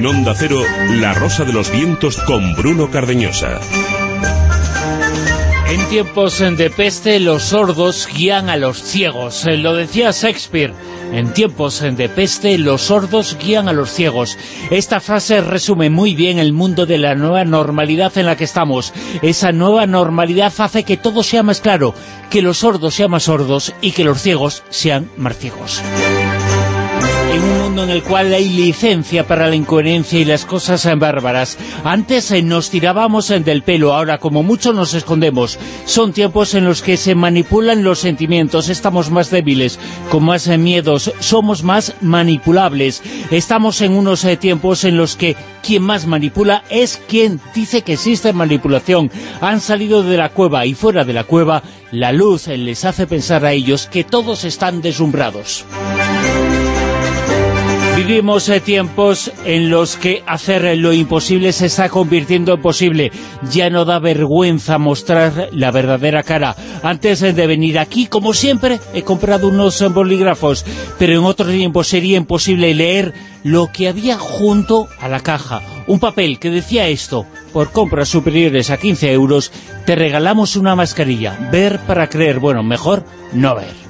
En Onda Cero, La Rosa de los Vientos con Bruno Cardeñosa. En tiempos de peste, los sordos guían a los ciegos. Eh, lo decía Shakespeare. En tiempos de peste, los sordos guían a los ciegos. Esta frase resume muy bien el mundo de la nueva normalidad en la que estamos. Esa nueva normalidad hace que todo sea más claro, que los sordos sean más sordos y que los ciegos sean más ciegos en un mundo en el cual hay licencia para la incoherencia y las cosas bárbaras. Antes eh, nos tirábamos del pelo, ahora como mucho nos escondemos. Son tiempos en los que se manipulan los sentimientos, estamos más débiles, con más eh, miedos, somos más manipulables. Estamos en unos eh, tiempos en los que quien más manipula es quien dice que existe manipulación. Han salido de la cueva y fuera de la cueva, la luz les hace pensar a ellos que todos están deslumbrados. Vivimos eh, tiempos en los que hacer lo imposible se está convirtiendo en posible. Ya no da vergüenza mostrar la verdadera cara. Antes de venir aquí, como siempre, he comprado unos bolígrafos, pero en otro tiempo sería imposible leer lo que había junto a la caja. Un papel que decía esto, por compras superiores a 15 euros, te regalamos una mascarilla. Ver para creer. Bueno, mejor no ver.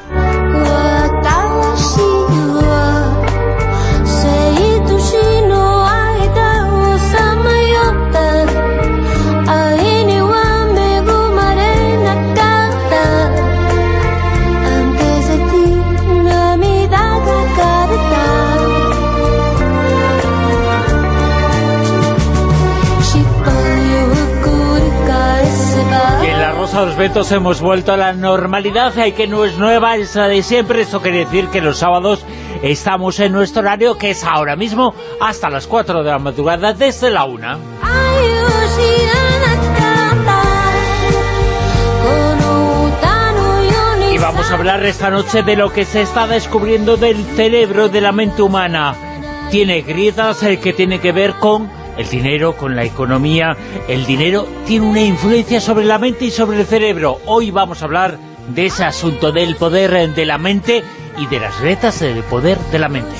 Hemos vuelto a la normalidad y que no es nueva, es la de siempre. Eso quiere decir que los sábados estamos en nuestro horario, que es ahora mismo hasta las 4 de la madrugada, desde la 1. Y vamos a hablar esta noche de lo que se está descubriendo del cerebro de la mente humana. Tiene grietas el que tiene que ver con el dinero, con la economía. El dinero tiene una influencia sobre la mente y sobre el cerebro. Hoy vamos a hablar de ese asunto del poder de la mente y de las retas del poder de la mente.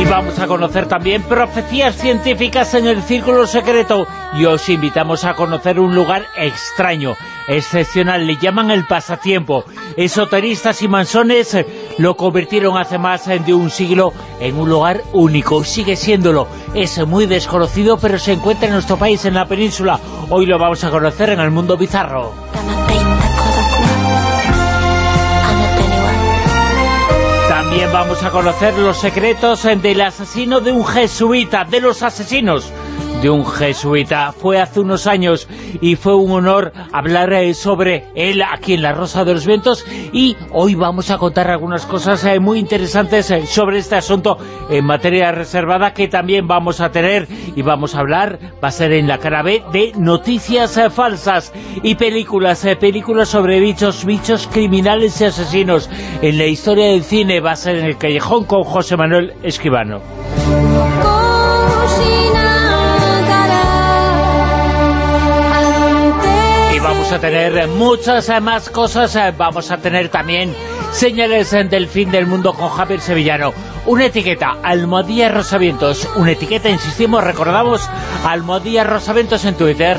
Y vamos a conocer también profecías científicas en el Círculo Secreto. Y os invitamos a conocer un lugar extraño, excepcional. Le llaman el pasatiempo. Esoteristas y mansones lo convirtieron hace más de un siglo en un lugar único. Sigue siéndolo. Es muy desconocido, pero se encuentra en nuestro país, en la península. Hoy lo vamos a conocer en el mundo bizarro. También vamos a conocer los secretos del asesino de un jesuita, de los asesinos de un jesuita. Fue hace unos años y fue un honor hablar eh, sobre él aquí en La Rosa de los Vientos y hoy vamos a contar algunas cosas eh, muy interesantes eh, sobre este asunto en materia reservada que también vamos a tener y vamos a hablar, va a ser en la cara B, de noticias falsas y películas, películas sobre bichos, bichos criminales y asesinos. En la historia del cine va a ser en el Callejón con José Manuel Escribano. A tener muchas más cosas, vamos a tener también señales del fin del mundo con Javier Sevillano. Una etiqueta, Almodía Rosavientos, una etiqueta, insistimos, recordamos, Almodía Rosavientos en Twitter.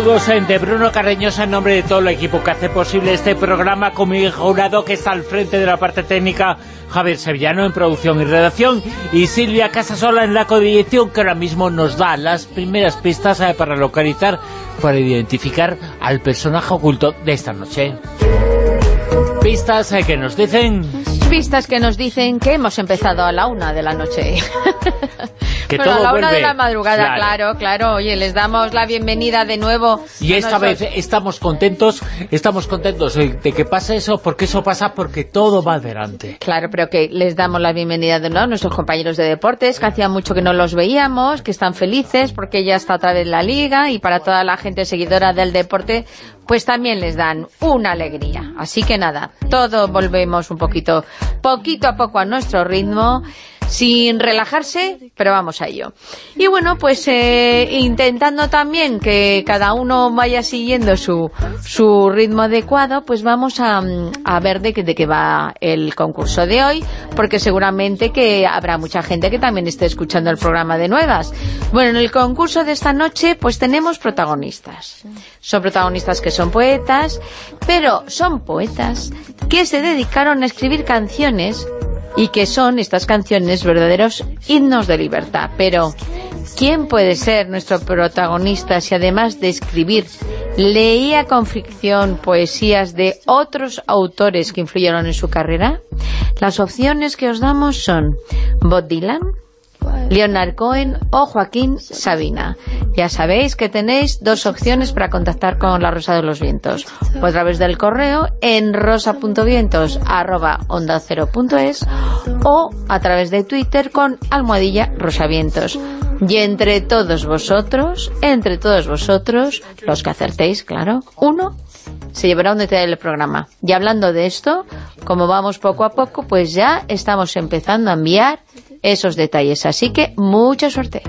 Saludos de Bruno Carreñosa en nombre de todo el equipo que hace posible este programa con mi jurado que está al frente de la parte técnica Javier Sevillano en producción y redacción y Silvia Casasola en la codirección que ahora mismo nos da las primeras pistas eh, para localizar, para identificar al personaje oculto de esta noche. Pistas eh, que nos dicen... Pistas que nos dicen que hemos empezado a la una de la noche. que a la una de la madrugada, claro. claro, Oye, les damos la bienvenida de nuevo. Y esta vez estamos contentos, estamos contentos de que pase eso, porque eso pasa porque todo va adelante. Claro, pero que les damos la bienvenida de nuevo a nuestros compañeros de deportes, que hacía mucho que no los veíamos, que están felices porque ya está otra vez la liga y para toda la gente seguidora del deporte, pues también les dan una alegría. Así que nada, todo volvemos un poquito, poquito a poco a nuestro ritmo sin relajarse, pero vamos a ello. Y bueno, pues eh, intentando también que cada uno vaya siguiendo su, su ritmo adecuado, pues vamos a, a ver de, de qué va el concurso de hoy, porque seguramente que habrá mucha gente que también esté escuchando el programa de nuevas. Bueno, en el concurso de esta noche, pues tenemos protagonistas. Son protagonistas que son poetas, pero son poetas que se dedicaron a escribir canciones y que son estas canciones verdaderos himnos de libertad. Pero, ¿quién puede ser nuestro protagonista si además de escribir leía con ficción poesías de otros autores que influyeron en su carrera? Las opciones que os damos son Bob Dylan, Leonard Cohen o Joaquín Sabina. Ya sabéis que tenéis dos opciones para contactar con La Rosa de los Vientos. O a través del correo en rosa.vientos o a través de Twitter con almohadilla rosavientos. Y entre todos vosotros, entre todos vosotros, los que acertéis, claro, uno se llevará un detalle del programa. Y hablando de esto, como vamos poco a poco, pues ya estamos empezando a enviar esos detalles. Así que mucha suerte.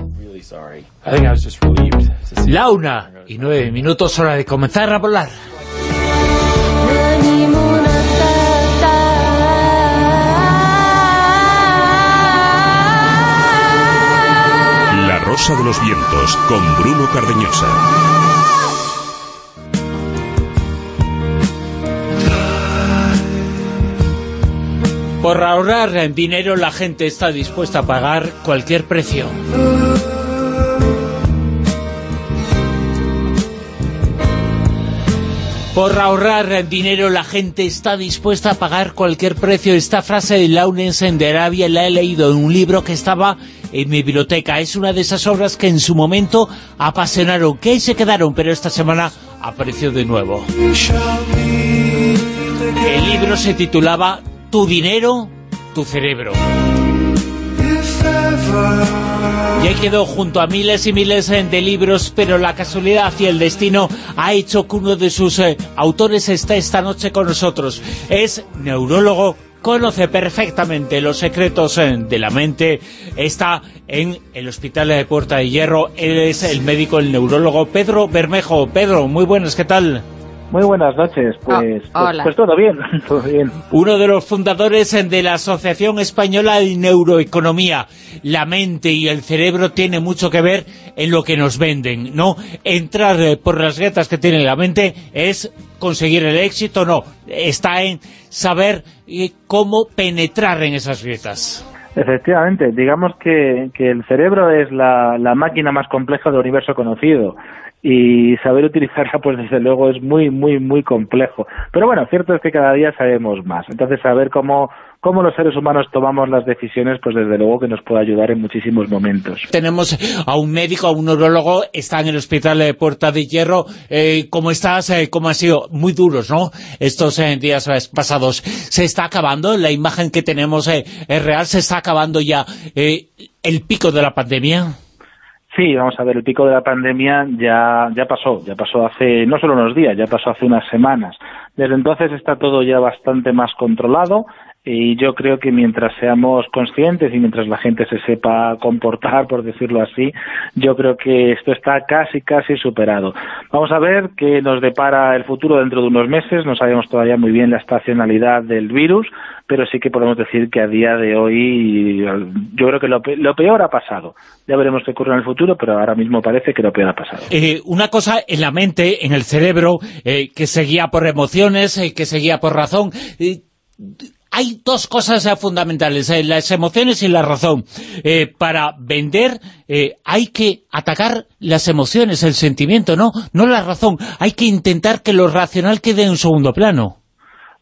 La una y nueve minutos, hora de comenzar a volar. La Rosa de los Vientos con Bruno Cardeñosa. Por ahorrar en dinero la gente está dispuesta a pagar cualquier precio. Por ahorrar en dinero la gente está dispuesta a pagar cualquier precio. Esta frase de Launensen de Arabia la he leído en un libro que estaba en mi biblioteca. Es una de esas obras que en su momento apasionaron, que ahí se quedaron, pero esta semana apareció de nuevo. El libro se titulaba Tu dinero, tu cerebro. Y ahí quedó junto a miles y miles eh, de libros, pero la casualidad y el destino ha hecho que uno de sus eh, autores esté esta noche con nosotros. Es neurólogo, conoce perfectamente los secretos eh, de la mente, está en el Hospital de Puerta de Hierro, él es el médico, el neurólogo Pedro Bermejo. Pedro, muy buenas, ¿qué tal? Muy buenas noches, pues, Oh, pues, pues todo bien, todo bien. Uno de los fundadores de la Asociación Española de Neuroeconomía. La mente y el cerebro tiene mucho que ver en lo que nos venden, ¿no? Entrar eh, por las grietas que tiene la mente es conseguir el éxito, no. Está en saber eh, cómo penetrar en esas grietas. Efectivamente, digamos que, que el cerebro es la, la máquina más compleja del universo conocido y saber utilizarla pues desde luego es muy muy muy complejo pero bueno cierto es que cada día sabemos más entonces saber cómo cómo los seres humanos tomamos las decisiones pues desde luego que nos puede ayudar en muchísimos momentos Tenemos a un médico, a un neurólogo, está en el hospital de Puerta de Hierro. Eh, ¿Cómo estás? Eh, ¿Cómo han sido? Muy duros, ¿no? Estos eh, días eh, pasados. ¿Se está acabando? ¿La imagen que tenemos eh, es real? ¿Se está acabando ya eh, el pico de la pandemia? Sí, vamos a ver, el pico de la pandemia ya, ya pasó, ya pasó hace, no solo unos días, ya pasó hace unas semanas. Desde entonces está todo ya bastante más controlado y yo creo que mientras seamos conscientes y mientras la gente se sepa comportar, por decirlo así, yo creo que esto está casi, casi superado. Vamos a ver qué nos depara el futuro dentro de unos meses, no sabemos todavía muy bien la estacionalidad del virus, pero sí que podemos decir que a día de hoy yo creo que lo, pe lo peor ha pasado. Ya veremos qué ocurre en el futuro, pero ahora mismo parece que lo peor ha pasado. Eh, una cosa en la mente, en el cerebro, eh, que se guía por emociones, eh, que se guía por razón... hay dos cosas eh, fundamentales, eh, las emociones y la razón. Eh, para vender eh, hay que atacar las emociones, el sentimiento, no, no la razón. Hay que intentar que lo racional quede en un segundo plano.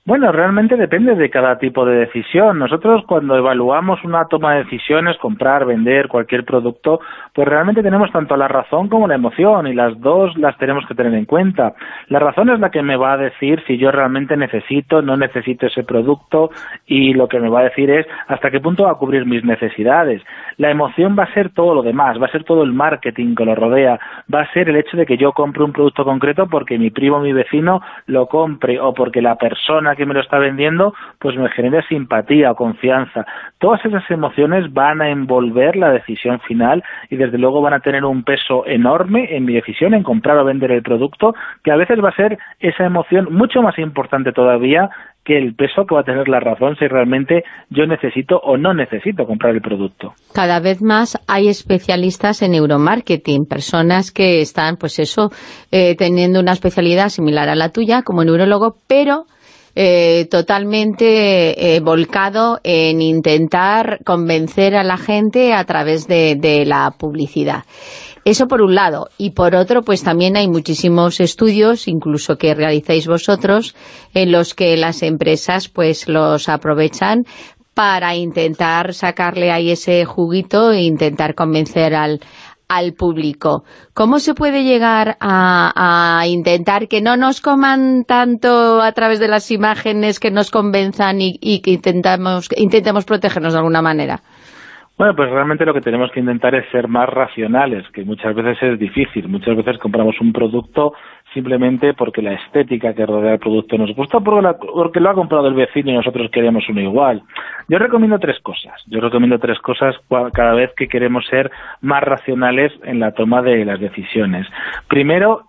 Bueno, realmente depende de cada tipo de decisión. Nosotros cuando evaluamos una toma de decisiones, comprar, vender cualquier producto, pues realmente tenemos tanto la razón como la emoción y las dos las tenemos que tener en cuenta. La razón es la que me va a decir si yo realmente necesito, no necesito ese producto y lo que me va a decir es hasta qué punto va a cubrir mis necesidades. La emoción va a ser todo lo demás, va a ser todo el marketing que lo rodea, va a ser el hecho de que yo compre un producto concreto porque mi primo, mi vecino lo compre o porque la persona persona que me lo está vendiendo pues me genere simpatía o confianza. Todas esas emociones van a envolver la decisión final y desde luego van a tener un peso enorme en mi decisión en comprar o vender el producto, que a veces va a ser esa emoción mucho más importante todavía que el peso que va a tener la razón si realmente yo necesito o no necesito comprar el producto. Cada vez más hay especialistas en neuromarketing, personas que están, pues eso, eh, teniendo una especialidad similar a la tuya como neurólogo, pero eh, totalmente eh, volcado en intentar convencer a la gente a través de la publicidad. Eso por un lado. Y por otro, pues también hay muchísimos estudios, incluso que realizáis vosotros, en los que las empresas pues los aprovechan para intentar sacarle ahí ese juguito e intentar convencer al, al público. ¿Cómo se puede llegar a, intentar que no nos coman tanto a través de las imágenes que nos convenzan y, y que intentamos, intentemos protegernos de alguna manera? Bueno, pues realmente lo que tenemos que intentar es ser más racionales, que muchas veces es difícil. Muchas veces compramos un producto simplemente porque la estética que rodea el producto nos gusta, porque, lo ha comprado el vecino y nosotros queremos uno igual. Yo recomiendo tres cosas. Yo recomiendo tres cosas cada vez que queremos ser más racionales en la toma de las decisiones. Primero,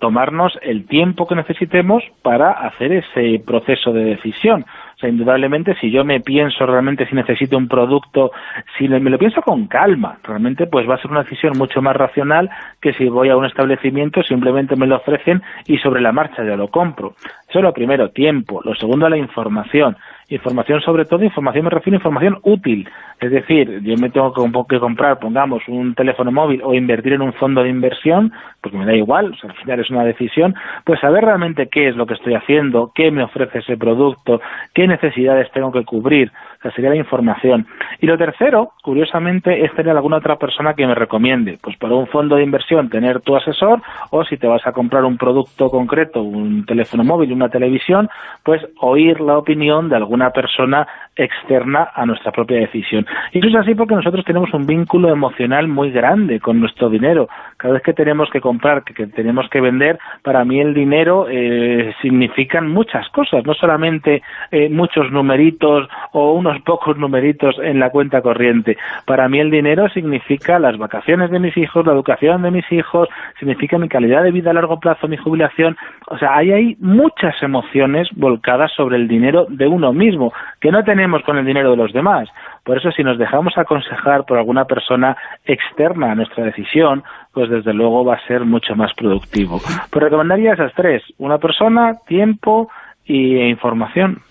tomarnos el tiempo que necesitemos para hacer ese proceso de decisión indudablemente, si yo me pienso realmente si necesito un producto, si me lo pienso con calma, realmente pues va a ser una decisión mucho más racional que si voy a un establecimiento, simplemente me lo ofrecen y sobre la marcha yo lo compro. Eso es lo primero, tiempo. Lo segundo, la información. Información sobre todo, información me refiero a información útil. Es decir, yo me tengo que comprar, pongamos, un teléfono móvil o invertir en un fondo de inversión, porque me da igual, al final es una decisión, pues saber realmente qué es lo que estoy haciendo, qué me ofrece ese producto, qué necesidades tengo que cubrir sería la información. Y lo tercero, curiosamente, es tener alguna otra persona que me recomiende. Pues para un fondo de inversión tener tu asesor o si te vas a comprar un producto concreto, un teléfono móvil, una televisión, pues oír la opinión de alguna persona externa a nuestra propia decisión. Y es así porque nosotros tenemos un vínculo emocional muy grande con nuestro dinero. Cada vez que tenemos que comprar, que, tenemos que vender, para mí el dinero eh, significan muchas cosas, no solamente eh, muchos numeritos o unos pocos numeritos en la cuenta corriente. Para mí el dinero significa las vacaciones de mis hijos, la educación de mis hijos, significa mi calidad de vida a largo plazo, mi jubilación. O sea, hay ahí muchas emociones volcadas sobre el dinero de uno mismo, que no tenemos con el dinero de los demás. Por eso, si nos dejamos aconsejar por alguna persona externa a nuestra decisión, pues desde luego va a ser mucho más productivo. Pues recomendaría esas tres. Una persona, tiempo y información.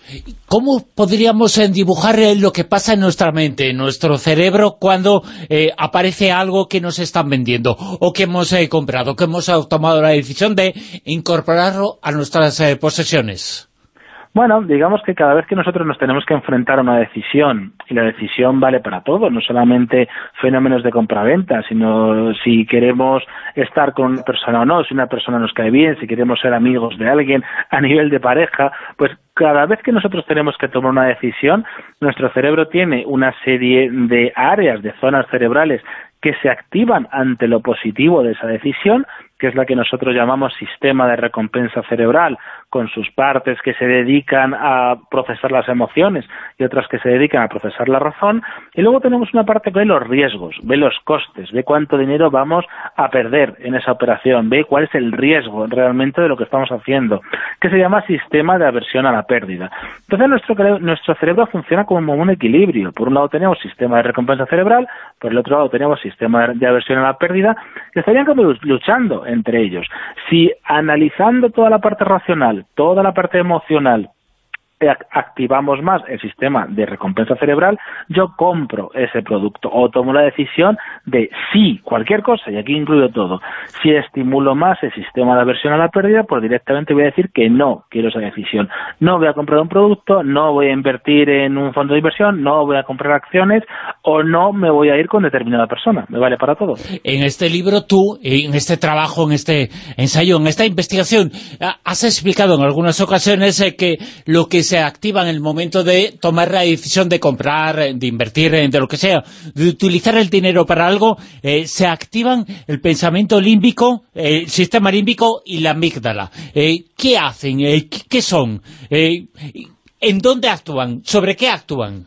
¿Cómo podríamos eh, dibujar eh, lo que pasa en nuestra mente, en nuestro cerebro, cuando eh, aparece algo que nos están vendiendo o que hemos comprado, que hemos tomado la decisión de incorporarlo a nuestras posesiones? Bueno, digamos que cada vez que nosotros nos tenemos que enfrentar a una decisión, y la decisión vale para todo, no solamente fenómenos de compraventa, sino si queremos estar con una persona o no, si una persona nos cae bien, si queremos ser amigos de alguien a nivel de pareja, pues cada vez que nosotros tenemos que tomar una decisión, nuestro cerebro tiene una serie de áreas, de zonas cerebrales que se activan ante lo positivo de esa decisión, que es la que nosotros llamamos sistema de recompensa cerebral, con sus partes que se dedican a procesar las emociones y otras que se dedican a procesar la razón, y luego tenemos una parte que ve los riesgos, ve los costes, ve cuánto dinero vamos a perder en esa operación, ve cuál es el riesgo realmente de lo que estamos haciendo, que se llama sistema de aversión a la pérdida. Entonces nuestro, nuestro cerebro funciona como un equilibrio. Por un lado tenemos sistema de recompensa cerebral, por el otro lado tenemos sistema de aversión a la pérdida, que estarían como luchando entre ellos. Si analizando toda la parte racional, toda la parte emocional, activamos más el sistema de recompensa cerebral, yo compro ese producto o tomo la decisión de sí, cualquier cosa, y aquí incluyo todo. Si estimulo más el sistema de aversión a la pérdida, pues directamente voy a decir que no quiero esa decisión. No voy a comprar un producto, no voy a invertir en un fondo de inversión, no voy a comprar acciones o no me voy a ir con determinada persona. Me vale para todo. En este libro tú, en este trabajo, en este ensayo, en esta investigación, has explicado en algunas ocasiones eh, que lo que se activan en el momento de tomar la decisión de comprar, de invertir, de lo que sea, de utilizar el dinero para algo, eh, se activan el pensamiento límbico, el sistema límbico y la amígdala. Eh, ¿Qué hacen? ¿Qué son? ¿En dónde actúan? ¿Sobre qué actúan?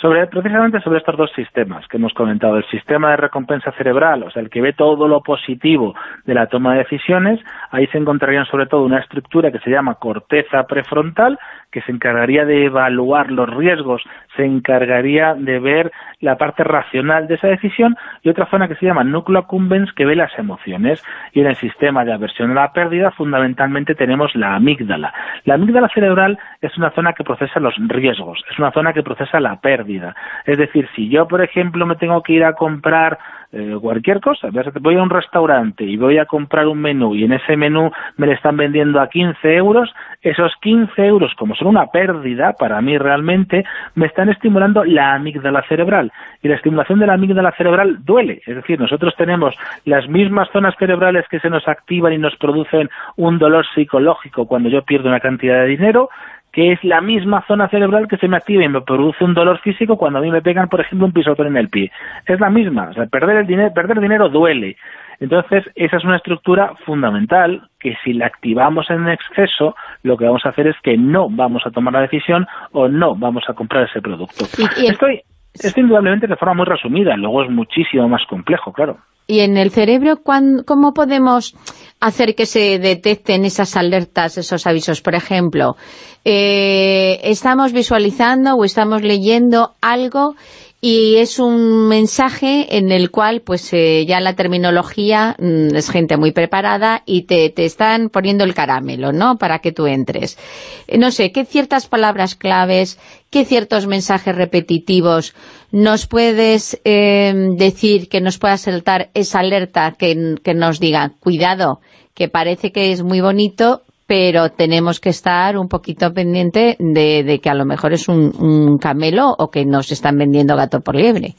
Sobre, precisamente sobre estos dos sistemas que hemos comentado, el sistema de recompensa cerebral, o sea, el que ve todo lo positivo de la toma de decisiones, ahí se encontrarían sobre todo una estructura que se llama corteza prefrontal, que se encargaría de evaluar los riesgos, se encargaría de ver la parte racional de esa decisión, y otra zona que se llama núcleo accumbens, que ve las emociones. Y en el sistema de aversión a la pérdida, fundamentalmente tenemos la amígdala. La amígdala cerebral es una zona que procesa los riesgos, es una zona que procesa la pérdida. Es decir, si yo, por ejemplo, me tengo que ir a comprar eh, cualquier cosa. Voy a un restaurante y voy a comprar un menú y en ese menú me le están vendiendo a 15 euros, esos 15 euros, como son una pérdida para mí realmente, me están estimulando la amígdala cerebral. Y la estimulación de la amígdala cerebral duele. Es decir, nosotros tenemos las mismas zonas cerebrales que se nos activan y nos producen un dolor psicológico cuando yo pierdo una cantidad de dinero, que es la misma zona cerebral que se me activa y me produce un dolor físico cuando a mí me pegan, por ejemplo, un pisotón en el pie. Es la misma, perder, el dinero, perder dinero duele. Entonces, esa es una estructura fundamental que si la activamos en exceso, lo que vamos a hacer es que no vamos a tomar la decisión o no vamos a comprar ese producto. Estoy, esto indudablemente de forma muy resumida, luego es muchísimo más complejo, claro. ¿Y en el cerebro cómo podemos hacer que se detecten esas alertas, esos avisos? Por ejemplo, eh, estamos visualizando o estamos leyendo algo y es un mensaje en el cual pues eh, ya la terminología mm, es gente muy preparada y te, te, están poniendo el caramelo, ¿no?, para que tú entres. Eh, no sé, ¿qué ciertas palabras claves, qué ciertos mensajes repetitivos nos puedes eh, decir que nos pueda saltar esa alerta que, que nos diga, cuidado, que parece que es muy bonito, pero tenemos que estar un poquito pendiente de, que a lo mejor es un, camelo o que nos están vendiendo gato por liebre.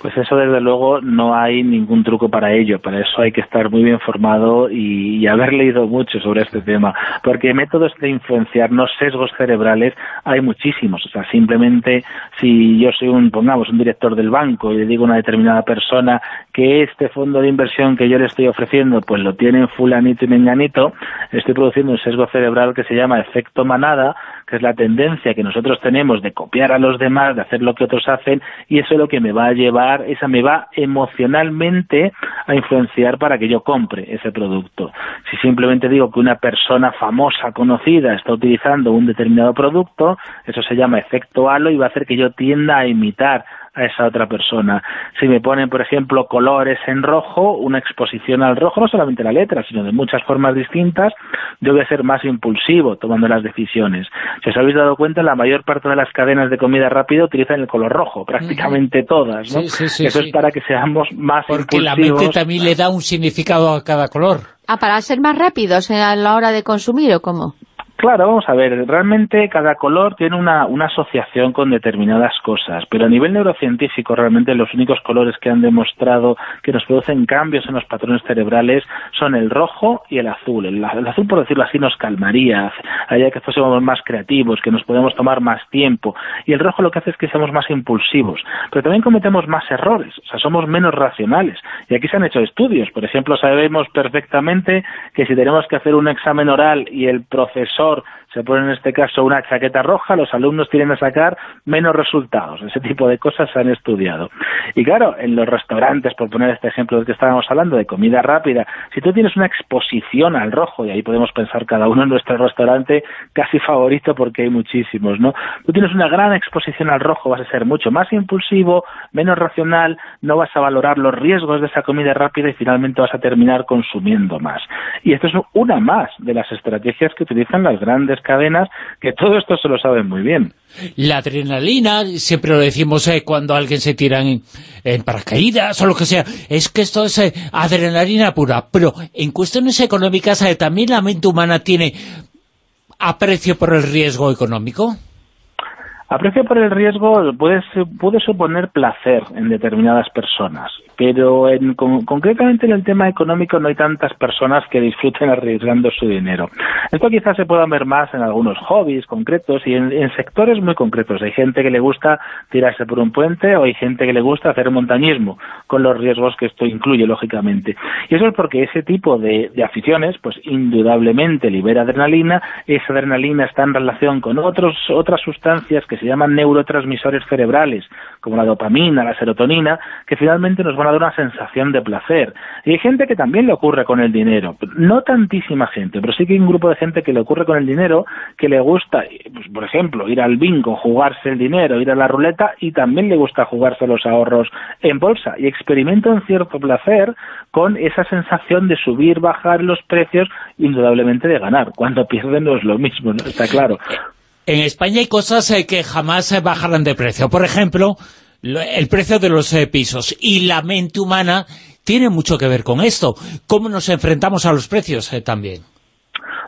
Pues eso desde luego no hay ningún truco para ello, para eso hay que estar muy bien formado y, haber leído mucho sobre este tema, porque métodos de influenciarnos, sesgos cerebrales, hay muchísimos, o sea, simplemente si yo soy un, pongamos, un director del banco y le digo a una determinada persona que este fondo de inversión que yo le estoy ofreciendo, pues lo tiene fulanito y menganito, estoy produciendo un sesgo cerebral que se llama efecto manada, que es la tendencia que nosotros tenemos de copiar a los demás, de hacer lo que otros hacen, y eso es lo que me va a llevar, esa me va emocionalmente a influenciar para que yo compre ese producto. Si simplemente digo que una persona famosa, conocida, está utilizando un determinado producto, eso se llama efecto halo y va a hacer que yo tienda a imitar a esa otra persona. Si me ponen, por ejemplo, colores en rojo, una exposición al rojo, no solamente la letra, sino de muchas formas distintas, yo voy a ser más impulsivo tomando las decisiones. Si os habéis dado cuenta, la mayor parte de las cadenas de comida rápida utilizan el color rojo, prácticamente todas, ¿no? Eso es para que seamos más Porque la mente también le da un significado a cada color. Ah, para ser más rápidos a la hora de consumir, ¿o cómo? Claro, vamos a ver, realmente cada color tiene una, asociación con determinadas cosas, pero a nivel neurocientífico realmente los únicos colores que han demostrado que nos producen cambios en los patrones cerebrales son el rojo y el azul. El, azul, por decirlo así, nos calmaría, haría que fuésemos más creativos, que nos podemos tomar más tiempo, y el rojo lo que hace es que seamos más impulsivos, pero también cometemos más errores, o sea, somos menos racionales. Y aquí se han hecho estudios, por ejemplo, sabemos perfectamente que si tenemos que hacer un examen oral y el profesor entrenador se pone en este caso una chaqueta roja, los alumnos tienen a sacar menos resultados. Ese tipo de cosas se han estudiado. Y claro, en los restaurantes, por poner este ejemplo del que estábamos hablando, de comida rápida, si tú tienes una exposición al rojo, y ahí podemos pensar cada uno en nuestro restaurante casi favorito porque hay muchísimos, ¿no? Tú tienes una gran exposición al rojo, vas a ser mucho más impulsivo, menos racional, no vas a valorar los riesgos de esa comida rápida y finalmente vas a terminar consumiendo más. Y esto es una más de las estrategias que utilizan las grandes cadenas, que todo esto se lo saben muy bien. La adrenalina, siempre lo decimos eh, cuando alguien se tira en, paracaídas o lo que sea, es que esto es eh, adrenalina pura, pero en cuestiones económicas eh, también la mente humana tiene aprecio por el riesgo económico. Aprecio por el riesgo puede, puede suponer placer en determinadas personas, pero en, concretamente en el tema económico no hay tantas personas que disfruten arriesgando su dinero. Esto quizás se pueda ver más en algunos hobbies concretos y en, sectores muy concretos. Hay gente que le gusta tirarse por un puente o hay gente que le gusta hacer montañismo, con los riesgos que esto incluye, lógicamente. Y eso es porque ese tipo de, de aficiones, pues indudablemente libera adrenalina, esa adrenalina está en relación con otros, otras sustancias que se llaman neurotransmisores cerebrales, como la dopamina, la serotonina, que finalmente nos van a dar una sensación de placer. Y hay gente que también le ocurre con el dinero, no tantísima gente, pero sí que hay un grupo de gente que le ocurre con el dinero, que le gusta, pues, por ejemplo, ir al bingo, jugarse el dinero, ir a la ruleta y también le gusta jugarse los ahorros en bolsa y experimenta un cierto placer con esa sensación de subir, bajar los precios, indudablemente de ganar. Cuando pierden no es lo mismo, ¿no? Está claro. En España hay cosas eh, que jamás eh, bajarán de precio. Por ejemplo, el precio de los eh, pisos. Y la mente humana tiene mucho que ver con esto. ¿Cómo nos enfrentamos a los precios también?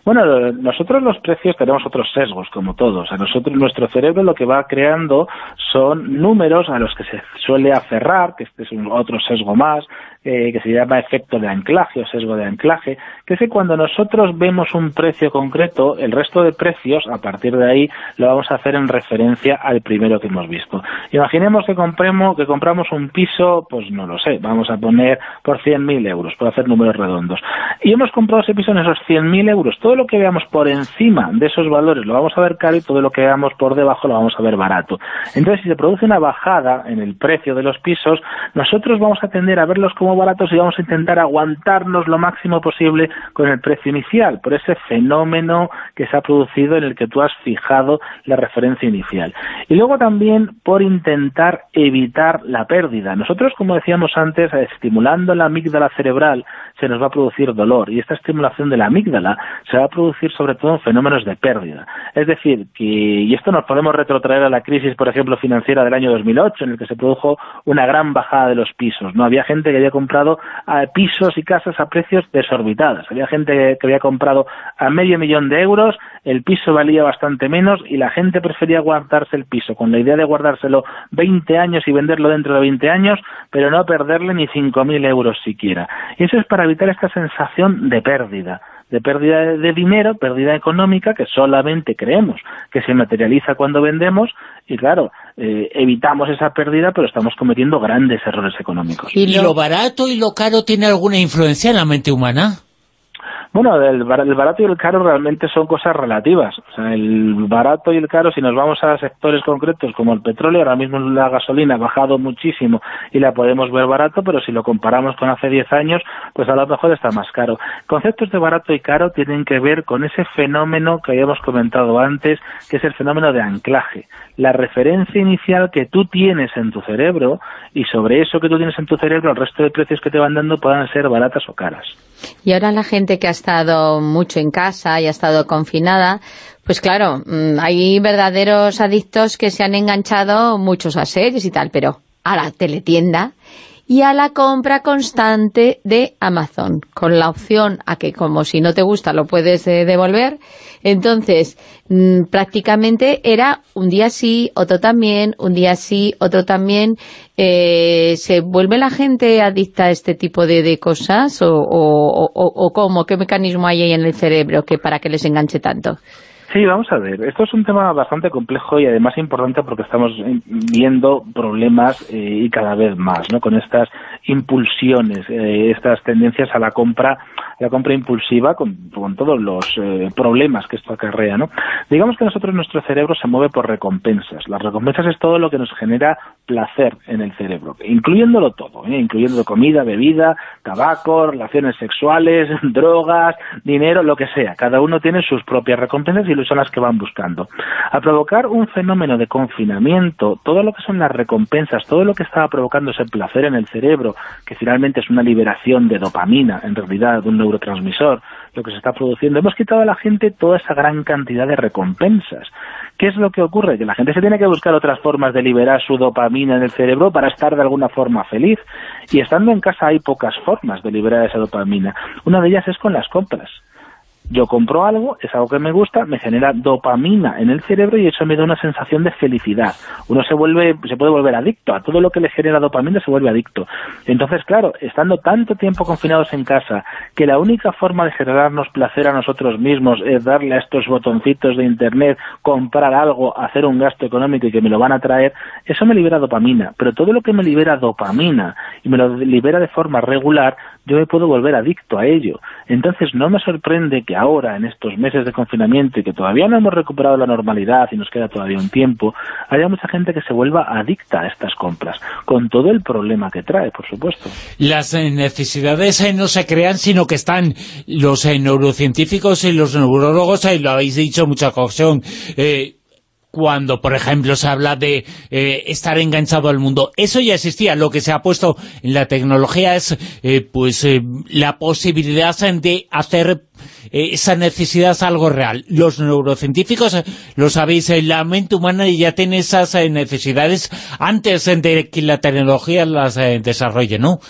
Bueno, nosotros los precios tenemos otros sesgos, como todos. A nosotros, nuestro cerebro lo que va creando son números a los que se suele aferrar, que este es otro sesgo más, eh, que se llama efecto de anclaje o sesgo de anclaje, que es que cuando nosotros vemos un precio concreto, el resto de precios, a partir de ahí, lo vamos a hacer en referencia al primero que hemos visto. Imaginemos que, compremos, que compramos un piso, pues no lo sé, vamos a poner por 100.000 euros, por hacer números redondos. Y hemos comprado ese piso en esos 100.000 euros. Todo lo que veamos por encima de esos valores lo vamos a ver caro y todo lo que veamos por debajo lo vamos a ver barato. Entonces, si se produce una bajada en el precio de los pisos, nosotros vamos a tender a verlos como baratos y vamos a intentar aguantarnos lo máximo posible con el precio inicial, por ese fenómeno que se ha producido en el que tú has fijado la referencia inicial. Y luego también por intentar evitar la pérdida. Nosotros, como decíamos antes, estimulando la amígdala cerebral se nos va a producir dolor y esta estimulación de la amígdala se va a producir sobre todo en fenómenos de pérdida. Es decir, que, y esto nos podemos retrotraer a la crisis, por ejemplo, financiera del año 2008, en el que se produjo una gran bajada de los pisos. No había gente que había comprado a pisos y casas a precios desorbitados. Había gente que había comprado a medio millón de euros, el piso valía bastante menos y la gente prefería guardarse el piso, con la idea de guardárselo 20 años y venderlo dentro de 20 años, pero no perderle ni 5.000 euros siquiera. Y eso es para evitar esta sensación de pérdida de pérdida de dinero, pérdida económica, que solamente creemos que se materializa cuando vendemos, y claro, eh, evitamos esa pérdida, pero estamos cometiendo grandes errores económicos. ¿Y lo barato y lo caro tiene alguna influencia en la mente humana? Bueno, el, barato y el caro realmente son cosas relativas. O sea, el barato y el caro, si nos vamos a sectores concretos como el petróleo, ahora mismo la gasolina ha bajado muchísimo y la podemos ver barato, pero si lo comparamos con hace 10 años, pues a lo mejor está más caro. Conceptos de barato y caro tienen que ver con ese fenómeno que habíamos comentado antes, que es el fenómeno de anclaje. La referencia inicial que tú tienes en tu cerebro y sobre eso que tú tienes en tu cerebro, el resto de precios que te van dando puedan ser baratas o caras. Y ahora la gente que ha estado mucho en casa y ha estado confinada, pues claro, mm, hay verdaderos adictos que se han enganchado muchos a series y tal, pero a la teletienda y a la compra constante de Amazon, con la opción a que como si no te gusta lo puedes eh, devolver. Entonces, mm, prácticamente era un día sí, otro también, un día sí, otro también. Eh, ¿Se vuelve la gente adicta a este tipo de, cosas o, o, o, cómo? ¿Qué mecanismo hay ahí en el cerebro que para que les enganche tanto? Sí, vamos a ver. Esto es un tema bastante complejo y además importante porque estamos viendo problemas eh, y cada vez más, ¿no? Con estas impulsiones, eh, estas tendencias a la compra, la compra impulsiva, con, todos los eh, problemas que esto acarrea, ¿no? Digamos que nosotros nuestro cerebro se mueve por recompensas. Las recompensas es todo lo que nos genera placer en el cerebro, incluyéndolo todo, incluyendo comida, bebida, tabaco, relaciones sexuales, drogas, dinero, lo que sea. Cada uno tiene sus propias recompensas y son las que van buscando. Al provocar un fenómeno de confinamiento, todo lo que son las recompensas, todo lo que estaba provocando ese placer en el cerebro, que finalmente es una liberación de dopamina, en realidad, de un neurotransmisor, lo que se está produciendo, hemos quitado a la gente toda esa gran cantidad de recompensas. ¿Qué es lo que ocurre? Que la gente se tiene que buscar otras formas de liberar su dopamina en el cerebro para estar de alguna forma feliz. Y estando en casa hay pocas formas de liberar esa dopamina. Una de ellas es con las compras Yo compro algo, es algo que me gusta, me genera dopamina en el cerebro y eso me da una sensación de felicidad. Uno se vuelve, se puede volver adicto a todo lo que le genera dopamina, se vuelve adicto. Entonces, claro, estando tanto tiempo confinados en casa, que la única forma de generarnos placer a nosotros mismos es darle a estos botoncitos de internet, comprar algo, hacer un gasto económico y que me lo van a traer, eso me libera dopamina. Pero todo lo que me libera dopamina y me lo libera de forma regular, yo me puedo volver adicto a ello. Entonces no me sorprende que ahora, en estos meses de confinamiento y que todavía no hemos recuperado la normalidad y nos queda todavía un tiempo, haya mucha gente que se vuelva adicta a estas compras, con todo el problema que trae, por supuesto. Las eh, necesidades eh, no se crean, sino que están los eh, neurocientíficos y los neurólogos, y lo habéis dicho mucha ocasión, cuando, por ejemplo, se habla de eh, estar enganchado al mundo. Eso ya existía. Lo que se ha puesto en la tecnología es eh, pues eh, la posibilidad de hacer esa necesidad algo real. Los neurocientíficos, lo sabéis, la mente humana ya tiene esas necesidades antes de que la tecnología las desarrolle, ¿no?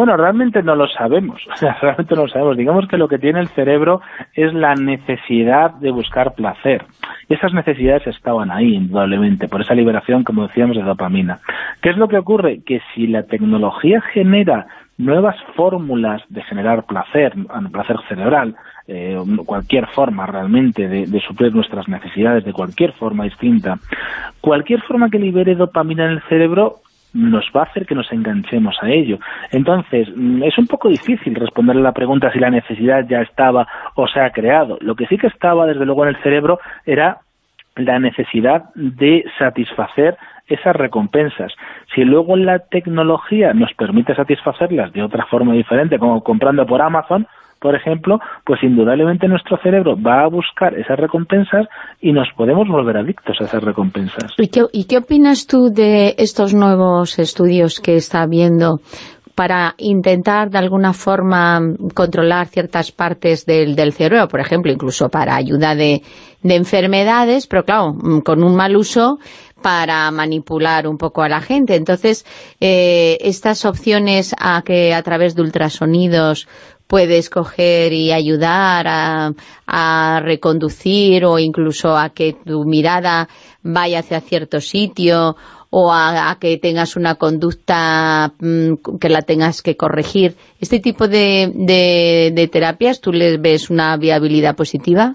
Bueno, realmente no lo sabemos, o sea, realmente no lo sabemos. Digamos que lo que tiene el cerebro es la necesidad de buscar placer. Y esas necesidades estaban ahí, indudablemente, por esa liberación, como decíamos, de dopamina. ¿Qué es lo que ocurre? Que si la tecnología genera nuevas fórmulas de generar placer, placer cerebral, eh, cualquier forma realmente de, de, suplir nuestras necesidades de cualquier forma distinta, cualquier forma que libere dopamina en el cerebro nos va a hacer que nos enganchemos a ello. Entonces, mm, es un poco difícil responderle a la pregunta si la necesidad ya estaba o se ha creado. Lo que sí que estaba, desde luego, en el cerebro era la necesidad de satisfacer esas recompensas. Si luego la tecnología nos permite satisfacerlas de otra forma diferente, como comprando por Amazon, por ejemplo, pues indudablemente nuestro cerebro va a buscar esas recompensas y nos podemos volver adictos a esas recompensas. ¿Y qué, y qué opinas tú de estos nuevos estudios que está habiendo para intentar de alguna forma controlar ciertas partes del, cerebro, por ejemplo, incluso para ayuda de, de enfermedades, pero claro, con un mal uso para manipular un poco a la gente. Entonces, eh, estas opciones a que a través de ultrasonidos puedes coger y ayudar a, reconducir o incluso a que tu mirada vaya hacia cierto sitio o a, que tengas una conducta mm, que la tengas que corregir. ¿Este tipo de, de terapias tú les ves una viabilidad positiva?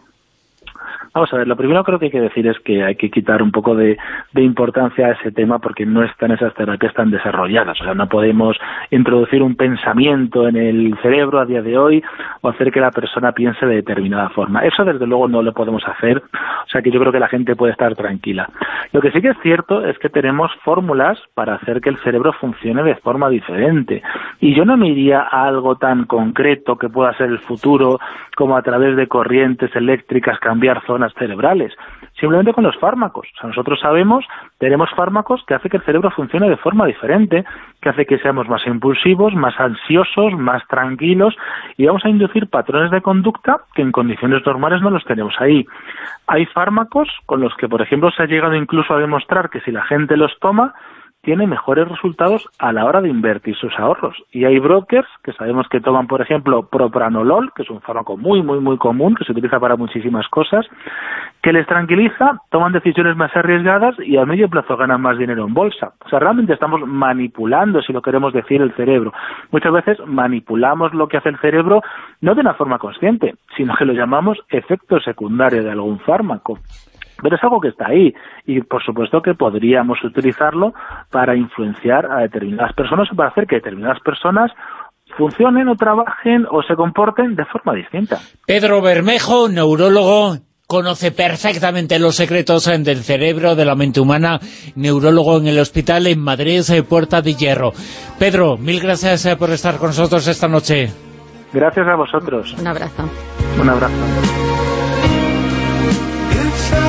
Vamos a ver, lo primero creo que hay que decir es que hay que quitar un poco de, importancia a ese tema porque no están esas terapias tan desarrolladas. O sea, no podemos introducir un pensamiento en el cerebro a día de hoy o hacer que la persona piense de determinada forma. Eso desde luego no lo podemos hacer. O sea que yo creo que la gente puede estar tranquila. Lo que sí que es cierto es que tenemos fórmulas para hacer que el cerebro funcione de forma diferente. Y yo no me iría a algo tan concreto que pueda ser el futuro como a través de corrientes eléctricas cambiar zonas cerebrales, simplemente con los fármacos. O sea, nosotros sabemos, tenemos fármacos que hacen que el cerebro funcione de forma diferente, que hace que seamos más impulsivos, más ansiosos, más tranquilos, y vamos a inducir patrones de conducta que en condiciones normales no los tenemos ahí. Hay fármacos con los que, por ejemplo, se ha llegado incluso a demostrar que si la gente los toma, tiene mejores resultados a la hora de invertir sus ahorros. Y hay brokers que sabemos que toman, por ejemplo, propranolol, que es un fármaco muy, muy, muy común, que se utiliza para muchísimas cosas, que les tranquiliza, toman decisiones más arriesgadas y a medio plazo ganan más dinero en bolsa. O sea, realmente estamos manipulando, si lo queremos decir, el cerebro. Muchas veces manipulamos lo que hace el cerebro no de una forma consciente, sino que lo llamamos efecto secundario de algún fármaco. Pero es algo que está ahí y por supuesto que podríamos utilizarlo para influenciar a determinadas personas o para hacer que determinadas personas funcionen o trabajen o se comporten de forma distinta. Pedro Bermejo, neurólogo, conoce perfectamente los secretos del cerebro, de la mente humana, neurólogo en el hospital en Madrid, eh, Puerta de Hierro. Pedro, mil gracias eh, por estar con nosotros esta noche. Gracias a vosotros. Un abrazo. Un abrazo.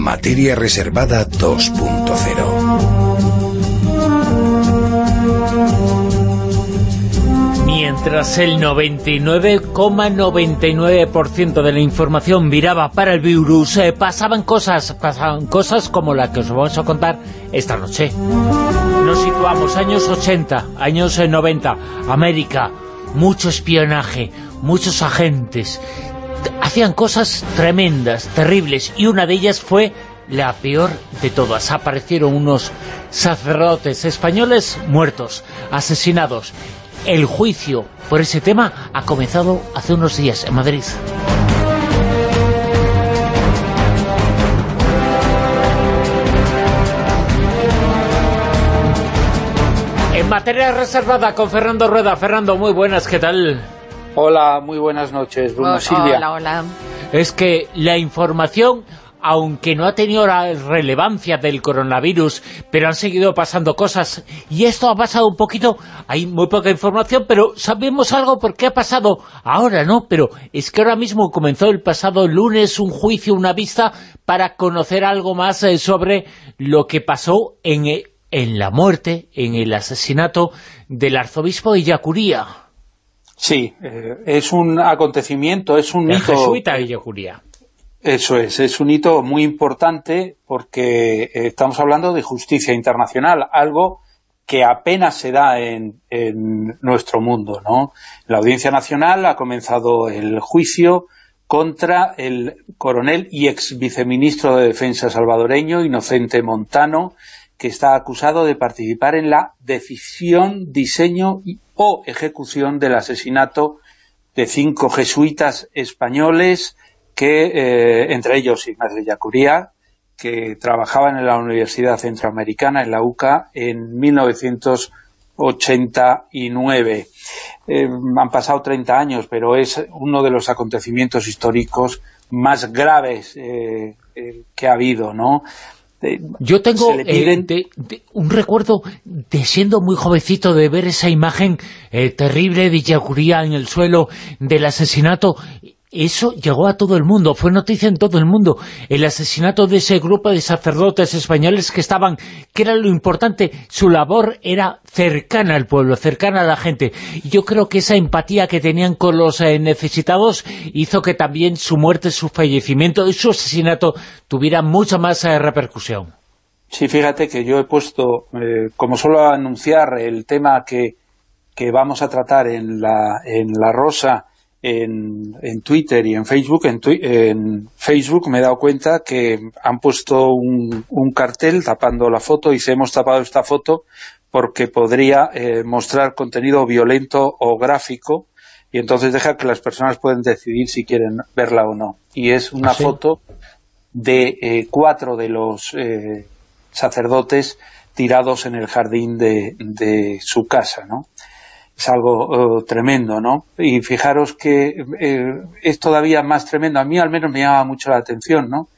Materia Reservada 2.0 Mientras el 99,99% de la información viraba para el virus, eh, pasaban cosas, pasaban cosas como la que os vamos a contar esta noche. Nos situamos años 80, años 90, América, mucho espionaje, muchos agentes, hacían cosas tremendas, terribles, y una de ellas fue la peor de todas. Aparecieron unos sacerdotes españoles muertos, asesinados. El juicio por ese tema ha comenzado hace unos días en Madrid. En materia reservada con Fernando Rueda. Fernando, muy buenas, ¿qué tal? Hola, muy buenas noches, Bruno Silvia. Hola, hola. Es que la información, aunque no ha tenido la relevancia del coronavirus, pero han seguido pasando cosas, y esto ha pasado un poquito, hay muy poca información, pero sabemos algo porque ha pasado ahora, ¿no? Pero es que ahora mismo comenzó el pasado lunes un juicio, una vista, para conocer algo más eh, sobre lo que pasó en, eh, en la muerte, en el asesinato del arzobispo de Yacuría. Sí, eh, es un acontecimiento, es un El hito... jesuita de Yacuría. Eso es, es un hito muy importante porque eh, estamos hablando de justicia internacional, algo que apenas se da en, en nuestro mundo, ¿no? La Audiencia Nacional ha comenzado el juicio contra el coronel y ex viceministro de Defensa salvadoreño, Inocente Montano, que está acusado de participar en la decisión, diseño o ejecución del asesinato de cinco jesuitas españoles que, eh, entre ellos Ignacio Yacuría, que trabajaban en la Universidad Centroamericana, en la UCA, en 1989. Eh, han pasado 30 años, pero es uno de los acontecimientos históricos más graves eh, eh, que ha habido, ¿no? Yo tengo eh, piden- de- de- un recuerdo de siendo muy jovencito de ver esa imagen eh, terrible de Yacuría en el suelo del asesinato. Eso llegó a todo el mundo, fue noticia en todo el mundo. El asesinato de ese grupo de sacerdotes españoles que estaban, que era lo importante, su labor era cercana al pueblo, cercana a la gente. Yo creo que esa empatía que tenían con los eh, necesitados hizo que también su muerte, su fallecimiento y su asesinato tuviera mucha más eh, repercusión. Sí, fíjate que yo he puesto, eh, como solo anunciar el tema que, que vamos a tratar en la, en la Rosa, en, en Twitter y en Facebook, en, en Facebook me he dado cuenta que han puesto un, un cartel tapando la foto y se hemos tapado esta foto porque podría eh, mostrar contenido violento o gráfico y entonces deja que las personas pueden decidir si quieren verla o no. Y es una ¿Ah, sí? foto de eh, cuatro de los eh, sacerdotes tirados en el jardín de, de su casa, ¿no? Es algo eh, tremendo, ¿no? Y fijaros que eh, es todavía más tremendo, a mí al menos me llama mucho la atención, ¿no?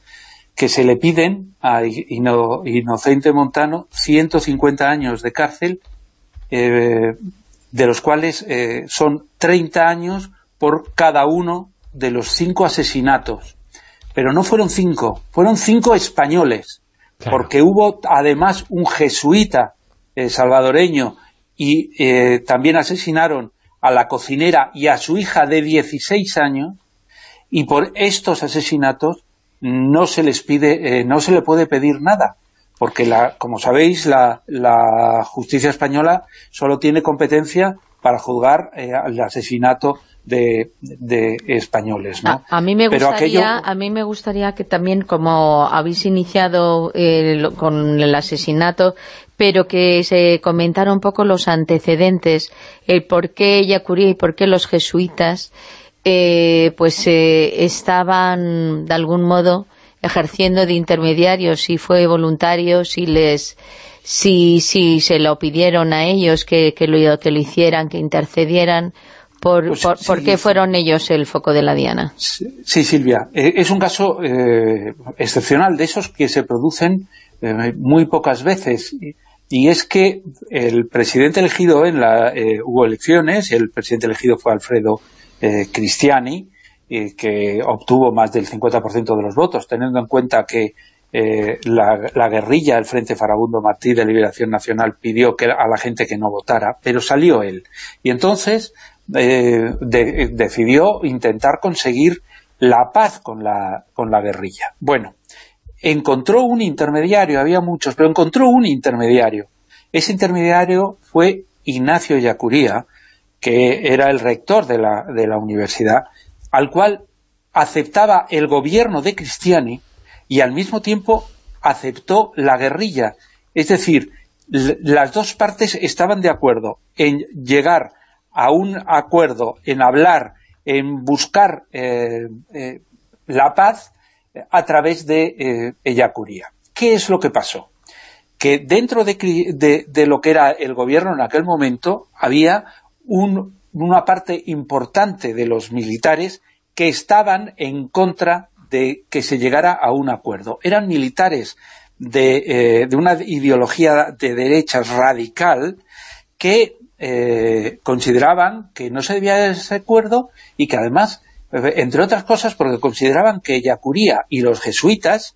Que se le piden a Ino- Inocente Montano 150 años de cárcel, eh, de los cuales eh, son 30 años por cada uno de los cinco asesinatos. Pero no fueron cinco, fueron cinco españoles, Claro. porque hubo además un jesuita salvadoreño y eh, también asesinaron a la cocinera y a su hija de 16 años y por estos asesinatos no se les pide, eh, no se le puede pedir nada porque la, como sabéis la, la justicia española solo tiene competencia para juzgar eh, el asesinato de, de españoles, ¿no? A, a mí me Pero gustaría, aquello- a mí me gustaría que también, como habéis iniciado eh, lo- con el asesinato, pero que se comentara un poco los antecedentes, el por qué Yacuría y por qué los jesuitas, eh, pues eh, estaban de algún modo ejerciendo de intermediarios, si fue voluntario, si les si, si se lo pidieron a ellos que, que, lo, que lo hicieran, que intercedieran, por, Pues por, sí, ¿por qué fueron ellos el foco de la diana? Sí, Silvia. Eh, es un caso eh, excepcional, de esos que se producen eh, muy pocas veces. Y, es que el presidente elegido en la... eh, hubo elecciones, el presidente elegido fue Alfredo eh, Cristiani, eh, que obtuvo más del 50% de los votos, teniendo en cuenta que la, guerrilla del Frente Farabundo Martí de Liberación Nacional pidió que, a la gente que no votara, pero salió él. Y entonces decidió intentar conseguir la paz con la, con la guerrilla. Bueno, encontró un intermediario, había muchos, pero encontró un intermediario. Ese intermediario fue Ignacio Yacuría, que era el rector de la, de la universidad, al cual aceptaba el gobierno de Cristiani y al mismo tiempo aceptó la guerrilla. Es decir, las dos partes estaban de acuerdo en llegar a un acuerdo, en hablar, en buscar eh, eh, la paz a través de eh, ¿Qué es lo que pasó? Que dentro de, lo que era el gobierno en aquel momento había una parte importante de los militares que estaban en contra de que se llegara a un acuerdo. Eran militares de, eh, una ideología de derechas radical que eh, consideraban que no se debía ese acuerdo y que además, entre otras cosas, porque consideraban que Yacuría y los jesuitas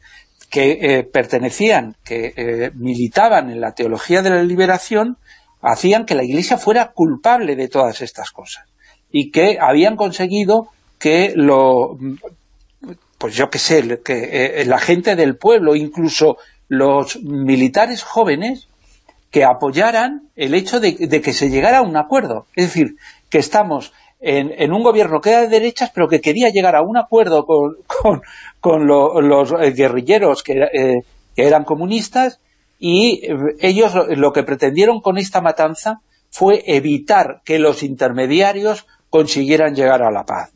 que eh, pertenecían, que militaban en la teología de la liberación, hacían que la Iglesia fuera culpable de todas estas cosas y que habían conseguido que lo pues yo qué sé, que eh, la gente del pueblo, incluso los militares jóvenes, que apoyaran el hecho de, que se llegara a un acuerdo. Es decir, que estamos en, un gobierno que era de derechas, pero que quería llegar a un acuerdo con, los eh, guerrilleros eh, que, eran comunistas, y ellos lo que pretendieron con esta matanza fue evitar que los intermediarios consiguieran llegar a la paz.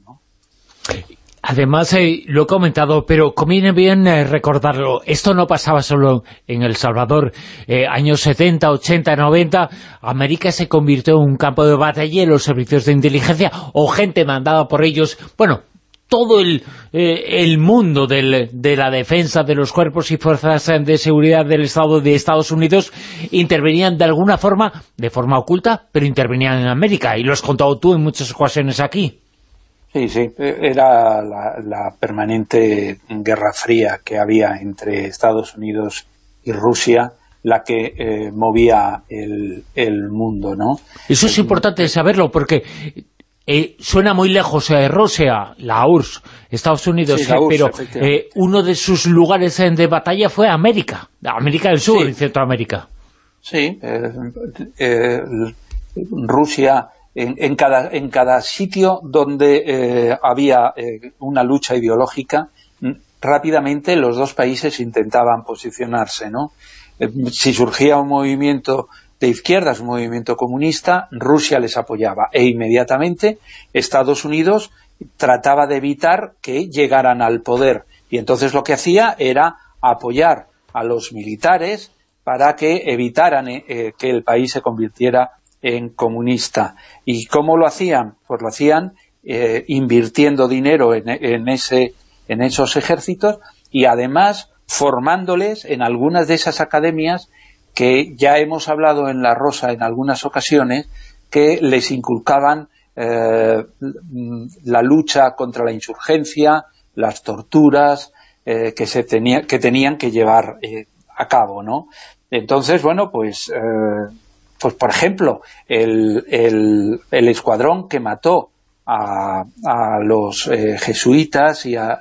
Además, eh, lo he comentado, pero conviene bien eh, recordarlo. Esto no pasaba solo en El Salvador. Eh, años 70, 80, 90, América se convirtió en un campo de batalla en los servicios de inteligencia o gente mandada por ellos. Bueno, todo el, mundo de la defensa de los cuerpos y fuerzas de seguridad del Estado de Estados Unidos intervenían de alguna forma, de forma oculta, pero intervenían en América. Y lo has contado tú en muchas ocasiones aquí. Sí, sí, era la, permanente guerra fría que había entre Estados Unidos y Rusia la que eh, movía el, mundo, ¿no? Eso es importante saberlo porque eh, suena muy lejos eh, Rusia, la URSS, Estados Unidos, pero uno de sus lugares de batalla fue América, América del Sur y Centroamérica. Sí, Rusia en, cada, en cada sitio donde eh, había eh, una lucha ideológica, rápidamente los dos países intentaban posicionarse, ¿no? Eh, si surgía un movimiento de izquierdas, un movimiento comunista, Rusia les apoyaba e inmediatamente Estados Unidos trataba de evitar que llegaran al poder y entonces lo que hacía era apoyar a los militares para que evitaran que el país se convirtiera en comunista. ¿Y cómo lo hacían? Pues lo hacían eh, invirtiendo dinero en, ese, en esos ejércitos y además formándoles en algunas de esas academias que ya hemos hablado en La Rosa en algunas ocasiones, que les inculcaban eh, la lucha contra la insurgencia, las torturas eh, que, se tenía, que tenían que llevar a cabo, ¿no? Entonces, bueno, pues pues por ejemplo, el, escuadrón que mató a, los eh, jesuitas y a,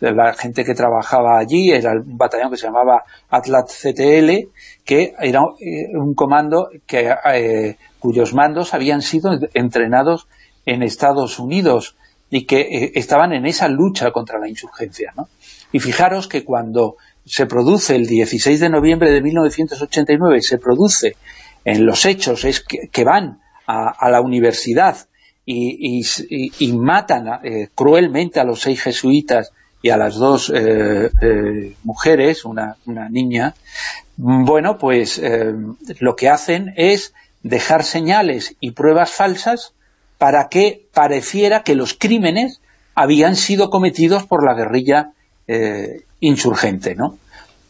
la gente que trabajaba allí, era un batallón que se llamaba Atlat CTL, que era eh, un comando que, eh, cuyos mandos habían sido entrenados en Estados Unidos y que estaban en esa lucha contra la insurgencia. Y fijaros que cuando se produce el 16 de noviembre de 1989, se produce en los hechos es que, van a, la universidad y, matan eh, cruelmente a los seis jesuitas y a las dos eh, eh, mujeres, una, niña, bueno, pues lo que hacen es dejar señales y pruebas falsas para que pareciera que los crímenes habían sido cometidos por la guerrilla insurgente, ¿no?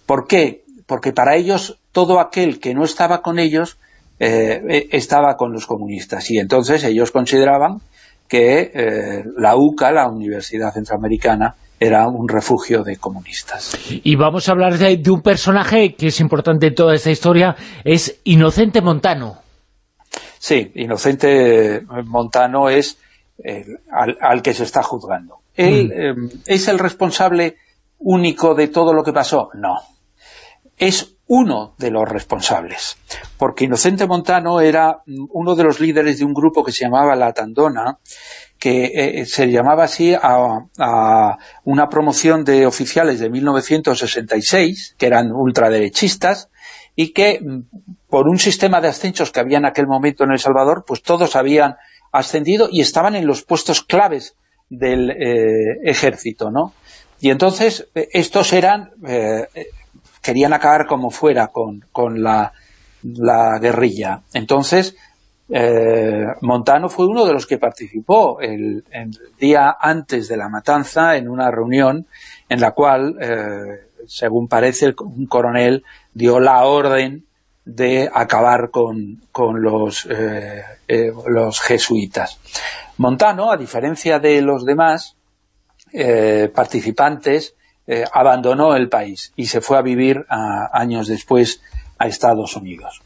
¿Por qué? Porque para ellos todo aquel que no estaba con ellos eh, eh, estaba con los comunistas y entonces ellos consideraban que eh, la UCA, la Universidad Centroamericana, era un refugio de comunistas. Y vamos a hablar de, un personaje que es importante en toda esta historia, es Inocente Montano. Sí, Inocente Montano es al, que se está juzgando. ¿Él mm. eh, es el responsable único de todo lo que pasó? No. Es uno de los responsables, porque Inocente Montano era uno de los líderes de un grupo que se llamaba La Tandona, que eh, se llamaba así a, una promoción de oficiales de 1966, que eran ultraderechistas, y que por un sistema de ascensos que había en aquel momento en El Salvador, pues todos habían ascendido y estaban en los puestos claves del eh, ejército, ¿no? Y entonces eh, estos eran, querían acabar como fuera con, la, guerrilla. Entonces Montano fue uno de los que participó el, día antes de la matanza en una reunión en la cual, según parece, un coronel dio la orden de acabar con, los, eh, eh, los jesuitas. Montano, a diferencia de los demás eh, participantes, abandonó el país y se fue a vivir años después a Estados Unidos.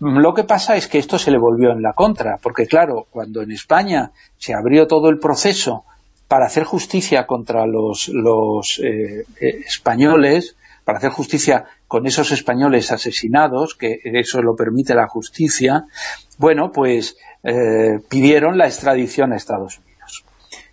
Lo que pasa es que esto se le volvió en la contra, porque claro, cuando en España se abrió todo el proceso para hacer justicia contra los, los españoles, para hacer justicia con esos españoles asesinados, que eso lo permite la justicia, bueno, pues eh, pidieron la extradición a Estados Unidos.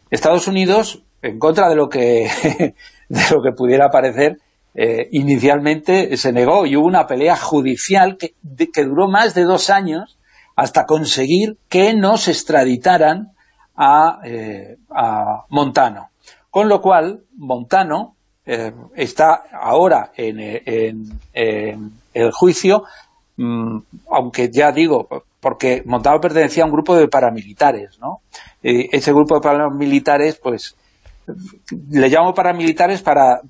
Estados Unidos, en contra de lo que, de lo que pudiera parecer, eh, inicialmente se negó y hubo una pelea judicial que, que duró más de dos años hasta conseguir que no se extraditaran a, eh, a Montano. Con lo cual, Montano eh, está ahora en, el juicio, mm, aunque ya digo, porque Montano pertenecía a un grupo de paramilitares, ¿no? ese grupo de paramilitares, pues, le llamo paramilitares para,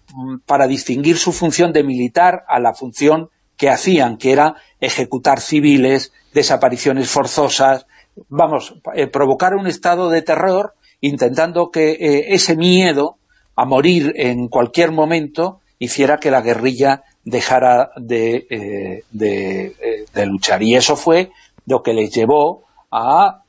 para distinguir su función de militar a la función que hacían, que era ejecutar civiles, desapariciones forzosas, vamos, eh, provocar un estado de terror intentando que eh, ese miedo a morir en cualquier momento hiciera que la guerrilla dejara de, eh, eh, de, luchar. Y eso fue lo que les llevó a,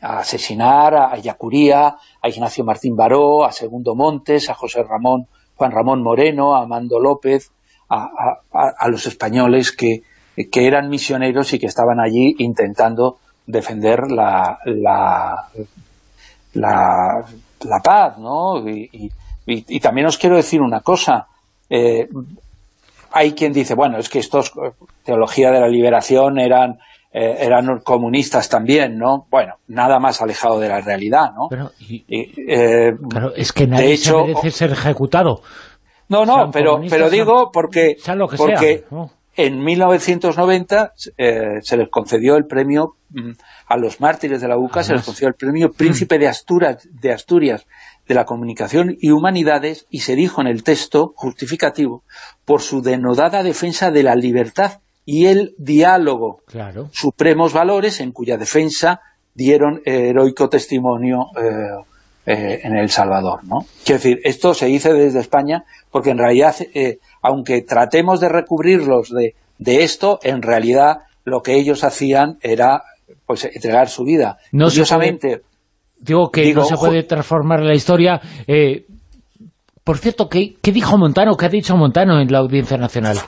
asesinar a Yacuría, a Ignacio Martín Baró, a Segundo Montes, a José Ramón, Juan Ramón Moreno, a Amando López, a, a, los españoles que, que, eran misioneros y que estaban allí intentando defender la, la, la, paz, ¿no? Y, y, también os quiero decir una cosa. Eh, hay quien dice, bueno, es que estos, eh, teología de la liberación, eran eh, eran comunistas también, ¿no? Bueno, nada más alejado de la realidad, ¿no? Pero, claro, es que nadie se merece ser ejecutado. No, no, pero, pero digo porque, porque en 1990 se les concedió el premio mm, a los mártires de la UCA, se les concedió el premio Príncipe de Asturias, de Asturias de la Comunicación y Humanidades y se dijo en el texto justificativo por su denodada defensa de la libertad y el diálogo, supremos valores en cuya defensa dieron heroico testimonio eh, eh, en El Salvador. ¿no? Quiero decir, esto se dice desde España porque en realidad, eh, aunque tratemos de recubrirlos de, de, esto, en realidad lo que ellos hacían era pues entregar su vida. No Curiosamente, Digo que no se puede transformar la historia. Eh, por cierto, ¿qué, dijo Montano? ¿Qué ha dicho Montano en la Audiencia Nacional?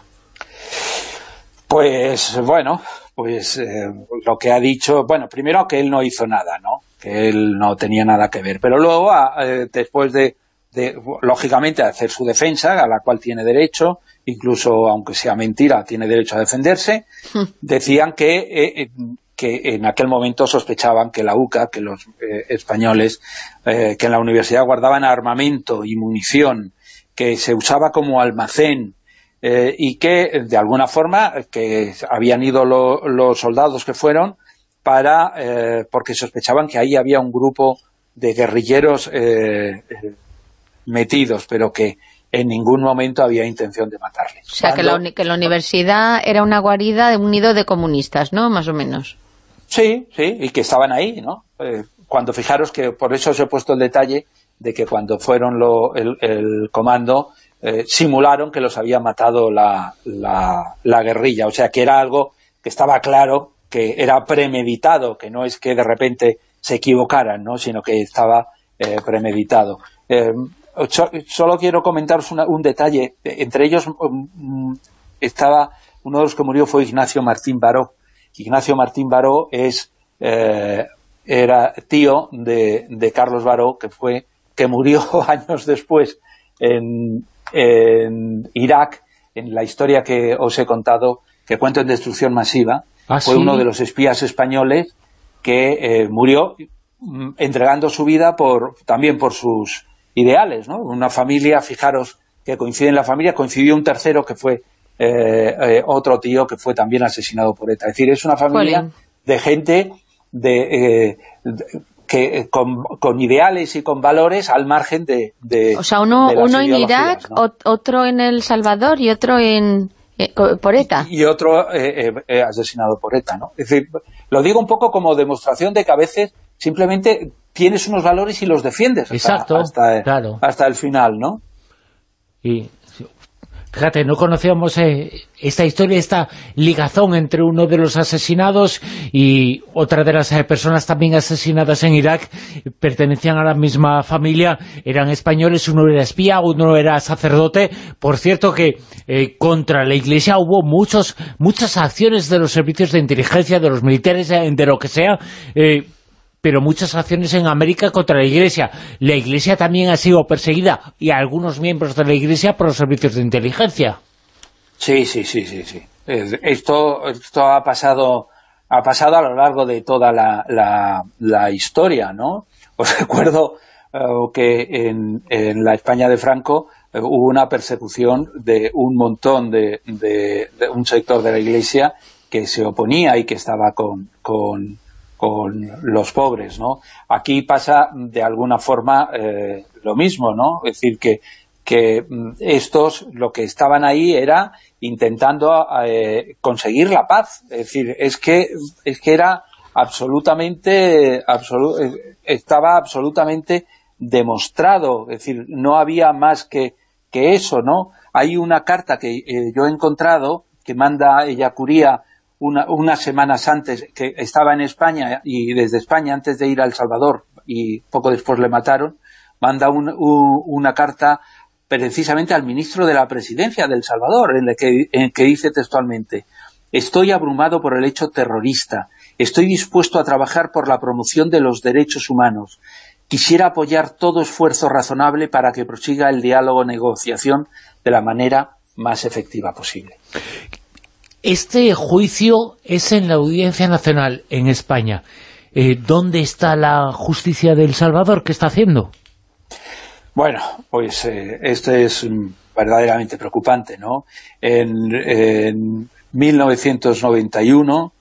Pues, bueno, pues eh, lo que ha dicho... Bueno, primero que él no hizo nada, ¿no? Que él no tenía nada que ver. Pero luego, eh, después de, de, lógicamente, hacer su defensa, a la cual tiene derecho, incluso aunque sea mentira, tiene derecho a defenderse, decían que que en aquel momento sospechaban que la UCA, que los eh, españoles, eh, que en la universidad guardaban armamento y munición, que se usaba como almacén, eh, y que de alguna forma que habían ido los soldados que fueron para porque sospechaban que ahí había un grupo de guerrilleros metidos, pero que en ningún momento había intención de matarles. O sea, que, la, que la universidad era una guarida de un nido de comunistas, ¿no? Más o menos. Sí, sí, y que estaban ahí, ¿no? Eh, cuando fijaros que, por eso os he puesto el detalle, de que cuando fueron el, comando eh, simularon que los había matado la, la, guerrilla, o sea que era algo que estaba claro, que era premeditado, que no es que de repente se equivocaran, ¿no? sino que estaba eh, premeditado. Eh, solo quiero comentaros un detalle, entre ellos mm, estaba, uno de los que murió fue Ignacio Martín Baró. Ignacio Martín Baró es, era tío de, de Carlos Baró, que fue que murió años después en, Irak, en la historia que os he contado, que cuento en Destrucción Masiva, ah, fue uno de los espías españoles que eh, murió mm, entregando su vida por también por sus ideales, ¿no? Una familia, fijaros que coincide en la familia, coincidió un tercero que fue eh, eh, otro tío que fue también asesinado por ETA. Es decir, es una familia de gente de, que eh, con, ideales y con valores al margen de, de O sea, uno, uno en Irak, otro en El Salvador y otro en eh, por ETA. Y, otro eh, asesinado por ETA, ¿no? Es decir, lo digo un poco como demostración de que a veces simplemente tienes unos valores y los defiendes hasta, hasta el final, ¿no? Y Fíjate, no conocíamos eh, esta historia, esta ligazón entre uno de los asesinados y otra de las eh, personas también asesinadas en Irak, pertenecían a la misma familia, eran españoles, uno era espía, uno era sacerdote. Por cierto que eh, contra la Iglesia hubo muchos muchas acciones de los servicios de inteligencia, de los militares, de lo que sea, pero muchas acciones en América contra la Iglesia. La Iglesia también ha sido perseguida, y algunos miembros de la Iglesia, por los servicios de inteligencia. Sí, sí, sí, sí. sí. Esto, esto ha pasado ha pasado a lo largo de toda la, la, historia, ¿no? Os recuerdo eh, que en, en, la España de Franco eh, hubo una persecución de un montón de, de, un sector de la Iglesia que se oponía y que estaba con, con con los pobres, ¿no? Aquí pasa de alguna forma eh, lo mismo, ¿no? Es decir, que, que mm, estos lo que estaban ahí era intentando eh, conseguir la paz. Es decir, es que, es que era absolutamente, estaba absolutamente demostrado. Es decir, no había más que, que eso, ¿no? Hay una carta que eh, yo he encontrado que manda ella Curía unas semanas antes, que estaba en España y desde España antes de ir a El Salvador y poco después le mataron, manda una carta precisamente al ministro de la presidencia de El Salvador, en la que, en que dice textualmente «Estoy abrumado por el hecho terrorista. Estoy dispuesto a trabajar por la promoción de los derechos humanos. Quisiera apoyar todo esfuerzo razonable para que prosiga el diálogo negociación de la manera más efectiva posible». Este juicio es en la Audiencia Nacional en España. Eh, ¿Dónde está la justicia de El Salvador? ¿Qué está haciendo? Bueno, pues eh, esto es verdaderamente preocupante, ¿no? En, 1991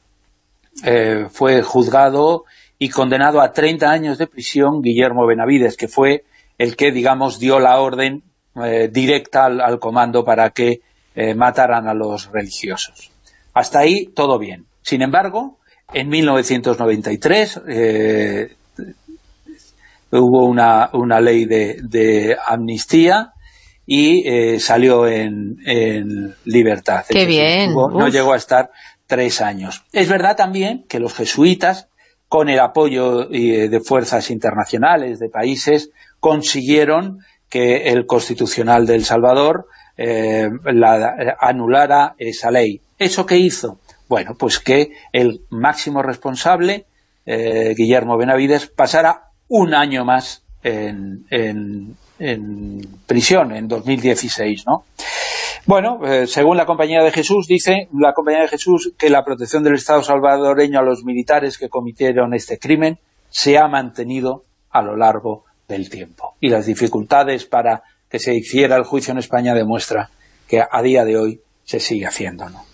eh, fue juzgado y condenado a 30 años de prisión Guillermo Benavides, que fue el que, digamos, dio la orden directa al comando para que eh, mataran a los religiosos. Hasta ahí todo bien. Sin embargo, en 1993 eh, hubo una, una ley de, amnistía y eh, salió en, libertad. ¡Qué bien! no llegó a estar tres años. Es verdad también que los jesuitas, con el apoyo de fuerzas internacionales, de países, consiguieron que el Constitucional de El Salvador eh, la, anulara esa ley. ¿Eso qué hizo? Bueno, pues que el máximo responsable, eh, Guillermo Benavides, pasara un año más en, prisión, en 2016, ¿no? Bueno, eh, según la Compañía de Jesús, dice la Compañía de Jesús que la protección del Estado salvadoreño a los militares que cometieron este crimen se ha mantenido a lo largo del tiempo. Y las dificultades para que se hiciera el juicio en España demuestra que a día de hoy se sigue haciendo, ¿no?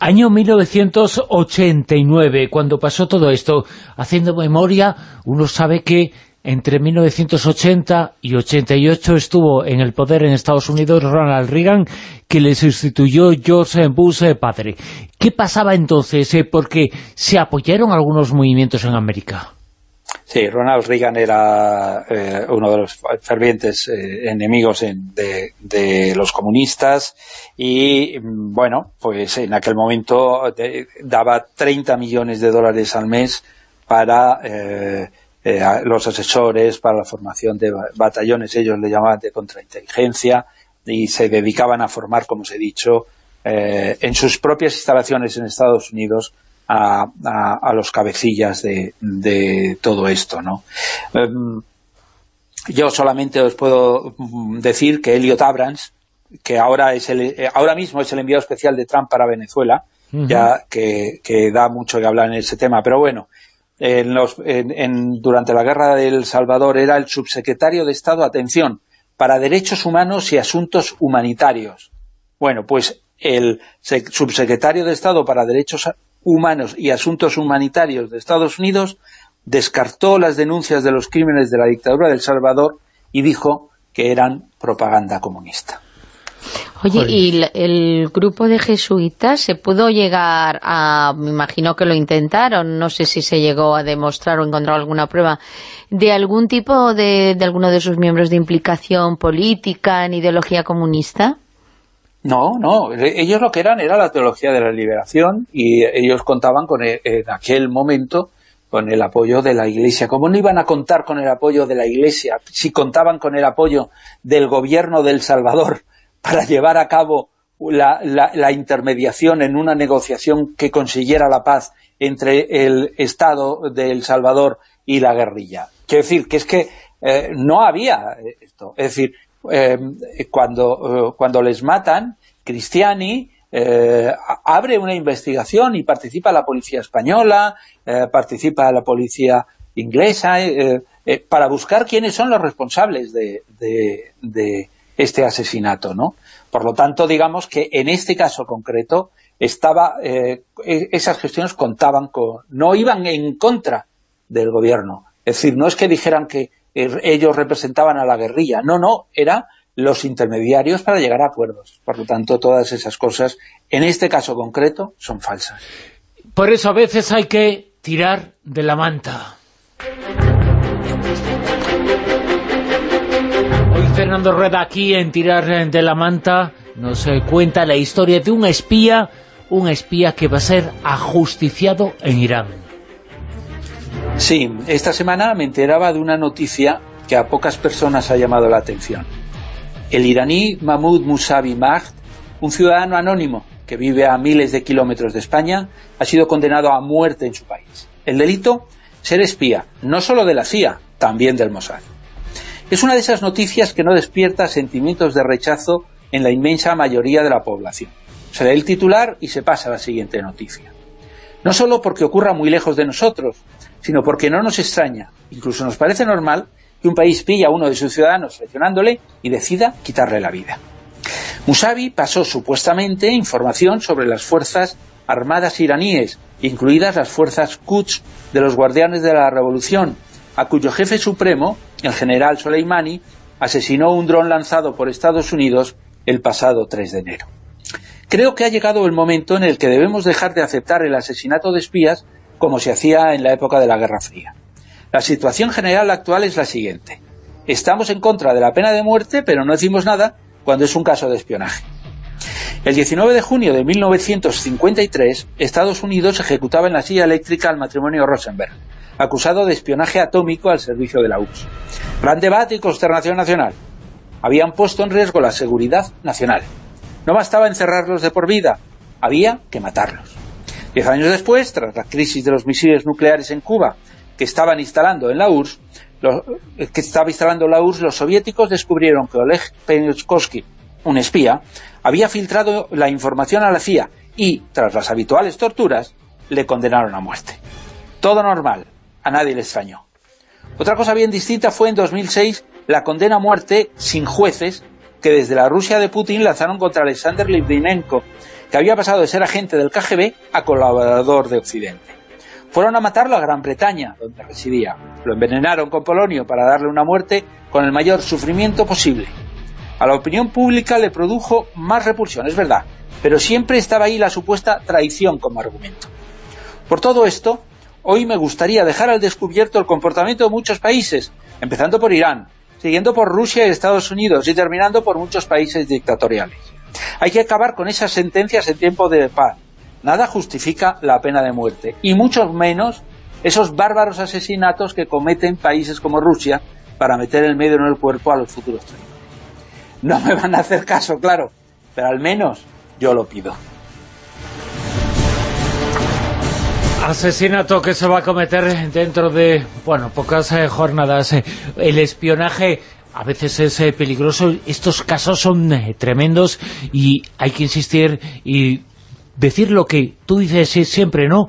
Año 1989, cuando pasó todo esto, haciendo memoria, uno sabe que entre 1980 y 88 estuvo en el poder en Estados Unidos Ronald Reagan, que le sustituyó George Bush eh, padre. ¿Qué pasaba entonces? Eh, porque se apoyaron algunos movimientos en América. Sí, Ronald Reagan era eh, uno de los fervientes eh, enemigos de, los comunistas y, mm, bueno, pues en aquel momento daba 30 millones de dólares al mes para eh, los asesores, para la formación de batallones, ellos le llamaban de contrainteligencia, y se dedicaban a formar, como os he dicho, en sus propias instalaciones en Estados Unidos a, los cabecillas de, todo esto, ¿no? Em, yo solamente os puedo decir que Elliot Abrams, que ahora es el, eh, ahora mismo es el enviado especial de Trump para Venezuela, ya que, da mucho que hablar en ese tema, pero bueno, durante la guerra del Salvador era el subsecretario de Estado, atención, para Derechos Humanos y Asuntos Humanitarios. Bueno, pues el subsecretario de Estado para Derechos Humanos y Asuntos Humanitarios de Estados Unidos descartó las denuncias de los crímenes de la dictadura del Salvador y dijo que eran propaganda comunista. Oye, ¿y el, grupo de jesuitas se pudo llegar a, me imagino que lo intentaron, no sé si se llegó a demostrar o encontrar alguna prueba, de algún tipo de, de alguno de sus miembros de implicación política en ideología comunista? No, no, ellos lo que eran era la teología de la liberación y ellos contaban con e, en aquel momento con el apoyo de la Iglesia. ¿Cómo no iban a contar con el apoyo de la Iglesia si contaban con el apoyo del gobierno del Salvador para llevar a cabo la, la, intermediación en una negociación que consiguiera la paz entre el Estado de El Salvador y la guerrilla? Quiero decir, que es que eh, no había esto. Es decir, eh, cuando, eh, cuando les matan, Cristiani eh, abre una investigación y participa la policía española, participa la policía inglesa, para buscar quiénes son los responsables de, de, este asesinato, ¿no? Por lo tanto, digamos que en este caso concreto, estaba e, esas gestiones contaban con... no iban en contra del gobierno. Es decir, no es que dijeran que ellos representaban a la guerrilla. No, no, eran los intermediarios para llegar a acuerdos. Por lo tanto, todas esas cosas, en este caso concreto, son falsas. Por eso a veces hay que tirar de la manta. Hoy Fernando Rueda aquí en Tirar de la Manta nos eh, cuenta la historia de un espía, un espía que va a ser ajusticiado en Irán. Sí, esta semana me enteraba de una noticia que a pocas personas ha llamado la atención. El iraní Mahmoud Musavi Mahd, un ciudadano anónimo que vive a miles de kilómetros de España, ha sido condenado a muerte en su país. El delito, ser espía, no solo de la CIA, también del Mossad. Es una de esas noticias que no despierta sentimientos de rechazo en la inmensa mayoría de la población. Se lee el titular y se pasa a la siguiente noticia. No solo porque ocurra muy lejos de nosotros, sino porque no nos extraña, incluso nos parece normal, que un país pilla a uno de sus ciudadanos presionándole y decida quitarle la vida. Musavi pasó supuestamente información sobre las fuerzas armadas iraníes, incluidas las fuerzas Quds de los guardianes de la revolución, a cuyo jefe supremo, el general Soleimani, asesinó un dron lanzado por Estados Unidos el pasado 3 de enero. Creo que ha llegado el momento en el que debemos dejar de aceptar el asesinato de espías como se hacía en la época de la Guerra Fría. La situación general actual es la siguiente. Estamos en contra de la pena de muerte, pero no decimos nada cuando es un caso de espionaje. El 19 de junio de 1953, Estados Unidos ejecutaba en la silla eléctrica al matrimonio Rosenberg, acusado de espionaje atómico al servicio de la URSS. Gran debate y consternación nacional. Habían puesto en riesgo la seguridad nacional. No bastaba encerrarlos de por vida, había que matarlos. Diez años después, tras la crisis de los misiles nucleares en Cuba, que estaban instalando en la URSS, eh, que estaba instalando la URSS, los soviéticos descubrieron que Oleg Penkovsky, un espía, había filtrado la información a la CIA y, tras las habituales torturas, le condenaron a muerte. Todo normal, a nadie le extrañó. Otra cosa bien distinta fue en 2006 la condena a muerte sin jueces que desde la Rusia de Putin lanzaron contra Alexander Litvinenko, que había pasado de ser agente del KGB a colaborador de Occidente. Fueron a matarlo a Gran Bretaña, donde residía. Lo envenenaron con polonio para darle una muerte con el mayor sufrimiento posible. A la opinión pública le produjo más repulsión, es verdad, pero siempre estaba ahí la supuesta traición como argumento. Por todo esto, hoy me gustaría dejar al descubierto el comportamiento de muchos países, empezando por Irán, siguiendo por Rusia y Estados Unidos y terminando por muchos países dictatoriales. Hay que acabar con esas sentencias en tiempo de paz. Nada justifica la pena de muerte, y mucho menos esos bárbaros asesinatos que cometen países como Rusia para meter el medio en el cuerpo a los futuros. No me van a hacer caso, claro, pero al menos yo lo pido. Asesinato que se va a cometer dentro de, bueno, pocas eh, jornadas. El espionaje a veces es eh, peligroso. Estos casos son eh, tremendos y hay que insistir y decir lo que tú dices siempre, ¿no?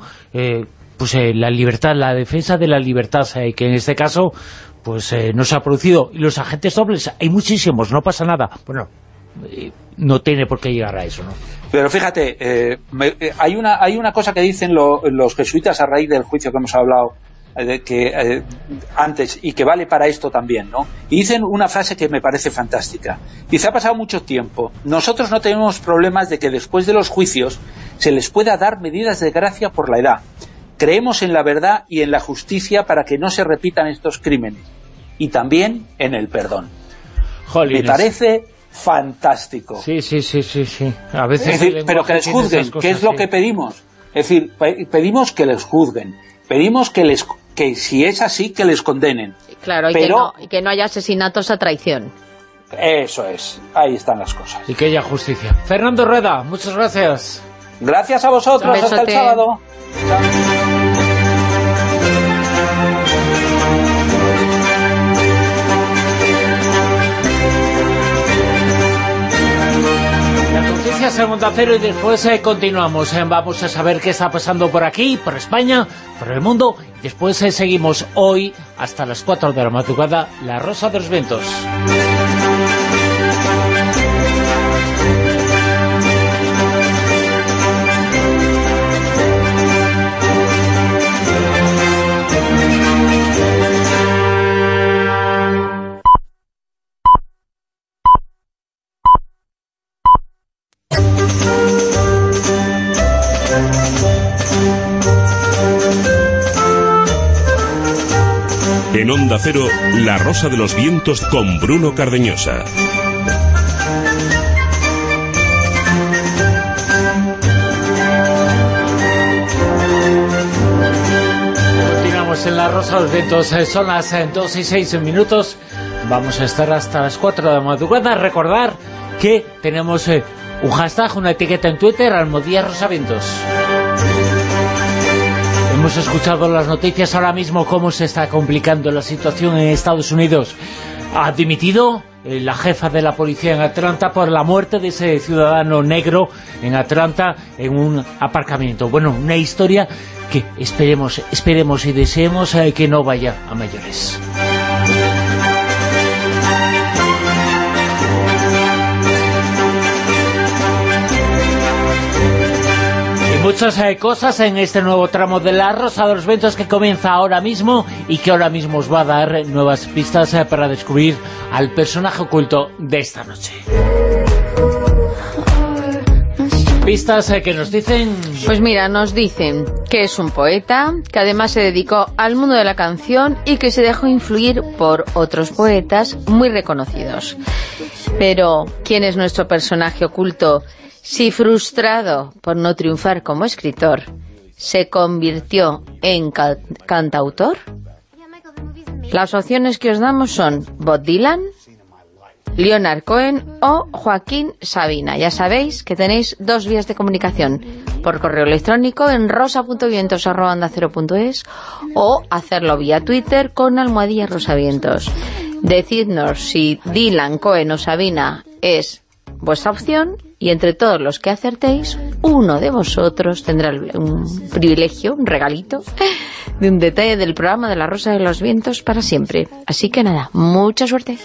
pues la libertad, la defensa de la libertad, que en este caso pues no se ha producido. Y los agentes dobles, hay muchísimos, no pasa nada. Bueno, no tiene por qué llegar a eso, ¿no? Pero fíjate, eh, eh, hay, una, hay una cosa que dicen los jesuitas a raíz del juicio que hemos hablado eh, que antes y que vale para esto también, ¿no? Y dicen una frase que me parece fantástica. Dice, ha pasado mucho tiempo. Nosotros no tenemos problemas de que después de los juicios se les pueda dar medidas de gracia por la edad. Creemos en la verdad y en la justicia para que no se repitan estos crímenes. Y también en el perdón. Me parece fantástico. Sí, sí, sí, sí, sí. A veces pero que les juzguen, ¿qué es lo que pedimos? Es decir, pedimos que les juzguen, pedimos que les que si es así, que les condenen. Claro, y, que, no, y que no haya asesinatos a traición. Eso es, ahí están las cosas. Y que haya justicia. Fernando Rueda, muchas gracias. Gracias a vosotros, hasta el sábado. Gracias a Montacero y después eh, continuamos. Eh, vamos a saber qué está pasando por aquí, por España, por el mundo. Y después eh, seguimos hoy hasta las 4 de la madrugada, La Rosa de los Vientos. En Onda Cero, La Rosa de los Vientos con Bruno Cardeñosa. Continuamos en La Rosa de los Vientos. Eh, son las 2 eh, y 6 minutos. Vamos a estar hasta las 4 de la madrugada. Recordar que tenemos eh, un hashtag, una etiqueta en Twitter, Almodía Rosavientos. Hemos escuchado las noticias ahora mismo, cómo se está complicando la situación en Estados Unidos. Ha dimitido eh, la jefa de la policía en Atlanta por la muerte de ese ciudadano negro en Atlanta en un aparcamiento. Bueno, una historia que esperemos, esperemos y deseemos eh, que no vaya a mayores. Muchas eh, cosas en este nuevo tramo de la Rosa de los Ventos que comienza ahora mismo y que ahora mismo os va a dar nuevas pistas eh, para descubrir al personaje oculto de esta noche. Pistas eh, que nos dicen... Pues mira, nos dicen que es un poeta, que además se dedicó al mundo de la canción y que se dejó influir por otros poetas muy reconocidos. Pero, ¿quién es nuestro personaje oculto si frustrado por no triunfar como escritor, se convirtió en cantautor? Las opciones que os damos son Bob Dylan, Leonard Cohen o Joaquín Sabina. Ya sabéis que tenéis dos vías de comunicación, por correo electrónico en rosa.vientos.es o hacerlo vía Twitter con almohadilla rosavientos. Decidnos si Dylan, Cohen o Sabina es vuestra opción y entre todos los que acertéis, uno de vosotros tendrá un privilegio, un regalito, de un detalle del programa de la Rosa de los Vientos para siempre. Así que nada, mucha suerte.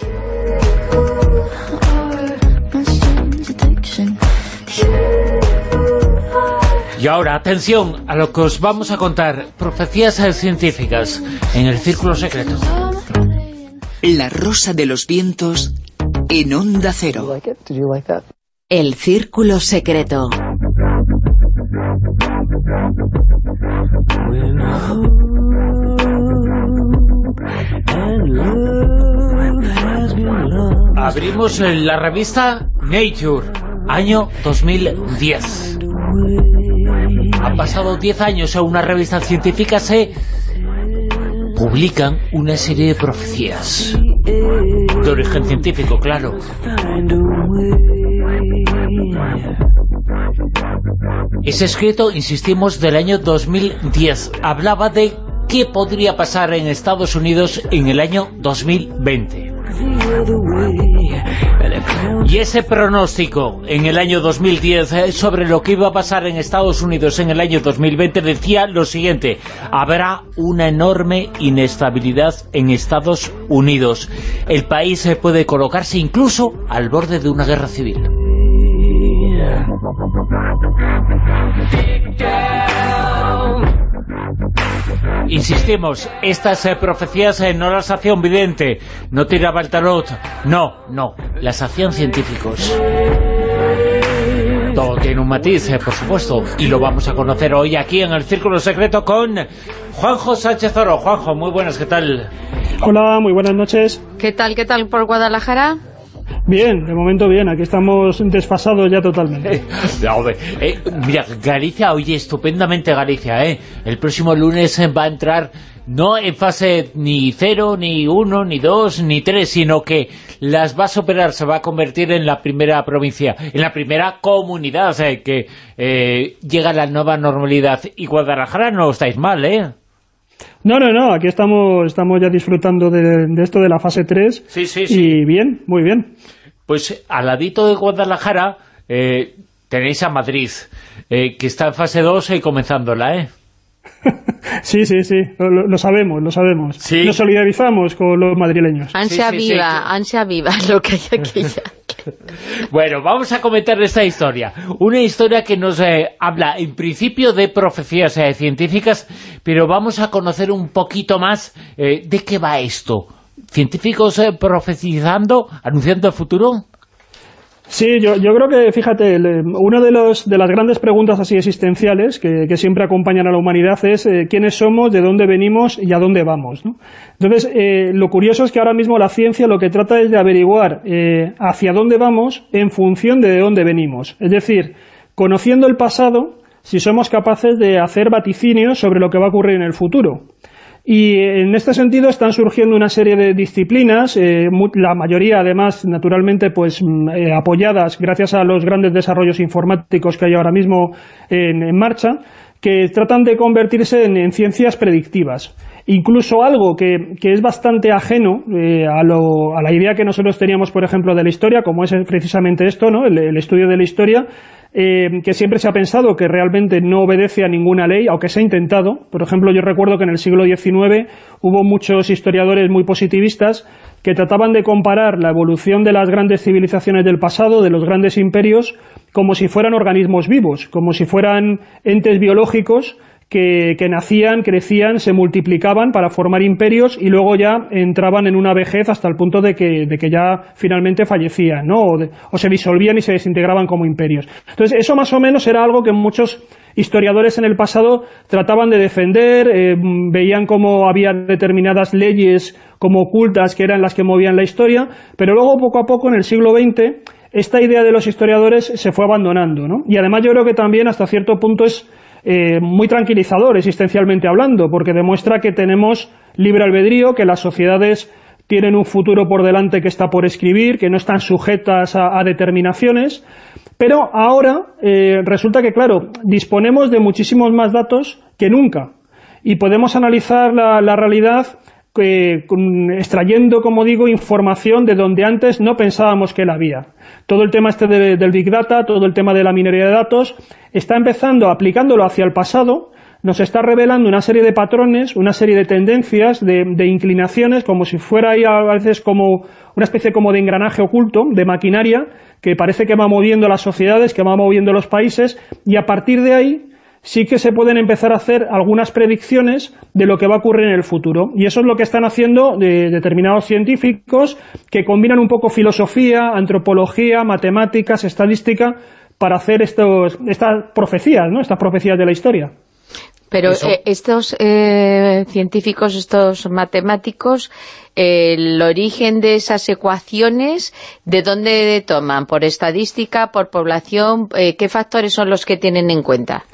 Y ahora, atención a lo que os vamos a contar. Profecías científicas en el Círculo Secreto. La Rosa de los Vientos en Onda Cero. El Círculo Secreto. Abrimos la revista Nature, año 2010. Han pasado 10 años, en una revista científica se publican una serie de profecías. De origen científico, claro. Ese escrito, insistimos, del año 2010. Hablaba de qué podría pasar en Estados Unidos en el año 2020. Y ese pronóstico en el año 2010 eh, sobre lo que iba a pasar en Estados Unidos en el año 2020 decía lo siguiente, habrá una enorme inestabilidad en Estados Unidos. El país eh, puede colocarse incluso al borde de una guerra civil. Insistimos, estas eh, profecías eh, no las hacía un vidente, no tiraba el tarot, no, no, las hacían científicos. Todo tiene un matiz, eh, por supuesto, y lo vamos a conocer hoy aquí en el Círculo Secreto con Juanjo Sánchez Oro. Juanjo, muy buenas, ¿qué tal? Hola, muy buenas noches. ¿Qué tal, qué tal por Guadalajara? Bien, de momento bien, aquí estamos desfasados ya totalmente. Eh, mira, Galicia, oye, estupendamente Galicia, ¿eh? El próximo lunes va a entrar no en fase ni cero, ni uno, ni dos, ni tres, sino que las va a superar, se va a convertir en la primera provincia, en la primera comunidad, o sea, que eh, llega la nueva normalidad. Y Guadalajara no estáis mal, ¿eh? No, no, no, aquí estamos, estamos ya disfrutando de, esto de la fase 3 sí, sí, sí. y bien, muy bien. Pues al ladito de Guadalajara eh, tenéis a Madrid, eh, que está en fase 2 y comenzándola, ¿eh? sí, sí, sí, lo, sabemos, lo sabemos. Nos solidarizamos con los madrileños. Ansia viva, ansia viva, lo que hay aquí ya. bueno, vamos a comentar esta historia. Una historia que nos eh, habla en principio de profecías eh, científicas, pero vamos a conocer un poquito más eh, de qué va esto. ¿Científicos profetizando, anunciando el futuro? Sí, yo, creo que, fíjate, una de, los, de las grandes preguntas así existenciales que, siempre acompañan a la humanidad es eh, quiénes somos, de dónde venimos y a dónde vamos. Entonces, eh, lo curioso es que ahora mismo la ciencia lo que trata es de averiguar eh, hacia dónde vamos en función de dónde venimos. Es decir, conociendo el pasado, si somos capaces de hacer vaticinios sobre lo que va a ocurrir en el futuro. Y en este sentido están surgiendo una serie de disciplinas, eh, la mayoría además, naturalmente, pues mm, eh, apoyadas gracias a los grandes desarrollos informáticos que hay ahora mismo en, marcha, que tratan de convertirse en, ciencias predictivas. Incluso algo que, es bastante ajeno eh, a, la idea que nosotros teníamos, por ejemplo, de la historia, como es precisamente esto, ¿no? el estudio de la historia, eh, que siempre se ha pensado que realmente no obedece a ninguna ley, aunque se ha intentado. Por ejemplo, yo recuerdo que en el siglo XIX hubo muchos historiadores muy positivistas que trataban de comparar la evolución de las grandes civilizaciones del pasado, de los grandes imperios, como si fueran organismos vivos, como si fueran entes biológicos que, nacían, crecían, se multiplicaban para formar imperios y luego ya entraban en una vejez hasta el punto de que, de que ya finalmente fallecían, ¿no? O, se disolvían y se desintegraban como imperios. Entonces, eso más o menos era algo que muchos historiadores en el pasado trataban de defender, eh, veían cómo había determinadas leyes como ocultas que eran las que movían la historia, pero luego poco a poco en el siglo XX esta idea de los historiadores se fue abandonando, ¿no? Y además yo creo que también hasta cierto punto es eh, muy tranquilizador existencialmente hablando, porque demuestra que tenemos libre albedrío, que las sociedades tienen un futuro por delante que está por escribir, que no están sujetas a, determinaciones, pero ahora eh, resulta que, claro, disponemos de muchísimos más datos que nunca. Y podemos analizar la realidad extrayendo, como digo, información de donde antes no pensábamos que la había. Todo el tema este del Big Data, todo el tema de la minería de datos, está empezando, aplicándolo hacia el pasado, nos está revelando una serie de patrones, una serie de tendencias, de, de, inclinaciones, como si fuera ahí a veces como una especie como de engranaje oculto, de maquinaria, que parece que va moviendo las sociedades, que va moviendo los países, y a partir de ahí sí que se pueden empezar a hacer algunas predicciones de lo que va a ocurrir en el futuro. Y eso es lo que están haciendo de determinados científicos que combinan un poco filosofía, antropología, matemáticas, estadística, para hacer estos, estas profecías, ¿no? estas profecías de la historia. Pero eh, estos eh, científicos, estos matemáticos, el origen de esas ecuaciones, ¿de dónde toman? ¿Por estadística, por población? Eh, ¿Qué factores son los que tienen en cuenta?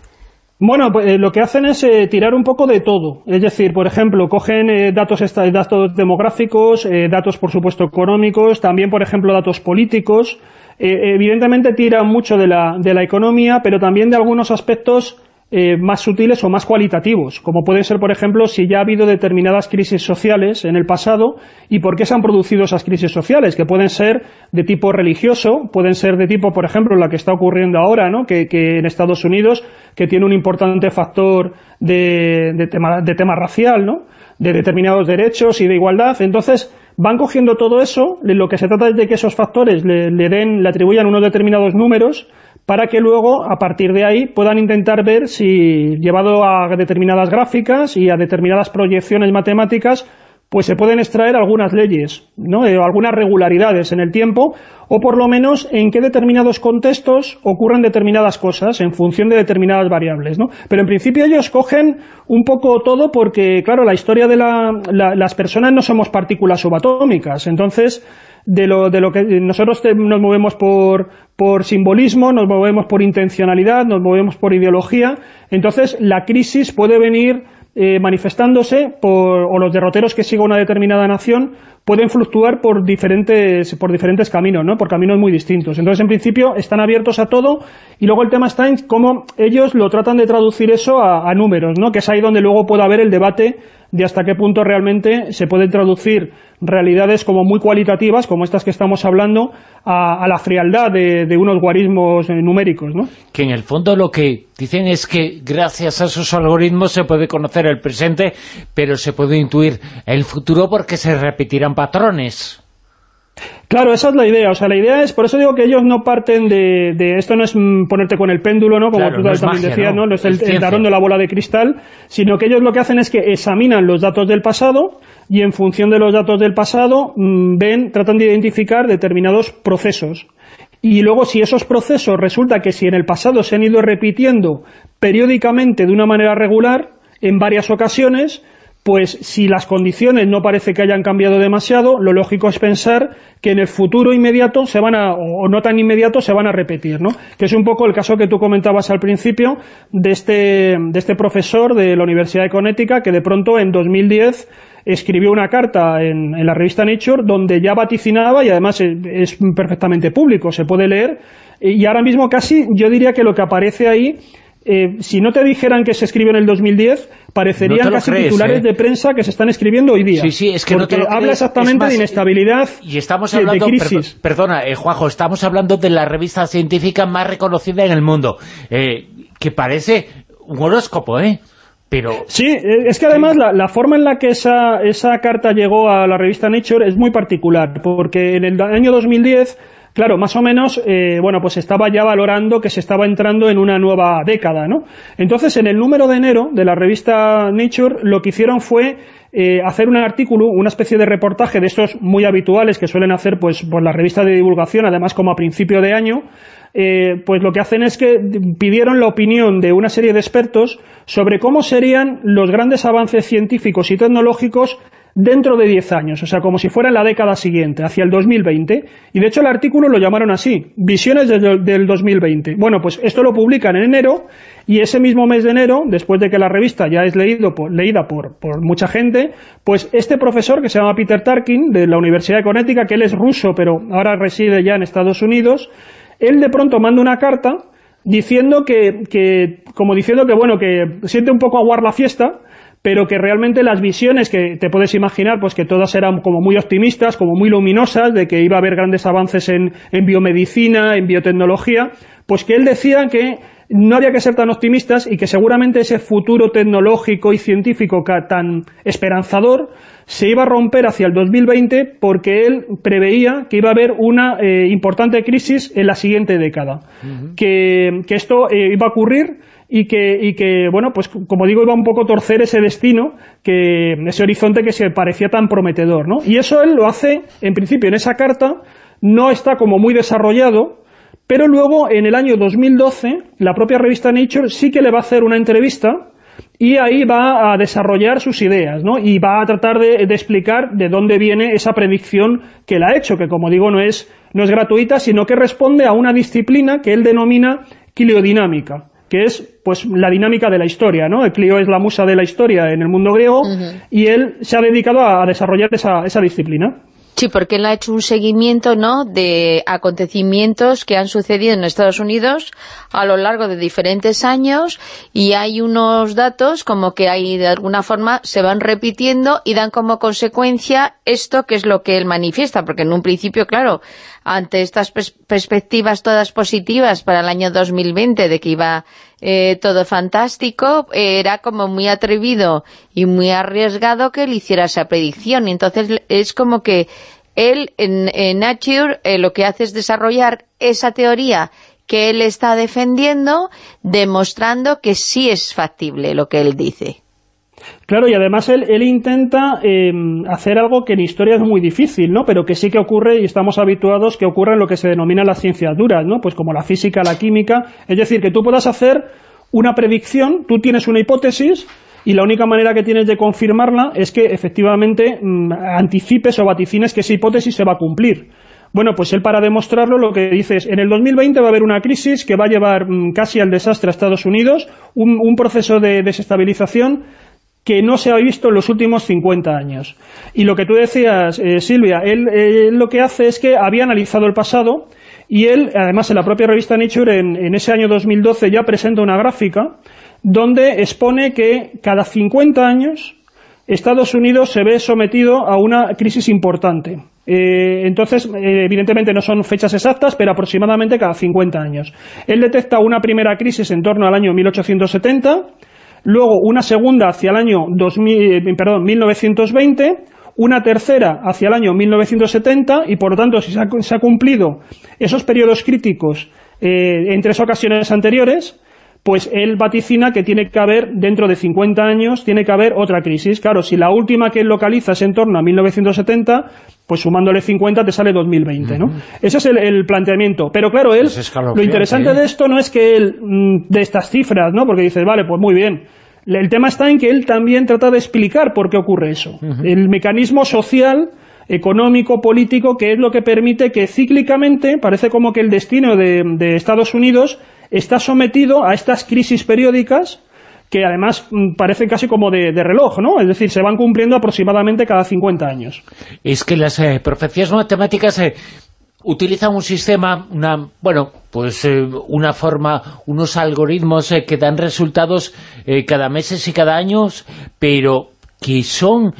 Bueno, pues, lo que hacen es tirar un poco de todo. Es decir, por ejemplo, cogen datos, datos demográficos, datos, por supuesto, económicos, también, por ejemplo, datos políticos. evidentemente tiran mucho de la, de la economía, pero también de algunos aspectos eh, más sutiles o más cualitativos, como puede ser, por ejemplo, si ya ha habido determinadas crisis sociales en el pasado y por qué se han producido esas crisis sociales, que pueden ser de tipo religioso, pueden ser de tipo, por ejemplo, la que está ocurriendo ahora, ¿no? que, en Estados Unidos, que tiene un importante factor de, tema, de tema racial, ¿no? de determinados derechos y de igualdad. Entonces, van cogiendo todo eso, lo que se trata es de que esos factores le, le den, le atribuyan unos determinados números para que luego, a partir de ahí, puedan intentar ver si, llevado a determinadas gráficas y a determinadas proyecciones matemáticas, pues se pueden extraer algunas leyes, ¿no? Eh, algunas regularidades en el tiempo, o por lo menos en qué determinados contextos ocurren determinadas cosas en función de determinadas variables, ¿no? Pero en principio ellos cogen un poco todo porque, claro, la historia de la, las personas no somos partículas subatómicas, entonces de lo, de lo que nosotros nos movemos por, por simbolismo, nos movemos por intencionalidad, nos movemos por ideología, entonces la crisis puede venir eh, manifestándose por, o los derroteros que siga una determinada nación pueden fluctuar por diferentes, por diferentes caminos, ¿no? por caminos muy distintos. Entonces, en principio, están abiertos a todo y luego el tema está en cómo ellos lo tratan de traducir eso a, a números, ¿no? que es ahí donde luego puede haber el debate de hasta qué punto realmente se pueden traducir realidades como muy cualitativas, como estas que estamos hablando, a, la frialdad de, unos guarismos numéricos, ¿no? Que en el fondo lo que dicen es que gracias a esos algoritmos se puede conocer el presente, pero se puede intuir el futuro porque se repetirán patrones. Claro, esa es la idea. O sea, la idea es, por eso digo que ellos no parten de, esto no es ponerte con el péndulo, ¿no? Como tú también decías, ¿no? No es el, el de la bola de cristal, sino que ellos lo que hacen es que examinan los datos del pasado y en función de los datos del pasado mm, ven, tratan de identificar determinados procesos. Y luego si esos procesos resulta que si en el pasado se han ido repitiendo periódicamente de una manera regular, en varias ocasiones, pues si las condiciones no parece que hayan cambiado demasiado, lo lógico es pensar que en el futuro inmediato se van a, o no tan inmediato, se van a repetir, ¿no? Que es un poco el caso que tú comentabas al principio de este, de este profesor de la Universidad de Connecticut que de pronto en 2010 escribió una carta en, la revista Nature donde ya vaticinaba, y además es perfectamente público, se puede leer, y ahora mismo casi yo diría que lo que aparece ahí eh, si no te dijeran que se escribió en el 2010, parecerían casi titulares ¿eh? de prensa que se están escribiendo hoy día. Sí, sí, es que porque habla exactamente de inestabilidad y estamos hablando, de, crisis. perdona, eh, Juanjo, estamos hablando de la revista científica más reconocida en el mundo, que parece un horóscopo, ¿eh? Pero... Sí, es que además la, la, forma en la que esa, esa carta llegó a la revista Nature es muy particular, porque en el año 2010 Claro, más o menos, eh, bueno, pues estaba ya valorando que se estaba entrando en una nueva década, ¿no? Entonces, en el número de enero de la revista Nature, lo que hicieron fue eh, hacer un artículo, una especie de reportaje de estos muy habituales que suelen hacer, pues, por la revista de divulgación, además como a principio de año, eh, pues lo que hacen es que pidieron la opinión de una serie de expertos sobre cómo serían los grandes avances científicos y tecnológicos dentro de 10 años, o sea, como si fuera en la década siguiente, hacia el 2020, y de hecho el artículo lo llamaron así, Visiones del 2020. Bueno, pues esto lo publican en enero, y ese mismo mes de enero, después de que la revista ya es leído leída por, por mucha gente, pues este profesor, que se llama Peter Tarkin, de la Universidad de Connecticut, que él es ruso, pero ahora reside ya en Estados Unidos, él de pronto manda una carta diciendo que, que como diciendo que, bueno, que siente un poco aguar la fiesta, pero que realmente las visiones que te puedes imaginar, pues que todas eran como muy optimistas, como muy luminosas, de que iba a haber grandes avances en, biomedicina, en biotecnología, pues que él decía que no había que ser tan optimistas y que seguramente ese futuro tecnológico y científico tan esperanzador se iba a romper hacia el 2020 porque él preveía que iba a haber una eh, importante crisis en la siguiente década. que, esto eh, iba a ocurrir y que, y que, bueno, pues como digo, iba un poco a torcer ese destino, que ese horizonte que se parecía tan prometedor, ¿no? Y eso él lo hace, en principio, en esa carta, no está como muy desarrollado, pero luego, en el año 2012, la propia revista Nature sí que le va a hacer una entrevista y ahí va a desarrollar sus ideas, ¿no? Y va a tratar de, explicar de dónde viene esa predicción que él ha hecho, que como digo no es, no es gratuita, sino que responde a una disciplina que él denomina quiliodinámica, que es pues la dinámica de la historia, ¿no? Clio es la musa de la historia en el mundo griego y él se ha dedicado a, desarrollar esa, esa disciplina. Sí, porque él ha hecho un seguimiento ¿no? de acontecimientos que han sucedido en Estados Unidos a lo largo de diferentes años y hay unos datos como que ahí de alguna forma se van repitiendo y dan como consecuencia esto que es lo que él manifiesta, porque en un principio, claro, ante estas perspectivas todas positivas para el año 2020 de que iba eh, todo fantástico, era como muy atrevido y muy arriesgado que él hiciera esa predicción. Y entonces es como que él en, Nature eh, lo que hace es desarrollar esa teoría que él está defendiendo, demostrando que sí es factible lo que él dice. Claro, y además él, él intenta em, hacer algo que en historia es muy difícil, ¿no? Pero que sí que ocurre y estamos habituados que ocurra en lo que se denomina las ciencias duras, ¿no? Pues como la física, la química, es decir, que tú puedas hacer una predicción, tú tienes una hipótesis y la única manera que tienes de confirmarla es que efectivamente mm, anticipes o vaticines que esa hipótesis se va a cumplir. Bueno, pues él para demostrarlo lo que dice es, en el 2020 va a haber una crisis que va a llevar mm, casi al desastre a Estados Unidos, un, proceso de desestabilización que no se ha visto en los últimos 50 años. Y lo que tú decías, eh, Silvia, él, lo que hace es que había analizado el pasado y él, además en la propia revista Nature, en, en ese año 2012 ya presenta una gráfica donde expone que cada 50 años Estados Unidos se ve sometido a una crisis importante. Eh, entonces, eh, evidentemente no son fechas exactas, pero aproximadamente cada 50 años. Él detecta una primera crisis en torno al año 1870, luego una segunda hacia el año 2000, eh, perdón, 1920, una tercera hacia el año 1970, y por lo tanto, si se ha, cumplido esos periodos críticos en tres ocasiones anteriores, pues él vaticina que tiene que haber, dentro de 50 años, tiene que haber otra crisis. Claro, si la última que él localiza es en torno a 1970, pues sumándole 50 te sale 2020, ¿no? Ese es el, planteamiento. Pero claro, él, lo interesante de esto no es que él, mm, de estas cifras, ¿no? Porque dices, vale, pues muy bien. El tema está en que él también trata de explicar por qué ocurre eso. El mecanismo social económico, político, que es lo que permite que cíclicamente, parece como que el destino de, de Estados Unidos está sometido a estas crisis periódicas que además mm, parecen casi como de, reloj, ¿no? Es decir, se van cumpliendo aproximadamente cada 50 años. Es que las eh, profecías matemáticas eh, utilizan un sistema, una bueno, pues eh, una forma, unos algoritmos que dan resultados cada mes y cada año, pero que son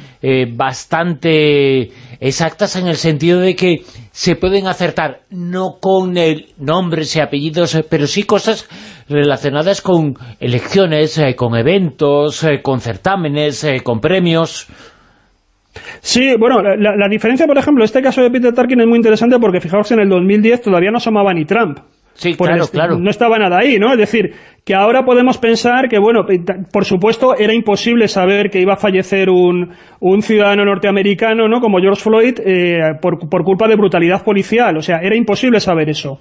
bastante exactas en el sentido de que se pueden acertar no con el nombres y apellidos, eh, pero sí cosas relacionadas con elecciones, eh, con eventos, eh, con certámenes, con premios... Sí, bueno, la, diferencia, por ejemplo, este caso de Peter Tarkin es muy interesante porque fijaos en el 2010 todavía no llamaba ni Trump. Sí, claro, claro. No estaba nada ahí, ¿no? Es decir, que ahora podemos pensar que, bueno, por supuesto era imposible saber que iba a fallecer un, un ciudadano norteamericano, ¿no? Como George Floyd, eh, por, por culpa de brutalidad policial. O sea, era imposible saber eso.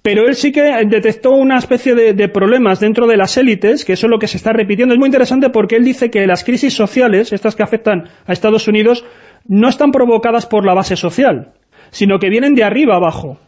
Pero él sí que detectó una especie de, de, problemas dentro de las élites, que eso es lo que se está repitiendo. Es muy interesante porque él dice que las crisis sociales, estas que afectan a Estados Unidos, no están provocadas por la base social, sino que vienen de arriba abajo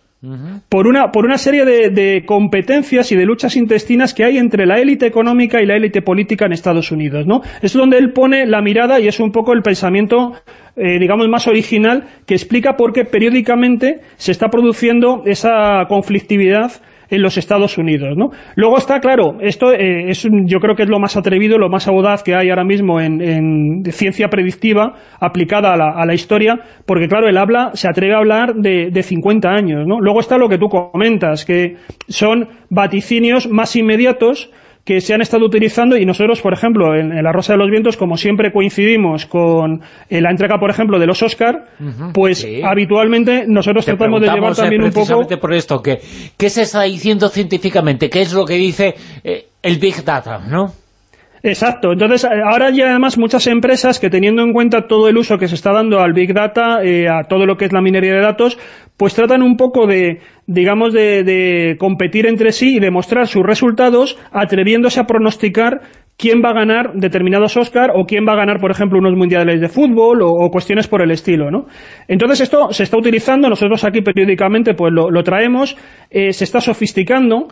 por, una, por una serie de, competencias y de luchas intestinas que hay entre la élite económica y la élite política en Estados Unidos. ¿no? Es donde él pone la mirada y es un poco el pensamiento eh, digamos, más original que explica por qué periódicamente se está produciendo esa conflictividad en los Estados Unidos, ¿no? Luego está, claro, esto eh, es yo creo que es lo más atrevido, lo más audaz que hay ahora mismo en, ciencia predictiva aplicada a la, historia, porque claro, él habla, se atreve a hablar de, de 50 años, ¿no? Luego está lo que tú comentas, que son vaticinios más inmediatos que se han estado utilizando y nosotros, por ejemplo, en, La Rosa de los Vientos, como siempre coincidimos con eh, la entrega, por ejemplo, de los Oscar, pues habitualmente nosotros tratamos de llevar también un poco... por esto, que, ¿qué se está diciendo científicamente? ¿Qué es lo que dice eh, el Big Data, no? Exacto, entonces eh, ahora ya además muchas empresas que teniendo en cuenta todo el uso que se está dando al Big Data, eh, a todo lo que es la minería de datos, pues tratan un poco de, digamos, de, de competir entre sí y demostrar sus resultados atreviéndose a pronosticar quién va a ganar determinados Oscar o quién va a ganar, por ejemplo, unos mundiales de fútbol o, cuestiones por el estilo, ¿no? Entonces esto se está utilizando, nosotros aquí periódicamente pues lo, traemos, eh, se está sofisticando,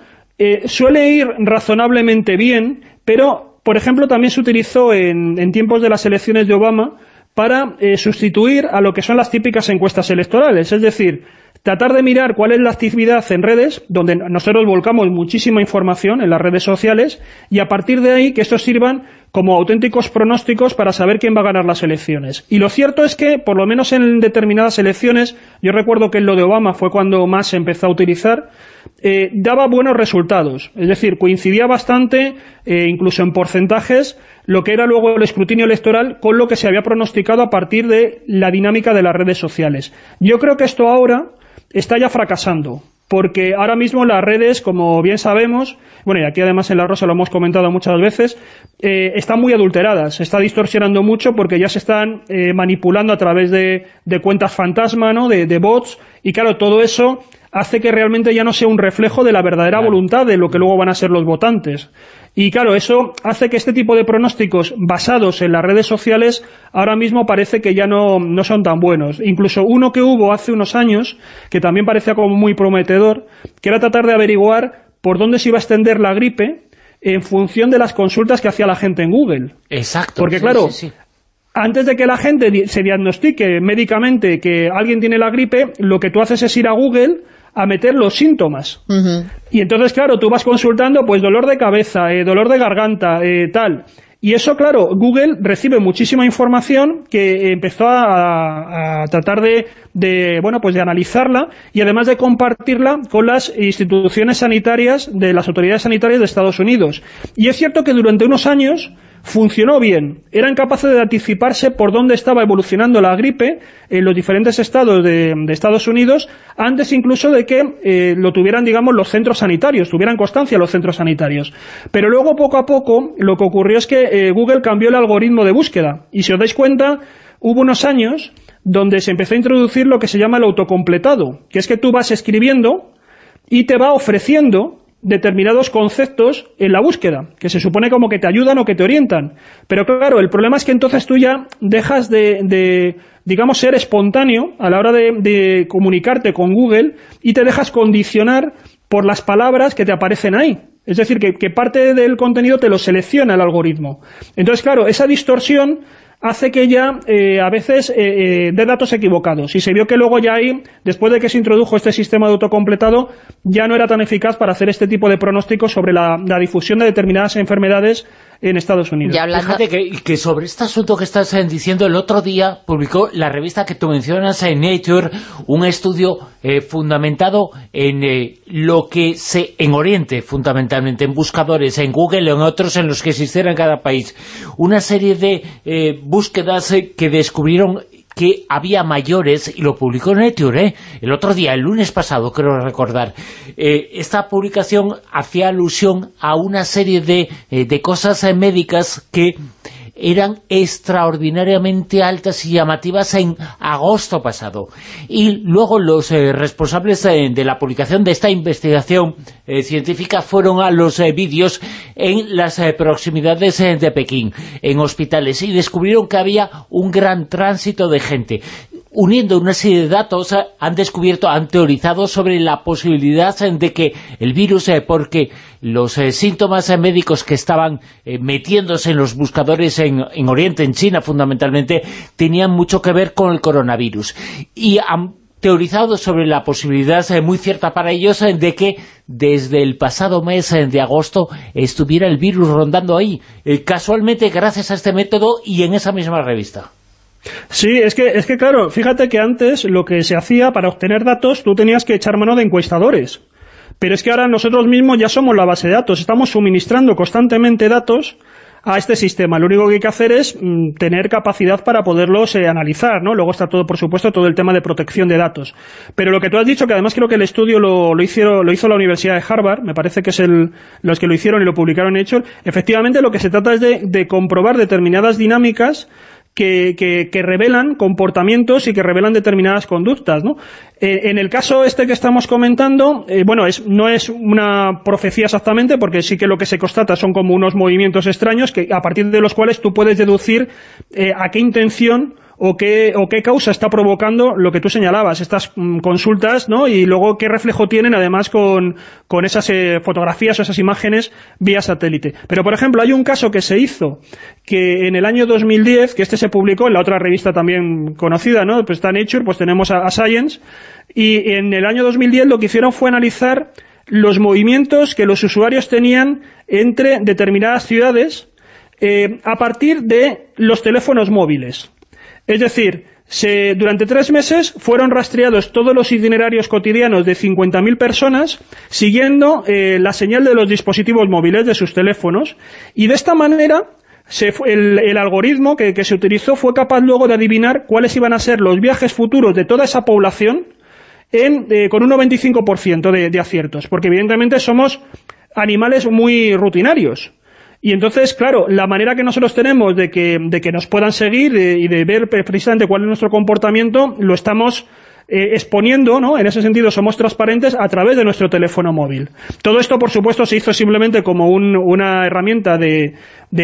suele ir razonablemente bien, pero, por ejemplo, también se utilizó en, en tiempos de las elecciones de Obama para eh, sustituir a lo que son las típicas encuestas electorales, es decir, tratar de mirar cuál es la actividad en redes, donde nosotros volcamos muchísima información en las redes sociales, y a partir de ahí que estos sirvan como auténticos pronósticos para saber quién va a ganar las elecciones. Y lo cierto es que, por lo menos en determinadas elecciones, yo recuerdo que en lo de Obama fue cuando más se empezó a utilizar, eh, daba buenos resultados. Es decir, coincidía bastante, eh, incluso en porcentajes, lo que era luego el escrutinio electoral con lo que se había pronosticado a partir de la dinámica de las redes sociales. Yo creo que esto ahora está ya fracasando porque ahora mismo las redes, como bien sabemos, bueno, y aquí además en La Rosa lo hemos comentado muchas veces, eh, están muy adulteradas, se está distorsionando mucho porque ya se están eh, manipulando a través de, cuentas fantasma, ¿no?, de, de, bots, y claro, todo eso hace que realmente ya no sea un reflejo de la verdadera voluntad de lo que luego van a ser los votantes. Y claro, eso hace que este tipo de pronósticos basados en las redes sociales ahora mismo parece que ya no, no son tan buenos. Incluso uno que hubo hace unos años, que también parecía como muy prometedor, que era tratar de averiguar por dónde se iba a extender la gripe en función de las consultas que hacía la gente en Google. Exacto. Porque claro, antes de que la gente se diagnostique médicamente que alguien tiene la gripe, lo que tú haces es ir a Google a meter los síntomas. Y entonces, claro, tú vas consultando, pues, dolor de cabeza, eh, dolor de garganta, eh, tal. Y eso, claro, Google recibe muchísima información que empezó a, tratar de, de, bueno, pues de analizarla y además de compartirla con las instituciones sanitarias de las autoridades sanitarias de Estados Unidos. Y es cierto que durante unos años funcionó bien. Eran capaces de anticiparse por dónde estaba evolucionando la gripe en los diferentes estados de, Estados Unidos, antes incluso de que eh, lo tuvieran, digamos, los centros sanitarios, tuvieran constancia los centros sanitarios. Pero luego, poco a poco, lo que ocurrió es que eh, Google cambió el algoritmo de búsqueda. Y si os dais cuenta, hubo unos años donde se empezó a introducir lo que se llama el autocompletado, que es que tú vas escribiendo y te va ofreciendo determinados conceptos en la búsqueda, que se supone como que te ayudan o que te orientan. Pero claro, el problema es que entonces tú ya dejas de, digamos, ser espontáneo a la hora de, comunicarte con Google y te dejas condicionar por las palabras que te aparecen ahí. Es decir, que, que parte del contenido te lo selecciona el algoritmo. Entonces, claro, esa distorsión hace que ya eh, a veces eh, eh, dé datos equivocados. Y se vio que luego ya ahí, después de que se introdujo este sistema de autocompletado, ya no era tan eficaz para hacer este tipo de pronósticos sobre la difusión de determinadas enfermedades en Estados Unidos. Fíjate que, sobre este asunto que estás eh, diciendo, el otro día publicó la revista que tú mencionas en Nature un estudio eh, fundamentado en eh, lo que se... en Oriente, fundamentalmente, en buscadores, en Google, en otros en los que existiera en cada país. Una serie de búsquedas que descubrieron que había mayores, y lo publicó Nature, ¿eh? el otro día, el lunes pasado, creo recordar. Eh, esta publicación hacía alusión a una serie de, eh, de cosas médicas que eran extraordinariamente altas y llamativas en agosto pasado. Y luego los eh, responsables eh, de la publicación de esta investigación eh, científica fueron a los vídeos en las proximidades de Pekín, en hospitales, y descubrieron que había un gran tránsito de gente uniendo una serie de datos, han descubierto, han teorizado sobre la posibilidad de que el virus, porque los eh, síntomas eh, médicos que estaban eh, metiéndose en los buscadores en, Oriente, en China fundamentalmente, tenían mucho que ver con el coronavirus. Y han teorizado sobre la posibilidad muy cierta para ellos de que desde el pasado mes de agosto estuviera el virus rondando ahí, casualmente gracias a este método y en esa misma revista. Sí, es que, es que claro, fíjate que antes lo que se hacía para obtener datos, tú tenías que echar mano de encuestadores. Pero es que ahora nosotros mismos ya somos la base de datos, estamos suministrando constantemente datos a este sistema. Lo único que hay que hacer es mm, tener capacidad para poderlos eh, analizar, ¿no? Luego está todo, por supuesto, todo el tema de protección de datos. Pero lo que tú has dicho, que además creo que el estudio lo, lo, hicieron, lo hizo la Universidad de Harvard, me parece que es el, los que lo hicieron y lo publicaron en hecho, efectivamente lo que se trata es de, de comprobar determinadas dinámicas que, que, revelan comportamientos y que revelan determinadas conductas, ¿no? Eh, en el caso este que estamos comentando, eh, bueno, es, no es una profecía exactamente, porque sí que lo que se constata son como unos movimientos extraños que a partir de los cuales tú puedes deducir eh, a qué intención o qué, o qué causa está provocando lo que tú señalabas, estas mm, consultas, ¿no? Y luego qué reflejo tienen además con, con esas eh, fotografías o esas imágenes vía satélite. Pero, por ejemplo, hay un caso que se hizo que en el año 2010, que este se publicó en la otra revista también conocida, ¿no? Pues está Nature, pues tenemos a, Science, y en el año 2010 lo que hicieron fue analizar los movimientos que los usuarios tenían entre determinadas ciudades eh, a partir de los teléfonos móviles. Es decir, se, durante tres meses fueron rastreados todos los itinerarios cotidianos de 50.000 personas siguiendo eh, la señal de los dispositivos móviles de sus teléfonos y de esta manera el, algoritmo que, se utilizó fue capaz luego de adivinar cuáles iban a ser los viajes futuros de toda esa población eh, con un 95% de, de aciertos, porque evidentemente somos animales muy rutinarios. Y entonces, claro, la manera que nosotros tenemos de que, de que nos puedan seguir y de ver precisamente cuál es nuestro comportamiento, lo estamos eh, exponiendo, ¿no? En ese sentido somos transparentes a través de nuestro teléfono móvil. Todo esto, por supuesto, se hizo simplemente como una herramienta de,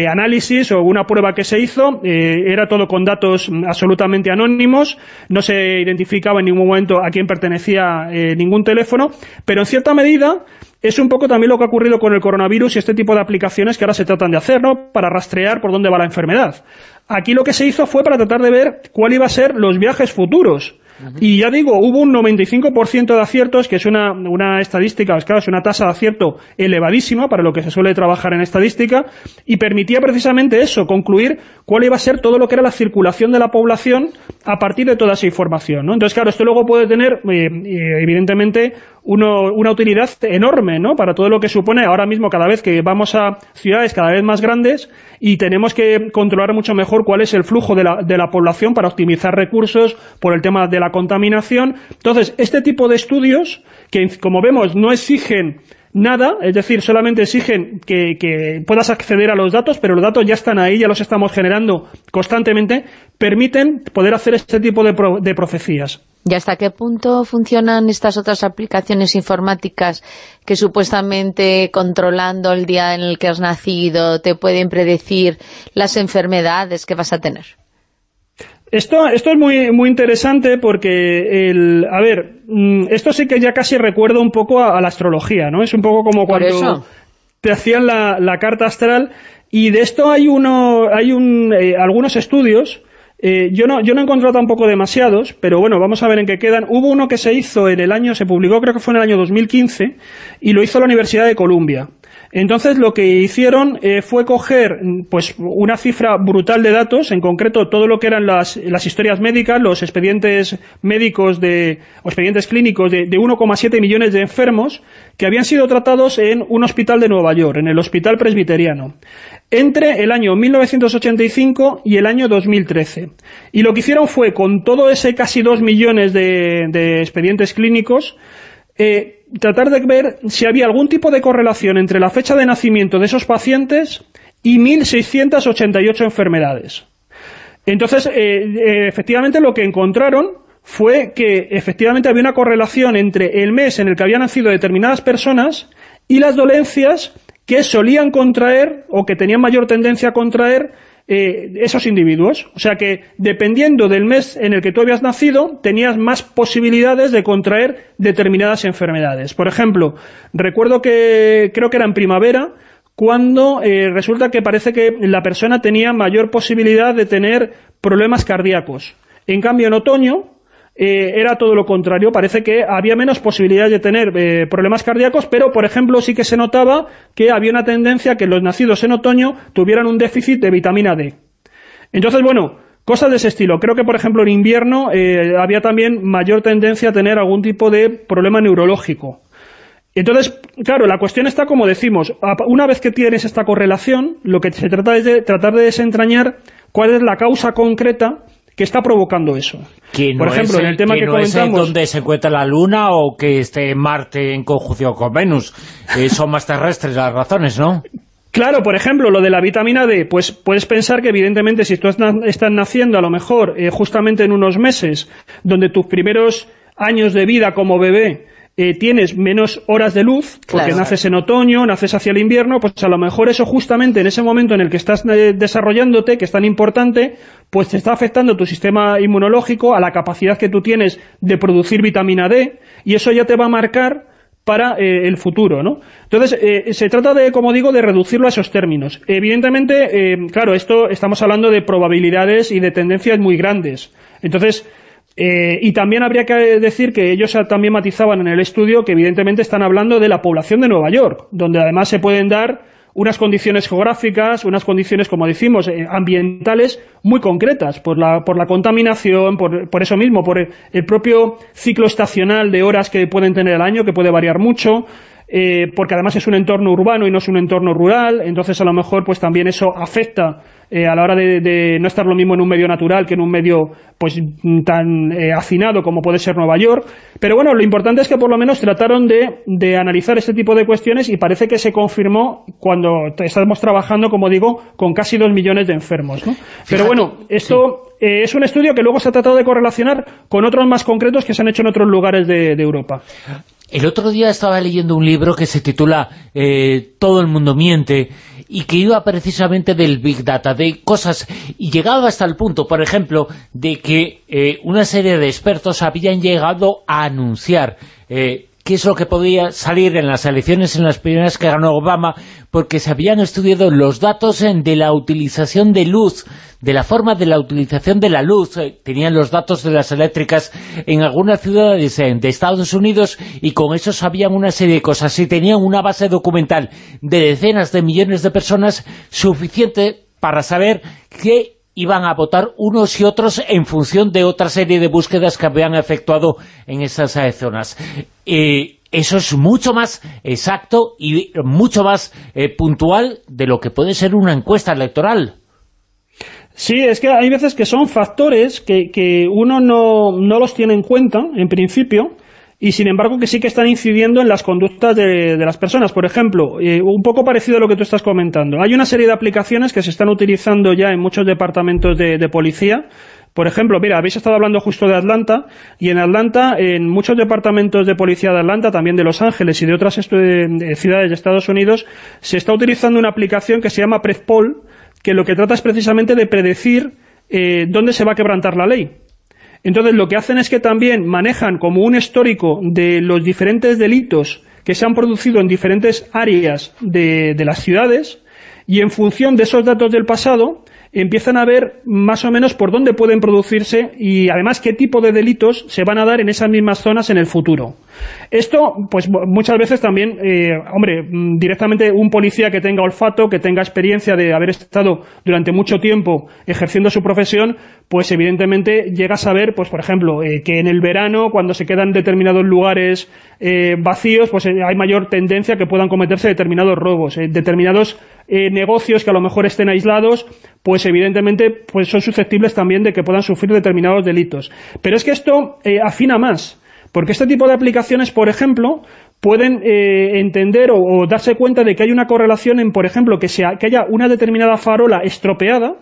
análisis o una prueba que se hizo. Eh, era todo con datos absolutamente anónimos. No se identificaba en ningún momento a quién pertenecía eh, ningún teléfono. Pero en cierta medida es un poco también lo que ha ocurrido con el coronavirus y este tipo de aplicaciones que ahora se tratan de hacer, ¿no? Para rastrear por dónde va la enfermedad. Aquí lo que se hizo fue para tratar de ver cuál iba a ser los viajes futuros. Y ya digo, hubo un 95% de aciertos, que es una, una estadística, claro, es una tasa de acierto elevadísima para lo que se suele trabajar en estadística, y permitía precisamente eso, concluir cuál iba a ser todo lo que era la circulación de la población a partir de toda esa información. ¿no? Entonces, claro, esto luego puede tener, eh, eh, una utilidad enorme ¿no? para todo lo que supone ahora mismo cada vez que vamos a ciudades cada vez más grandes y tenemos que controlar mucho mejor cuál es el flujo de la, de la población para optimizar recursos por el tema de la contaminación. Entonces, este tipo de estudios, que como vemos no exigen nada, es decir, solamente exigen que, puedas acceder a los datos, pero los datos ya están ahí, ya los estamos generando constantemente, permiten poder hacer este tipo de, de profecías. ¿Y hasta qué punto funcionan estas otras aplicaciones informáticas que supuestamente controlando el día en el que has nacido te pueden predecir las enfermedades que vas a tener? Esto, esto es muy, muy interesante porque, el, a ver, mm, esto sí que ya casi recuerda un poco a, la astrología, ¿no? Es un poco como cuando te hacían la, la, carta astral y de esto hay uno, hay un, eh, algunos estudios eh, yo, no, yo no he encontrado tampoco demasiados, pero bueno, vamos a ver en qué quedan. Hubo uno que se hizo en el año, se publicó creo que fue en el año 2015, y lo hizo la Universidad de Columbia. Entonces lo que hicieron eh, fue coger pues una cifra brutal de datos, en concreto todo lo que eran las, historias médicas, los expedientes médicos de, o expedientes clínicos de, de 1,7 millones de enfermos que habían sido tratados en un hospital de Nueva York, en el Hospital Presbiteriano, entre el año 1985 y el año 2013. Y lo que hicieron fue, con todo ese casi 2 millones de, de expedientes clínicos, eh, tratar de ver si había algún tipo de correlación entre la fecha de nacimiento de esos pacientes y 1.688 enfermedades. Entonces, eh, eh, efectivamente lo que encontraron fue que efectivamente había una correlación entre el mes en el que habían nacido determinadas personas y las dolencias que solían contraer o que tenían mayor tendencia a contraer eh, esos individuos. O sea que, dependiendo del mes en el que tú habías nacido, tenías más posibilidades de contraer determinadas enfermedades. Por ejemplo, recuerdo que creo que era en primavera, cuando eh, resulta que parece que la persona tenía mayor posibilidad de tener problemas cardíacos. En cambio, en otoño, eh, era todo lo contrario. Parece que había menos posibilidades de tener eh, problemas cardíacos, pero, por ejemplo, sí que se notaba que había una tendencia que los nacidos en otoño tuvieran un déficit de vitamina D. Entonces, bueno, cosas de ese estilo. Creo que, por ejemplo, en invierno eh, había también mayor tendencia a tener algún tipo de problema neurológico. Entonces, claro, la cuestión está como decimos, una vez que tienes esta correlación, lo que se trata es de tratar de desentrañar cuál es la causa concreta que está provocando eso. Por ejemplo, en el tema que, comentamos... donde se encuentra la Luna o que esté Marte en conjunción con Venus. Eh, son más terrestres las razones, ¿no? Claro, por ejemplo, lo de la vitamina D, pues puedes pensar que evidentemente si tú estás naciendo a lo mejor eh, justamente en unos meses donde tus primeros años de vida como bebé eh, tienes menos horas de luz, porque naces en otoño, naces hacia el invierno, pues a lo mejor eso justamente en ese momento en el que estás eh, desarrollándote, que es tan importante, pues te está afectando tu sistema inmunológico, a la capacidad que tú tienes de producir vitamina D, y eso ya te va a marcar para eh, el futuro, ¿no? Entonces, se trata de, como digo, de reducirlo a esos términos. Evidentemente, claro, esto estamos hablando de probabilidades y de tendencias muy grandes. Entonces, eh, y también habría que decir que ellos también matizaban en el estudio que evidentemente están hablando de la población de Nueva York, donde además se pueden dar unas condiciones geográficas, unas condiciones, como decimos, eh, ambientales muy concretas, por la, por la contaminación, por, por, eso mismo, por el propio ciclo estacional de horas que pueden tener el año, que puede variar mucho, eh, porque además es un entorno urbano y no es un entorno rural, entonces a lo mejor pues también eso afecta eh, a la hora de, no estar lo mismo en un medio natural que en un medio pues tan eh, hacinado como puede ser Nueva York, pero bueno, lo importante es que por lo menos trataron de, analizar este tipo de cuestiones y parece que se confirmó cuando estamos trabajando, como digo, con casi dos millones de enfermos, ¿no? Pero bueno, esto es un estudio que luego se ha tratado de correlacionar con otros más concretos que se han hecho en otros lugares de Europa. El otro día estaba leyendo un libro que se titula eh, Todo el mundo miente y que iba precisamente del Big Data, de cosas, y llegaba hasta el punto, por ejemplo, de que eh, una serie de expertos habían llegado a anunciar eh, qué es lo que podía salir en las elecciones en las primeras que ganó Obama, porque se habían estudiado los datos de la utilización de luz, de la forma de la utilización de la luz. Eh, tenían los datos de las eléctricas en algunas ciudades eh, de Estados Unidos y con eso sabían una serie de cosas. Y tenían una base documental de decenas de millones de personas suficiente para saber qué iban a votar unos y otros en función de otra serie de búsquedas que habían efectuado en esas eh, zonas. Eh, eso es mucho más exacto y mucho más eh, puntual de lo que puede ser una encuesta electoral. Sí, es que hay veces que son factores que, que uno no, no los tiene en cuenta, en principio, y sin embargo que sí que están incidiendo en las conductas de, las personas. Por ejemplo, eh, un poco parecido a lo que tú estás comentando. Hay una serie de aplicaciones que se están utilizando ya en muchos departamentos de, policía. Por ejemplo, mira, habéis estado hablando justo de Atlanta, y en Atlanta, en muchos departamentos de policía de Atlanta, también de Los Ángeles y de otras ciudades de Estados Unidos, se está utilizando una aplicación que se llama PredPol, que lo que trata es precisamente de predecir eh, dónde se va a quebrantar la ley. Entonces lo que hacen es que también manejan como un histórico de los diferentes delitos que se han producido en diferentes áreas de, las ciudades y en función de esos datos del pasado empiezan a ver más o menos por dónde pueden producirse y además qué tipo de delitos se van a dar en esas mismas zonas en el futuro. Esto, pues muchas veces también, eh, hombre, mm, directamente un policía que tenga olfato, que tenga experiencia de haber estado durante mucho tiempo ejerciendo su profesión, pues evidentemente llega a saber, pues por ejemplo, eh, que en el verano, cuando se quedan determinados lugares eh, vacíos, pues hay mayor tendencia que puedan cometerse determinados robos, determinados negocios que a lo mejor estén aislados, pues evidentemente pues son susceptibles también de que puedan sufrir determinados delitos. Pero es que esto afina más, porque este tipo de aplicaciones, por ejemplo, pueden eh, entender o, darse cuenta de que hay una correlación en, por ejemplo, que, sea, que haya una determinada farola estropeada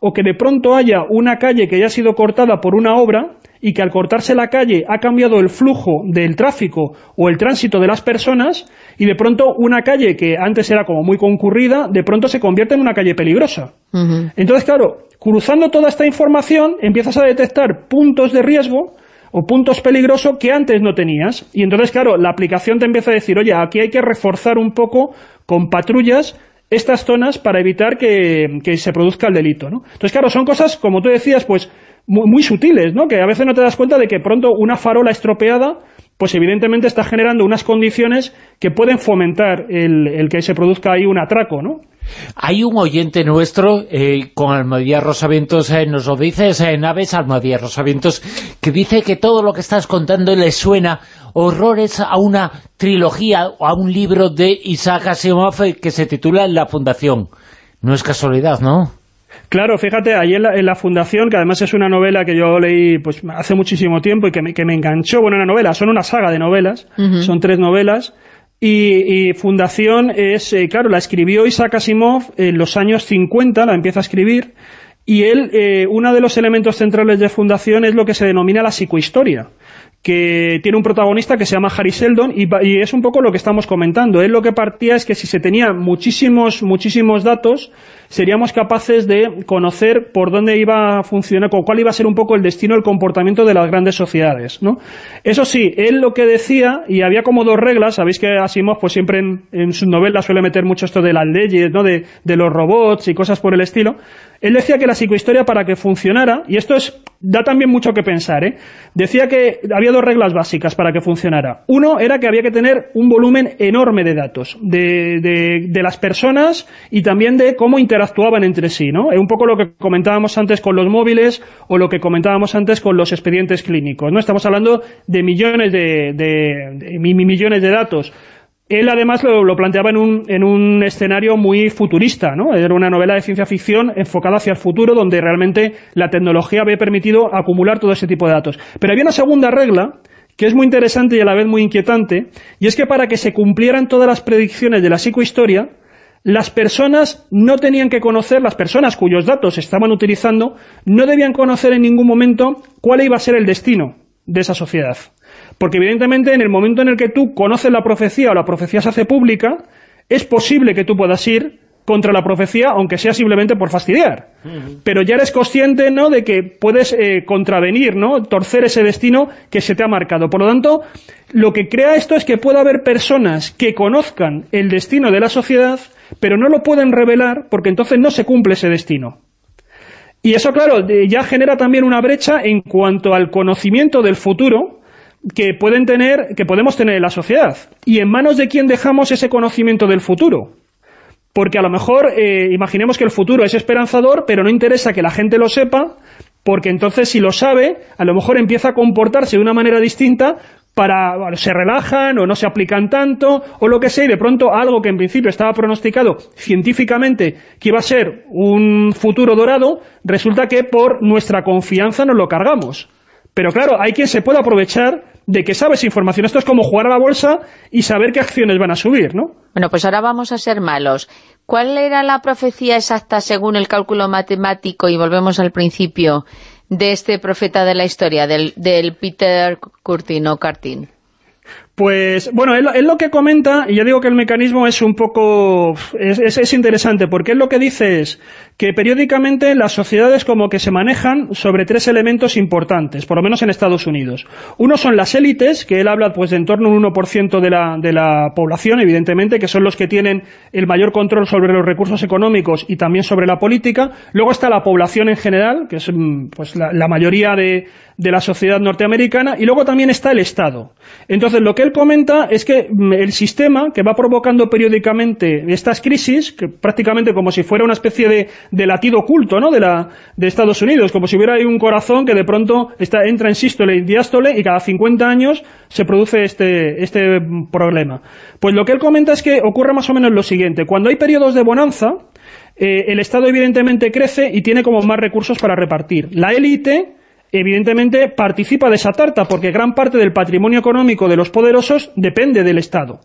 o que de pronto haya una calle que haya sido cortada por una obra y que al cortarse la calle ha cambiado el flujo del tráfico o el tránsito de las personas y de pronto una calle que antes era como muy concurrida, de pronto se convierte en una calle peligrosa. Entonces, claro, cruzando toda esta información empiezas a detectar puntos de riesgo o puntos peligrosos que antes no tenías. Y entonces, claro, la aplicación te empieza a decir, oye, aquí hay que reforzar un poco con patrullas estas zonas para evitar que, se produzca el delito, ¿no? Entonces, claro, son cosas, como tú decías, pues muy, sutiles, ¿no? Que a veces no te das cuenta de que pronto una farola estropeada pues evidentemente está generando unas condiciones que pueden fomentar el, el que se produzca ahí un atraco, ¿no? Hay un oyente nuestro, eh, con Almadía Rosavientos, eh, nos lo dice, en Naves Almadía Rosavientos, que dice que todo lo que estás contando le suena horrores a una trilogía o a un libro de Isaac Asimov que se titula La Fundación. No es casualidad, ¿no? Claro, fíjate, ahí en la, Fundación, que además es una novela que yo leí pues hace muchísimo tiempo y que me, que me enganchó, bueno, una novela, son una saga de novelas, son tres novelas, Y, Fundación es, eh, claro, la escribió Isaac Asimov en los años 50, la empieza a escribir, y él, eh, uno de los elementos centrales de Fundación es lo que se denomina la psicohistoria que tiene un protagonista que se llama Harry Seldon y, es un poco lo que estamos comentando. Él lo que partía es que si se tenía muchísimos, muchísimos datos, seríamos capaces de conocer por dónde iba a funcionar, cuál iba a ser un poco el destino, el comportamiento de las grandes sociedades, ¿no? Eso sí, él lo que decía, y había como dos reglas, sabéis que Asimov pues siempre en, en sus novelas suele meter mucho esto de las leyes, ¿no? De, de los robots y cosas por el estilo, él decía que la psicohistoria para que funcionara, y esto es da también mucho que pensar, ¿eh? decía que había dos reglas básicas para que funcionara. Uno era que había que tener un volumen enorme de datos, de, de, de las personas y también de cómo interactuaban entre sí, ¿no? Es un poco lo que comentábamos antes con los móviles o lo que comentábamos antes con los expedientes clínicos, ¿no? Estamos hablando de millones de, de, de millones de datos. Él además lo, planteaba en un, en un, escenario muy futurista, ¿no? Era una novela de ciencia ficción enfocada hacia el futuro donde realmente la tecnología había permitido acumular todo ese tipo de datos. Pero había una segunda regla que es muy interesante y a la vez muy inquietante, y es que para que se cumplieran todas las predicciones de la psicohistoria, las personas no tenían que conocer, las personas cuyos datos estaban utilizando, no debían conocer en ningún momento cuál iba a ser el destino de esa sociedad. Porque evidentemente en el momento en el que tú conoces la profecía o la profecía se hace pública, es posible que tú puedas ir contra la profecía, aunque sea simplemente por fastidiar. Pero ya eres consciente ¿no? de que puedes eh, contravenir, ¿no? torcer ese destino que se te ha marcado. Por lo tanto, lo que crea esto es que pueda haber personas que conozcan el destino de la sociedad, pero no lo pueden revelar porque entonces no se cumple ese destino. Y eso, claro, ya genera también una brecha en cuanto al conocimiento del futuro, que pueden tener, que podemos tener en la sociedad. ¿Y en manos de quién dejamos ese conocimiento del futuro? Porque a lo mejor, eh, imaginemos que el futuro es esperanzador, pero no interesa que la gente lo sepa, porque entonces si lo sabe, a lo mejor empieza a comportarse de una manera distinta para, se relajan o no se aplican tanto o lo que sea y de pronto algo que en principio estaba pronosticado científicamente que iba a ser un futuro dorado, resulta que por nuestra confianza nos lo cargamos. Pero claro, hay quien se puede aprovechar de que sabes información. Esto es como jugar a la bolsa y saber qué acciones van a subir, ¿no? Bueno, pues ahora vamos a ser malos. ¿Cuál era la profecía exacta según el cálculo matemático, y volvemos al principio, de este profeta de la historia, del, del Peter Curtin o Cartin? Pues, bueno, él, lo que comenta, y ya digo que el mecanismo es un poco... Es, es, interesante, porque él lo que dice es que periódicamente las sociedades como que se manejan sobre tres elementos importantes, por lo menos en Estados Unidos. Uno son las élites, que él habla pues de en torno a un 1% de la, de la población, evidentemente, que son los que tienen el mayor control sobre los recursos económicos y también sobre la política. Luego está la población en general, que es mm, pues la mayoría de de la sociedad norteamericana, y luego también está el Estado. Entonces, lo que él comenta es que mm, el sistema que va provocando periódicamente estas crisis, que prácticamente como si fuera una especie de, de latido oculto ¿no? de, la, de Estados Unidos, como si hubiera ahí un corazón que de pronto está, entra en sístole y diástole, y cada 50 años se produce este, este problema. Pues lo que él comenta es que ocurre más o menos lo siguiente. Cuando hay periodos de bonanza, eh, el Estado evidentemente crece y tiene como más recursos para repartir. La élite evidentemente participa de esa tarta, porque gran parte del patrimonio económico de los poderosos depende del Estado.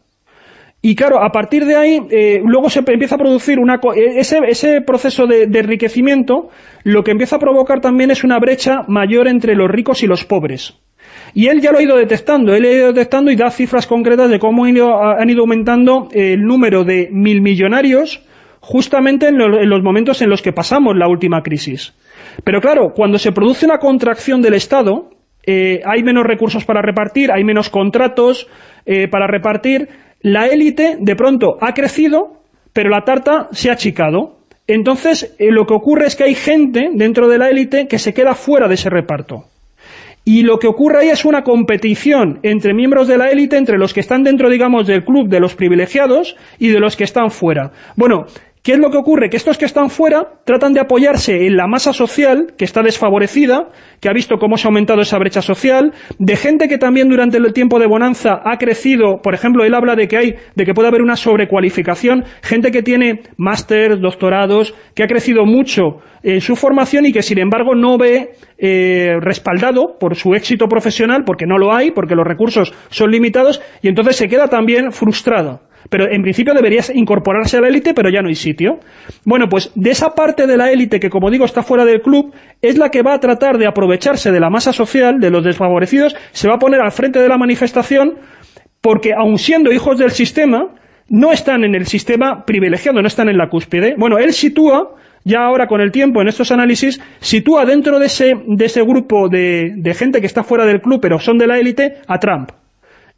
Y claro, a partir de ahí, eh, luego se empieza a producir una e, ese, ese proceso de, enriquecimiento, lo que empieza a provocar también es una brecha mayor entre los ricos y los pobres. Y él ya lo ha ido detectando, él ha ido detectando y da cifras concretas de cómo han ido, han ido aumentando el número de mil millonarios justamente en los momentos en los que pasamos la última crisis. Pero claro, cuando se produce una contracción del Estado, eh, hay menos recursos para repartir, hay menos contratos eh, para repartir, la élite de pronto ha crecido, pero la tarta se ha achicado. Entonces, eh, lo que ocurre es que hay gente dentro de la élite que se queda fuera de ese reparto. Y lo que ocurre ahí es una competición entre miembros de la élite, entre los que están dentro, digamos, del club de los privilegiados y de los que están fuera. Bueno, ¿Qué es lo que ocurre? Que estos que están fuera tratan de apoyarse en la masa social que está desfavorecida, que ha visto cómo se ha aumentado esa brecha social, de gente que también durante el tiempo de bonanza ha crecido, por ejemplo, él habla de que hay, de que puede haber una sobrecualificación, gente que tiene máster, doctorados, que ha crecido mucho en su formación y que sin embargo no ve eh, respaldado por su éxito profesional, porque no lo hay, porque los recursos son limitados, y entonces se queda también frustrado pero en principio deberías incorporarse a la élite, pero ya no hay sitio. Bueno, pues de esa parte de la élite que, como digo, está fuera del club, es la que va a tratar de aprovecharse de la masa social, de los desfavorecidos, se va a poner al frente de la manifestación, porque aun siendo hijos del sistema, no están en el sistema privilegiado, no están en la cúspide. Bueno, él sitúa, ya ahora con el tiempo en estos análisis, sitúa dentro de ese, de ese grupo de, de gente que está fuera del club, pero son de la élite, a Trump.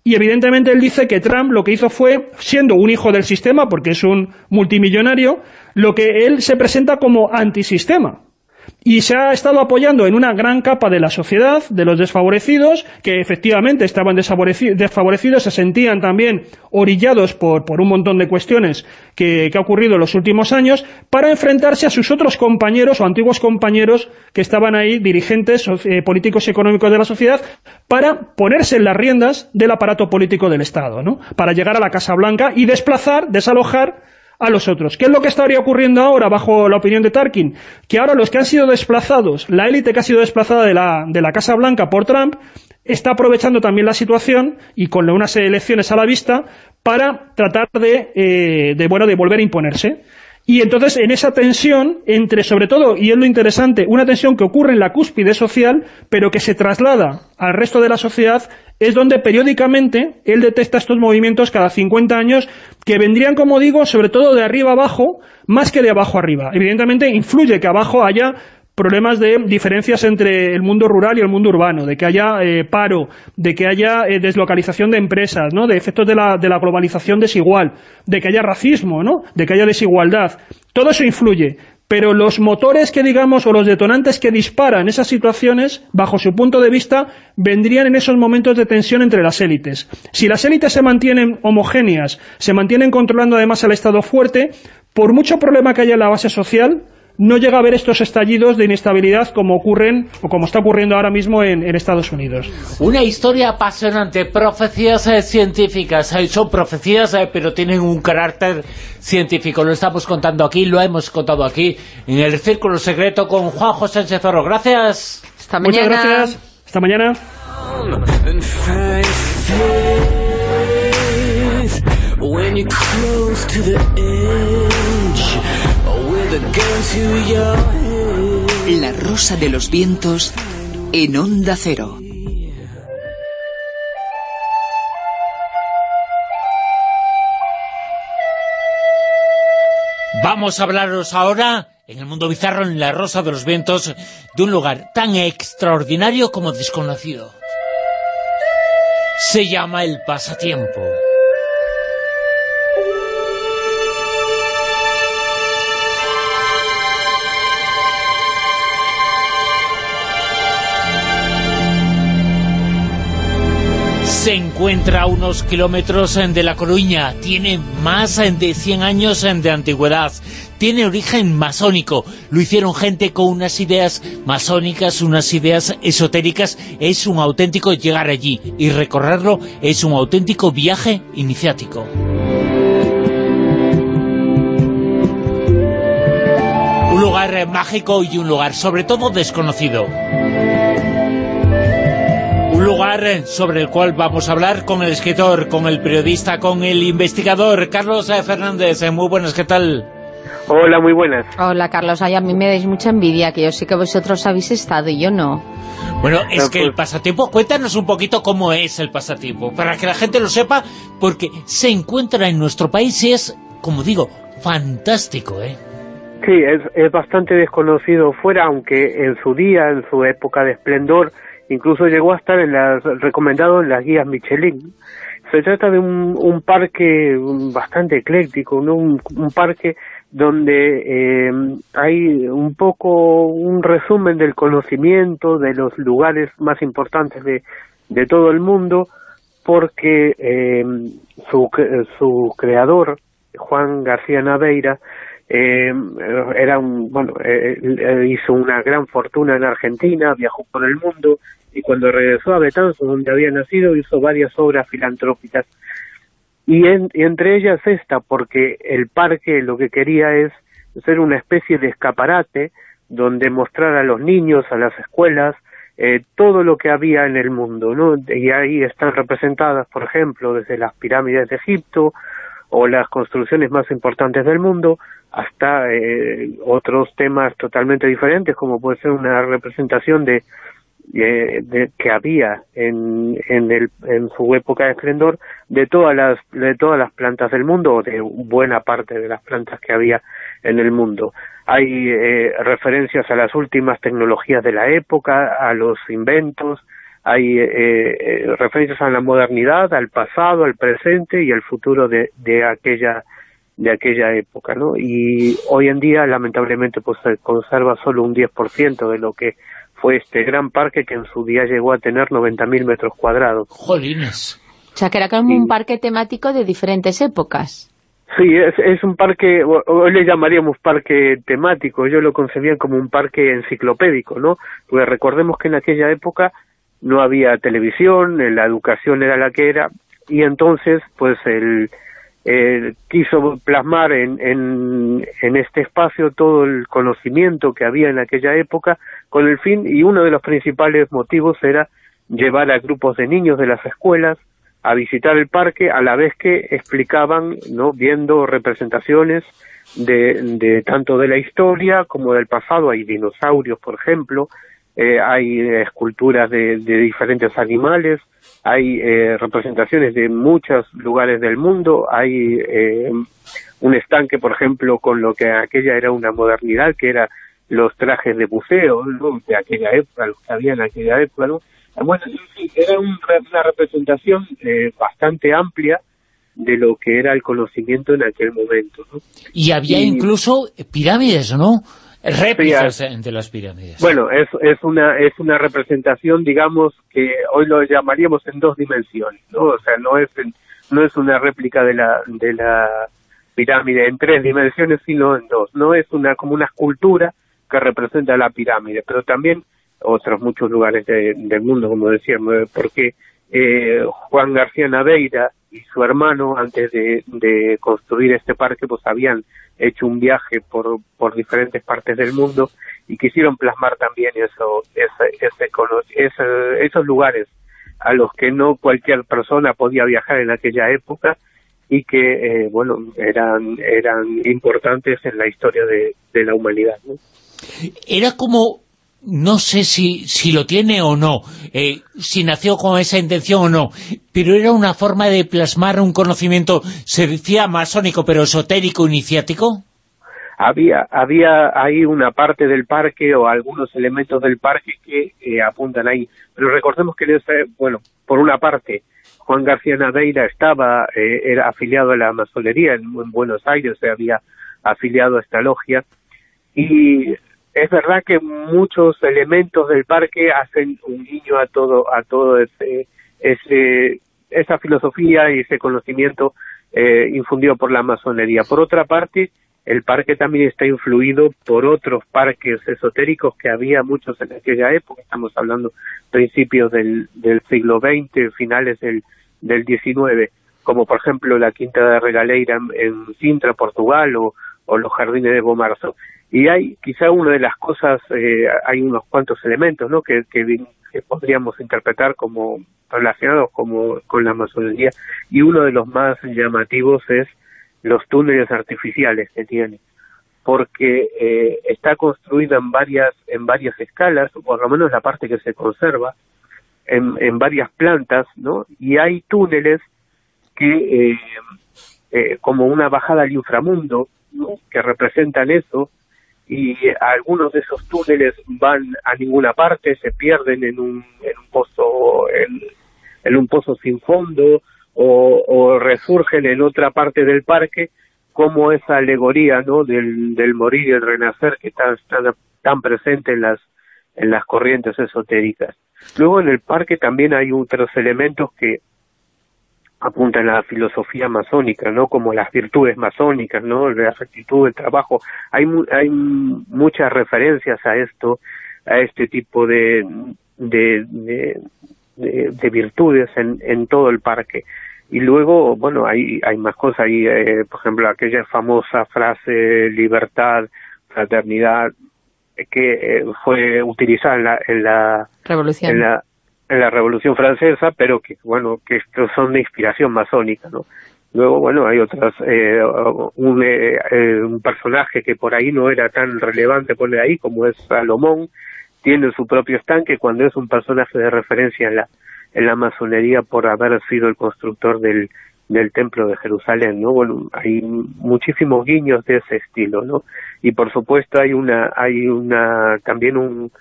Y evidentemente él dice que Trump lo que hizo fue, siendo un hijo del sistema, porque es un multimillonario, lo que él se presenta como antisistema y se ha estado apoyando en una gran capa de la sociedad, de los desfavorecidos, que efectivamente estaban desfavorecidos, se sentían también orillados por, un montón de cuestiones que, que ha ocurrido en los últimos años, para enfrentarse a sus otros compañeros o antiguos compañeros que estaban ahí, dirigentes eh, políticos y económicos de la sociedad, para ponerse en las riendas del aparato político del Estado, ¿no? para llegar a la Casa Blanca y desplazar, desalojar a los otros. ¿Qué es lo que estaría ocurriendo ahora, bajo la opinión de Tarkin? Que ahora los que han sido desplazados, la élite que ha sido desplazada de la, de la Casa Blanca por Trump, está aprovechando también la situación, y con unas elecciones a la vista, para tratar de, eh, de, bueno, de volver a imponerse. Y entonces, en esa tensión, entre, sobre todo, y es lo interesante, una tensión que ocurre en la cúspide social, pero que se traslada al resto de la sociedad, es donde periódicamente él detecta estos movimientos cada 50 años que vendrían, como digo, sobre todo de arriba abajo, más que de abajo arriba. Evidentemente influye que abajo haya problemas de diferencias entre el mundo rural y el mundo urbano, de que haya eh, paro, de que haya eh, deslocalización de empresas, ¿no? de efectos de la, de la globalización desigual, de que haya racismo, ¿no? de que haya desigualdad. Todo eso influye, pero los motores que digamos, o los detonantes que disparan esas situaciones, bajo su punto de vista, vendrían en esos momentos de tensión entre las élites. Si las élites se mantienen homogéneas, se mantienen controlando además al Estado fuerte, por mucho problema que haya en la base social, no llega a haber estos estallidos de inestabilidad como ocurren o como está ocurriendo ahora mismo en, Estados Unidos. Una historia apasionante, profecías eh, científicas, eh, son profecías eh, pero tienen un carácter científico, lo estamos contando aquí, lo hemos contado aquí en el Círculo Secreto con Juan José Zorro. Gracias. Hasta mañana. Muchas gracias. Hasta mañana. La rosa de los vientos en onda cero. Vamos a hablaros ahora, en el mundo bizarro, en la rosa de los vientos, de un lugar tan extraordinario como desconocido. Se llama el pasatiempo. Se encuentra a unos kilómetros de La Coruña, tiene más de 100 años de antigüedad, tiene origen masónico, lo hicieron gente con unas ideas masónicas, unas ideas esotéricas, es un auténtico llegar allí y recorrerlo, es un auténtico viaje iniciático. Un lugar mágico y un lugar sobre todo desconocido lugar sobre el cual vamos a hablar con el escritor, con el periodista, con el investigador, Carlos Fernández. Eh, muy buenas, ¿qué tal? Hola, muy buenas. Hola, Carlos. Ay, a mí me dais mucha envidia, que yo sé que vosotros habéis estado y yo no. Bueno, es que el pasatiempo, cuéntanos un poquito cómo es el pasatiempo, para que la gente lo sepa, porque se encuentra en nuestro país y es, como digo, fantástico, ¿eh? Sí, es, es bastante desconocido fuera, aunque en su día, en su época de esplendor, incluso llegó a estar en las, recomendado en las guías Michelin. Se trata de un, parque bastante ecléctico, un, parque donde eh, hay un poco un resumen del conocimiento de los lugares más importantes de, de todo el mundo, porque eh, su, su creador, Juan García Naveira, eh, era un, bueno, eh, hizo una gran fortuna en Argentina, viajó por el mundo y cuando regresó a Betanzos, donde había nacido, hizo varias obras filantrópicas. Y, entre ellas esta, porque el parque lo que quería es ser una especie de escaparate donde mostrar a los niños, a las escuelas, eh, todo lo que había en el mundo, ¿no? Y ahí están representadas, por ejemplo, desde las pirámides de Egipto o las construcciones más importantes del mundo, hasta eh, otros temas totalmente diferentes, como puede ser una representación de, de, que había en, en, el, en su época de esplendor de todas las de todas las plantas del mundo o de buena parte de las plantas que había en el mundo. Hay eh, referencias a las últimas tecnologías de la época, a los inventos, hay eh, eh, referencias a la modernidad, al pasado, al presente y al futuro de, de aquella de aquella época, ¿no? Y hoy en día, lamentablemente, pues se conserva solo un 10% de lo que fue este gran parque que en su día llegó a tener 90.000 metros cuadrados. ¡Jolines! O sea, que era como un parque temático de diferentes épocas. Sí, es, es un parque, hoy le llamaríamos parque temático, yo lo concebía como un parque enciclopédico, ¿no? Porque recordemos que en aquella época no había televisión, la educación era la que era, y entonces, pues, el, eh, quiso plasmar en, en, este espacio todo el conocimiento que había en aquella época con el fin, y uno de los principales motivos era llevar a grupos de niños de las escuelas a visitar el parque a la vez que explicaban, ¿no? viendo representaciones de, de tanto de la historia como del pasado, hay dinosaurios, por ejemplo, eh, hay esculturas de, de diferentes animales, hay eh, representaciones de muchos lugares del mundo, hay eh, un estanque, por ejemplo, con lo que aquella era una modernidad, que era los trajes de buceo de aquella época, los que había en aquella época. ¿no? Bueno, era una representación eh, bastante amplia de lo que era el conocimiento en aquel momento. ¿no? Y había incluso pirámides, ¿no? Réplicas de las pirámides. Bueno, es, es, una, es una representación, digamos, que hoy lo llamaríamos en dos dimensiones, ¿no? O sea, no es, no es una réplica de la, de la pirámide en tres dimensiones, sino en dos. No es una como una escultura que representa la pirámide, pero también otros muchos lugares del mundo, como decíamos, porque eh, Juan García Naveira y su hermano, antes de, construir este parque, pues habían hecho un viaje por, por diferentes partes del mundo y quisieron plasmar también eso, esos lugares a los que no cualquier persona podía viajar en aquella época y que, eh, bueno, eran, eran importantes en la historia de, de la humanidad. ¿no? Era como no sé si, si lo tiene o no, eh, si nació con esa intención o no, pero era una forma de plasmar un conocimiento, se decía masónico, pero esotérico, iniciático. Había, había ahí una parte del parque o algunos elementos del parque que eh, apuntan ahí, pero recordemos que, bueno, por una parte, Juan García Nadeira estaba, eh, era afiliado a la masonería en, en Buenos Aires, se había afiliado a esta logia, y es verdad que muchos elementos del parque hacen un guiño a todo a todo ese, ese esa filosofía y ese conocimiento eh, infundido por la masonería. Por otra parte, el parque también está influido por otros parques esotéricos que había muchos en aquella época, estamos hablando principios del, del siglo XX, finales del, del XIX, como por ejemplo la Quinta de Regaleira en, Sintra, Portugal, o, o los jardines de Bomarzo. Y hay quizá una de las cosas, eh, hay unos cuantos elementos ¿no? que, podríamos interpretar como relacionados como con la masonería y uno de los más llamativos es los túneles artificiales que tiene porque eh, está construida en varias en varias escalas o por lo menos la parte que se conserva en, en varias plantas no y hay túneles que eh, eh, como una bajada al inframundo que representan eso y algunos de esos túneles van a ninguna parte, se pierden en un, en un pozo en, un pozo sin fondo o, resurgen en otra parte del parque como esa alegoría ¿no? del, del morir y el renacer que está tan presente en las en las corrientes esotéricas. Luego en el parque también hay otros elementos que apunta en la filosofía masónica, ¿no? Como las virtudes masónicas, ¿no? La actitud, el trabajo. Hay, hay muchas referencias a esto, a este tipo de, de, de, virtudes en, en todo el parque. Y luego, bueno, hay, hay más cosas ahí, eh, por ejemplo, aquella famosa frase libertad, fraternidad, que eh, fue utilizada en la, en la Revolución. En la, en la Revolución Francesa, pero que, bueno, que estos son de inspiración masónica, ¿no? Luego, bueno, hay otras, eh, un, eh, eh, un personaje que por ahí no era tan relevante poner ahí, como es Salomón, tiene su propio estanque cuando es un personaje de referencia en la, en la masonería por haber sido el constructor del, del templo de Jerusalén, ¿no? Bueno, hay muchísimos guiños de ese estilo, ¿no? Y por supuesto hay una, hay una, también un,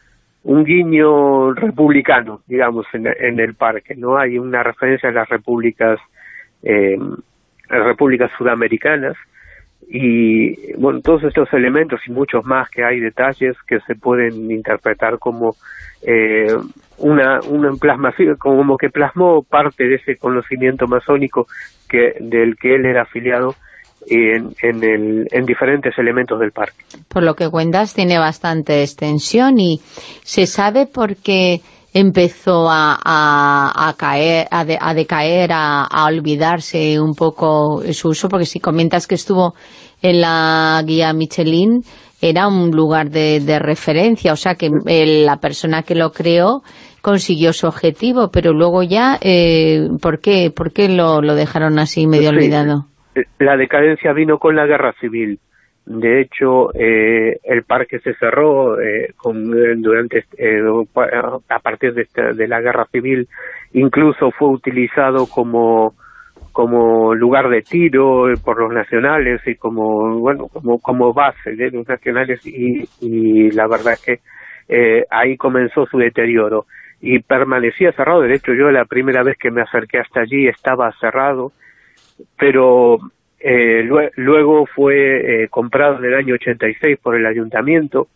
un guiño republicano, digamos, en, en el parque, ¿no? Hay una referencia a las repúblicas, eh, las repúblicas sudamericanas, y bueno, todos estos elementos y muchos más que hay detalles que se pueden interpretar como eh, una, una plasmación, como que plasmó parte de ese conocimiento masónico que, del que él era afiliado en, en, el, en diferentes elementos del parque. Por lo que cuentas, tiene bastante extensión y se sabe por qué empezó a, a, caer, a, a decaer, a, a, olvidarse un poco su uso, porque si comentas que estuvo en la guía Michelin, era un lugar de, de referencia, o sea que la persona que lo creó consiguió su objetivo, pero luego ya, eh, ¿por qué, por qué lo, lo dejaron así medio olvidado? La decadencia vino con la guerra civil. De hecho, eh, el parque se cerró eh, durante eh, a partir de, la guerra civil. Incluso fue utilizado como como lugar de tiro por los nacionales y como bueno como como base de los nacionales y, y la verdad es que eh, ahí comenzó su deterioro y permanecía cerrado. De hecho, yo la primera vez que me acerqué hasta allí estaba cerrado, pero eh, luego fue eh, comprado en el año 86 por el ayuntamiento,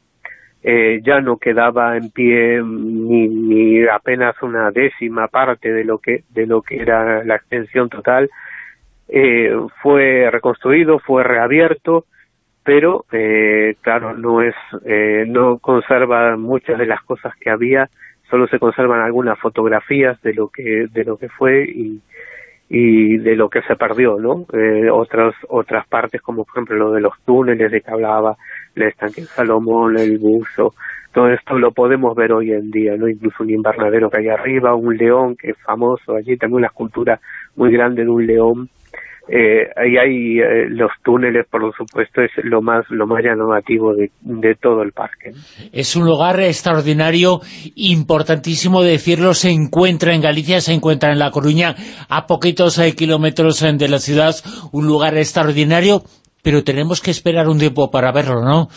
eh, ya no quedaba en pie ni, ni apenas una décima parte de lo que de lo que era la extensión total. Eh, fue reconstruido, fue reabierto, pero eh, claro no es eh, no conserva muchas de las cosas que había, solo se conservan algunas fotografías de lo que de lo que fue y y de lo que se perdió, ¿no? Eh, otras otras partes como por ejemplo lo de los túneles de que hablaba, el estanque Salomón, el buzo, todo esto lo podemos ver hoy en día, ¿no? Incluso un invernadero que hay arriba, un león que es famoso allí, también una escultura muy grande de un león. Eh, ahí hay eh, los túneles, por supuesto, es lo más lo más llamativo de, de todo el parque. Es un lugar extraordinario, importantísimo decirlo, se encuentra en Galicia, se encuentra en La Coruña, a poquitos eh, kilómetros eh, de la ciudad, un lugar extraordinario, pero tenemos que esperar un tiempo para verlo, ¿no?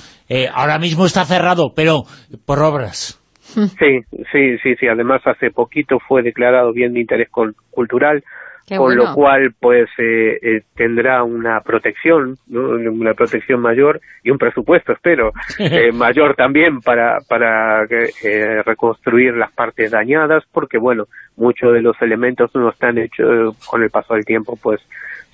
Ahora mismo está cerrado, pero por obras. Sí, sí, sí, sí. Además, hace poquito fue declarado bien de interés cultural, Qué con bueno. lo cual, pues, eh, eh, tendrá una protección, ¿no? una protección mayor y un presupuesto, espero, eh, mayor también para, para eh, reconstruir las partes dañadas, porque, bueno, muchos de los elementos no están hechos con el paso del tiempo, pues,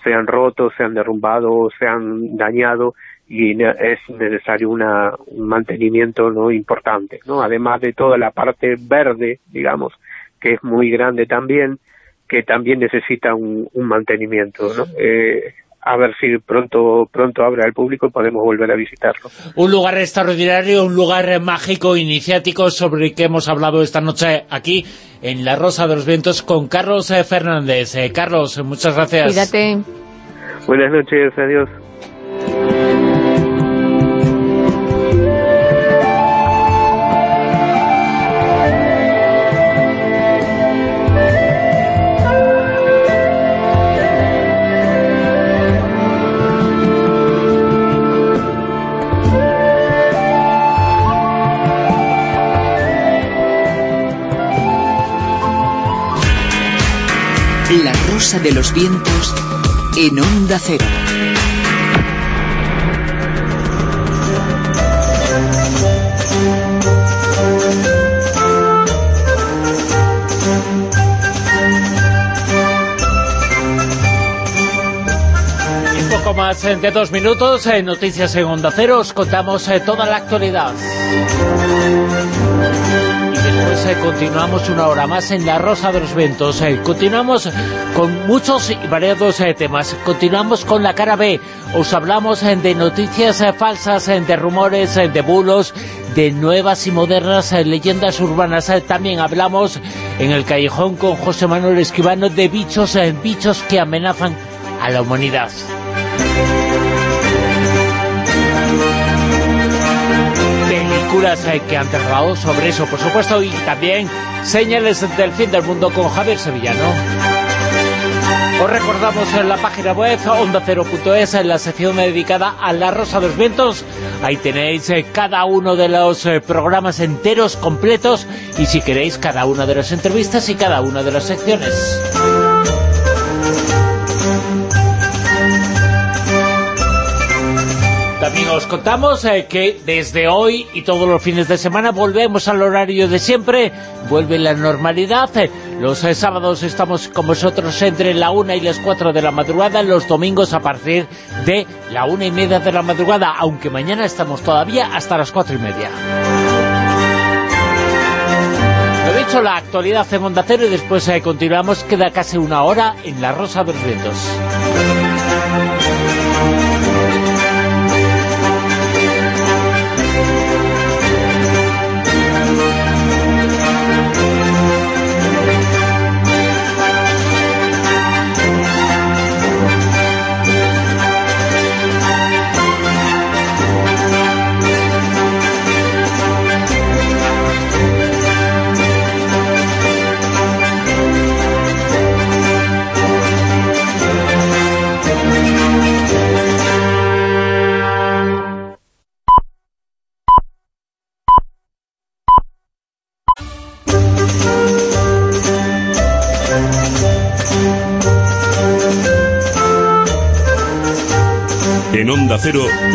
se han roto, se han derrumbado, se han dañado y es necesario una, un mantenimiento no importante, ¿no? Además de toda la parte verde, digamos, que es muy grande también, que también necesita un, un mantenimiento, ¿no? Eh, a ver si pronto pronto abre al público y podemos volver a visitarlo. Un lugar extraordinario, un lugar mágico, iniciático, sobre el que hemos hablado esta noche aquí, en La Rosa de los Vientos, con Carlos eh, Fernández. Eh, Carlos, muchas gracias. Cuídate. Buenas noches, adiós. rosa de los vientos en onda cero. En poco más eh, de dos minutos en Noticias en Onda Cero os contamos eh, toda la actualidad. Eh, continuamos una hora más en La Rosa de los Ventos. Eh, continuamos con muchos y variados eh, temas. Continuamos con la cara B. Os hablamos de noticias falsas, de rumores, de bulos, de nuevas y modernas leyendas urbanas. También hablamos en el callejón con José Manuel Esquivano de bichos, bichos que amenazan a la humanidad. Eh, que han tratado sobre eso, por supuesto, y también señales del fin del mundo con Javier Sevillano. Os recordamos en la página web onda0.es, en la sección dedicada a la Rosa de los Vientos. Ahí tenéis eh, cada uno de los eh, programas enteros, completos, y si queréis, cada una de las entrevistas y cada una de las secciones. También os contamos eh, que desde hoy y todos los fines de semana volvemos al horario de siempre, vuelve la normalidad. Eh, los eh, sábados estamos con vosotros entre la una y las cuatro de la madrugada, los domingos a partir de la una y media de la madrugada, aunque mañana estamos todavía hasta las cuatro y media. Lo dicho, la actualidad en Onda Cero y después continuamos, queda casi una hora en La Rosa de los Vientos.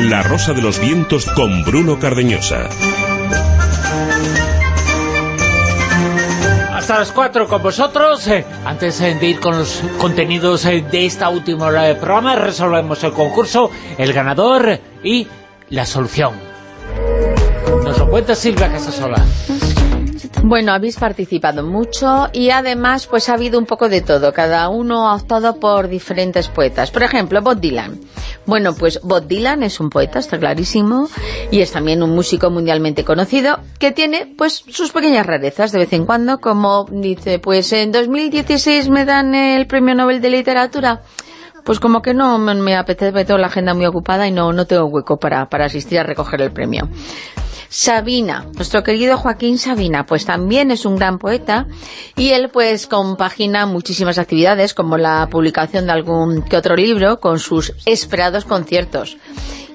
La Rosa de los Vientos con Bruno Cardeñosa. Hasta las 4 con vosotros. Eh, antes eh, de ir con los contenidos eh, de esta última hora de programa, resolvemos el concurso, el ganador y la solución. Nos lo cuenta Silvia Casasola. Bueno, habéis participado mucho y además pues ha habido un poco de todo. Cada uno ha optado por diferentes poetas. Por ejemplo, Bob Dylan. Bueno, pues Bob Dylan es un poeta, está clarísimo, y es también un músico mundialmente conocido que tiene pues sus pequeñas rarezas de vez en cuando, como dice, pues en 2016 me dan el Premio Nobel de Literatura. Pues como que no me apetece, tengo la agenda muy ocupada y no, no tengo hueco para, para asistir a recoger el premio. Sabina, nuestro querido Joaquín Sabina, pues también es un gran poeta y él pues compagina muchísimas actividades como la publicación de algún que otro libro con sus esperados conciertos.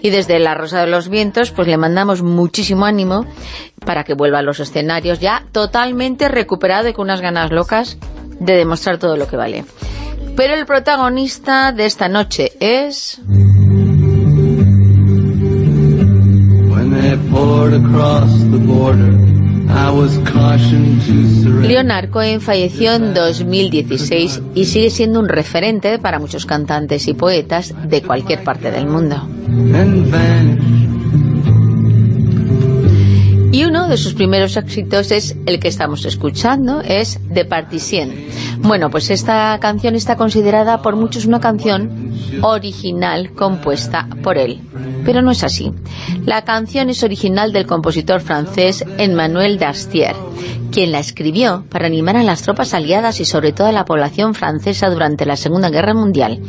Y desde La Rosa de los Vientos pues le mandamos muchísimo ánimo para que vuelva a los escenarios ya totalmente recuperado y con unas ganas locas de demostrar todo lo que vale. Pero el protagonista de esta noche es... Leonard Cohen falleció en 2016 y sigue siendo un referente para muchos cantantes y poetas de cualquier parte del mundo. Y uno de sus primeros éxitos es el que estamos escuchando, es Partisien. Bueno, pues esta canción está considerada por muchos una canción original compuesta por él. Pero no es así. La canción es original del compositor francés Emmanuel Dastier, quien la escribió para animar a las tropas aliadas y sobre todo a la población francesa durante la Segunda Guerra Mundial.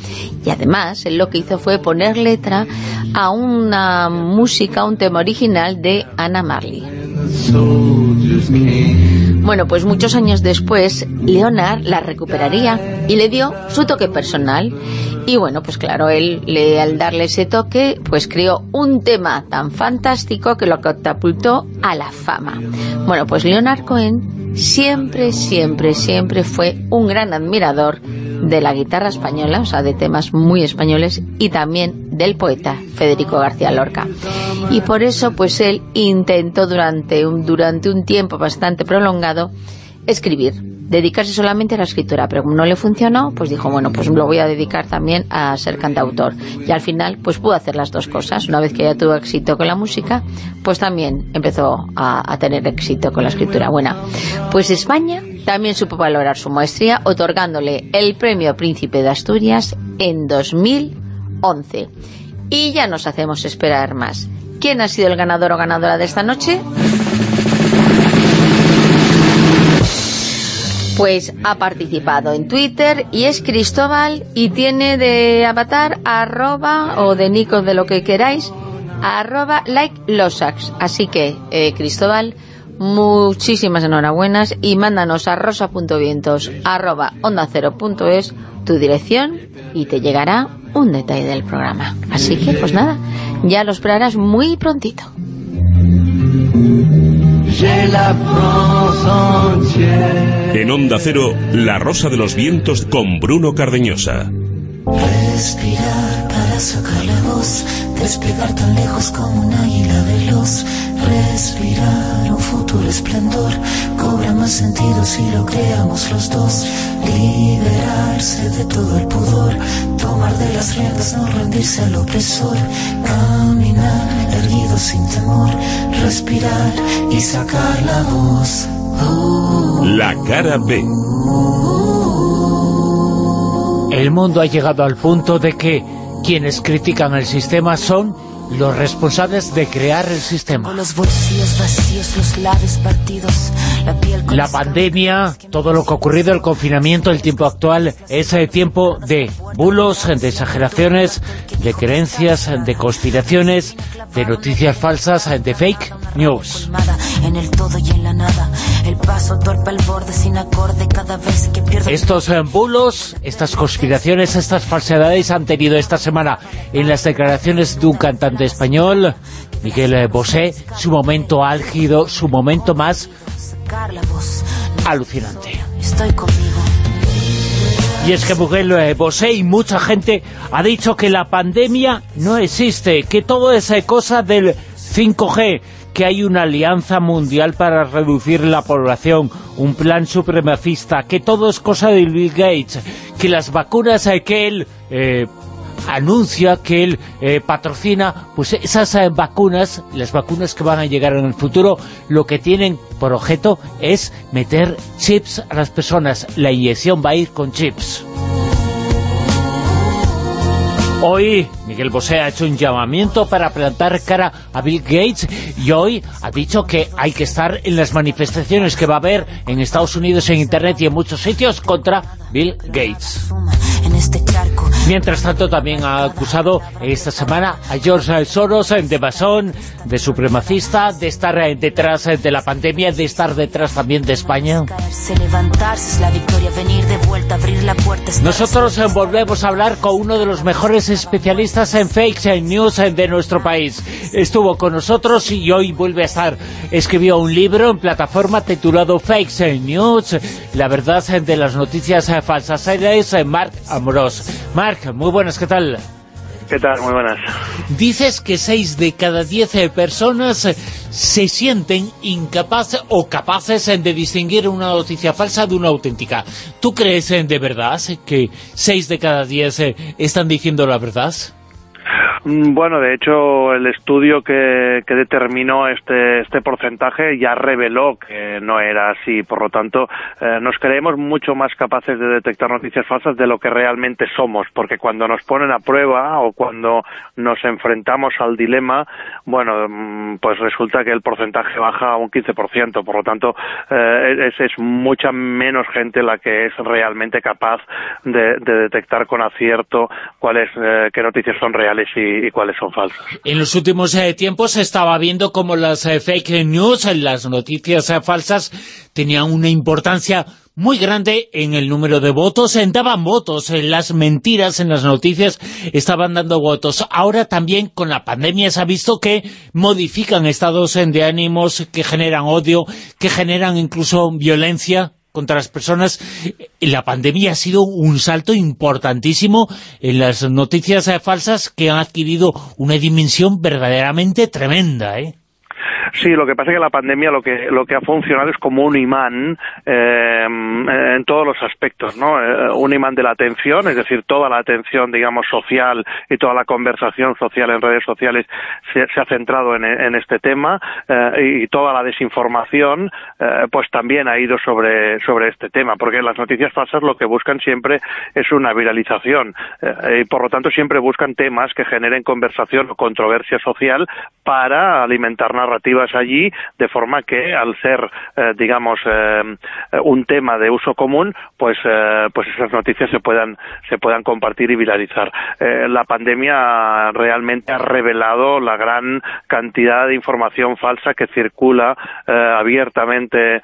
Y además, él lo que hizo fue poner letra a una música, un tema original de Anna Marley. Bueno, pues muchos años después, Leonard la recuperaría y le dio su toque personal. Y bueno, pues claro, él le, al darle ese toque, pues creó un tema tan fantástico que lo catapultó a la fama. Bueno, pues Leonard Cohen siempre, siempre, siempre fue un gran admirador de la guitarra española, o sea, de temas muy españoles, y también del poeta Federico García Lorca. Y por eso, pues él intentó durante durante un tiempo bastante prolongado escribir, dedicarse solamente a la escritura, pero como no le funcionó, pues dijo, bueno, pues lo voy a dedicar también a ser cantautor. Y al final, pues pudo hacer las dos cosas. Una vez que ya tuvo éxito con la música, pues también empezó a, a tener éxito con la escritura. Bueno, pues España también supo valorar su maestría, otorgándole el premio Príncipe de Asturias en 2011. Y ya nos hacemos esperar más. ¿Quién ha sido el ganador o ganadora de esta noche? Pues ha participado en Twitter y es Cristóbal y tiene de avatar arroba o de nico de lo que queráis arroba like losax. Así que, eh, Cristóbal, muchísimas enhorabuenas y mándanos a rosa.vientos arroba onda cero punto es tu dirección y te llegará un detalle del programa. Así que, pues nada, ya lo esperarás muy prontito. En Onda Cero, La Rosa de los Vientos con Bruno Cardeñosa. Respirar para sacar la voz, despegar tan lejos como un águila veloz. Respirar un futuro esplendor, cobra más sentido si lo creamos los dos. Liberarse de todo el pudor, tomar de las riendas, no rendirse al opresor. Caminar erguido sin temor, respirar y sacar la voz. La cara B. El mundo ha llegado al punto de que quienes critican el sistema son los responsables de crear el sistema. Los bolsillos vacíos, los labios partidos, la piel con La pandemia, todo lo que ha ocurrido, el confinamiento, el tiempo actual, es el tiempo de bulos, de exageraciones, de creencias, de conspiraciones, de noticias falsas, de fake news. En el todo y en la nada. El paso torpe al borde sin acorde cada vez que pierdo Estos eh, bulos, estas conspiraciones, estas falsedades han tenido esta semana en las declaraciones de un cantante español, Miguel eh, Bosé, su momento álgido, su momento más alucinante. Estoy conmigo. Y es que Miguel eh, Bosé y mucha gente ha dicho que la pandemia no existe, que todo es cosa del 5G, que hay una alianza mundial para reducir la población, un plan supremacista, que todo es cosa de Bill Gates, que las vacunas que él... eh, anuncia que él eh, patrocina, pues esas eh, vacunas, las vacunas que van a llegar en el futuro, lo que tienen por objeto es meter chips a las personas. La inyección va a ir con chips. Hoy Miguel Bosé ha hecho un llamamiento para plantar cara a Bill Gates y hoy ha dicho que hay que estar en las manifestaciones que va a haber en Estados Unidos, en Internet y en muchos sitios contra Bill Gates. Mientras tanto, también ha acusado esta semana a George Soros de masón, de supremacista, de estar detrás de la pandemia, de estar detrás también de España. Nosotros volvemos a hablar con uno de los mejores especialistas en fake news de nuestro país. Estuvo con nosotros y hoy vuelve a estar. Escribió un libro en plataforma titulado Fake News, la verdad de las noticias falsas. Él es Marc Amorós. Marc, muy buenas, ¿qué tal? ¿Qué tal? Muy buenas. Dices que 6 de cada 10 eh, personas se sienten incapaces o capaces de distinguir una noticia falsa de una auténtica. ¿Tú crees de verdad que 6 de cada 10 eh, están diciendo la verdad? Mm, Bueno, de hecho, el estudio que, que determinó este, este porcentaje ya reveló que no era así. Por lo tanto, eh, nos creemos mucho más capaces de detectar noticias falsas de lo que realmente somos, porque cuando nos ponen a prueba o cuando nos enfrentamos al dilema, bueno, mm, pues resulta que el porcentaje baja a un 15%. Por lo tanto, eh, es, es mucha menos gente la que es realmente capaz de, de detectar con acierto cuáles, eh, qué noticias son reales y, En los últimos eh, tiempos se estaba viendo como las eh, fake news, eh, las noticias falsas, tenían una importancia muy grande en el número de votos, en daban votos, en las mentiras en las noticias estaban dando votos. Ahora también con la pandemia se ha visto que modifican estados de ánimos, que generan odio, que generan incluso violencia contra las personas. La pandemia ha sido un salto importantísimo en las noticias eh, falsas que han adquirido una dimensión verdaderamente tremenda, ¿eh? Sí, lo que pasa es que la pandemia lo que lo que ha funcionado es como un imán eh, en todos los aspectos, ¿no? Eh, un imán de la atención, es decir, toda la atención, digamos, social y toda la conversación social en redes sociales se, ha centrado en, este tema eh, y toda la desinformación, pues también ha ido sobre sobre este tema, porque las noticias falsas lo que buscan siempre es una viralización y por lo tanto siempre buscan temas que generen conversación o controversia social para alimentar narrativas allí, de forma que al ser, eh, digamos, eh, un tema de uso común, pues, eh, pues esas noticias se puedan, se puedan compartir y viralizar. la pandemia realmente ha revelado la gran cantidad de información falsa que circula abiertamente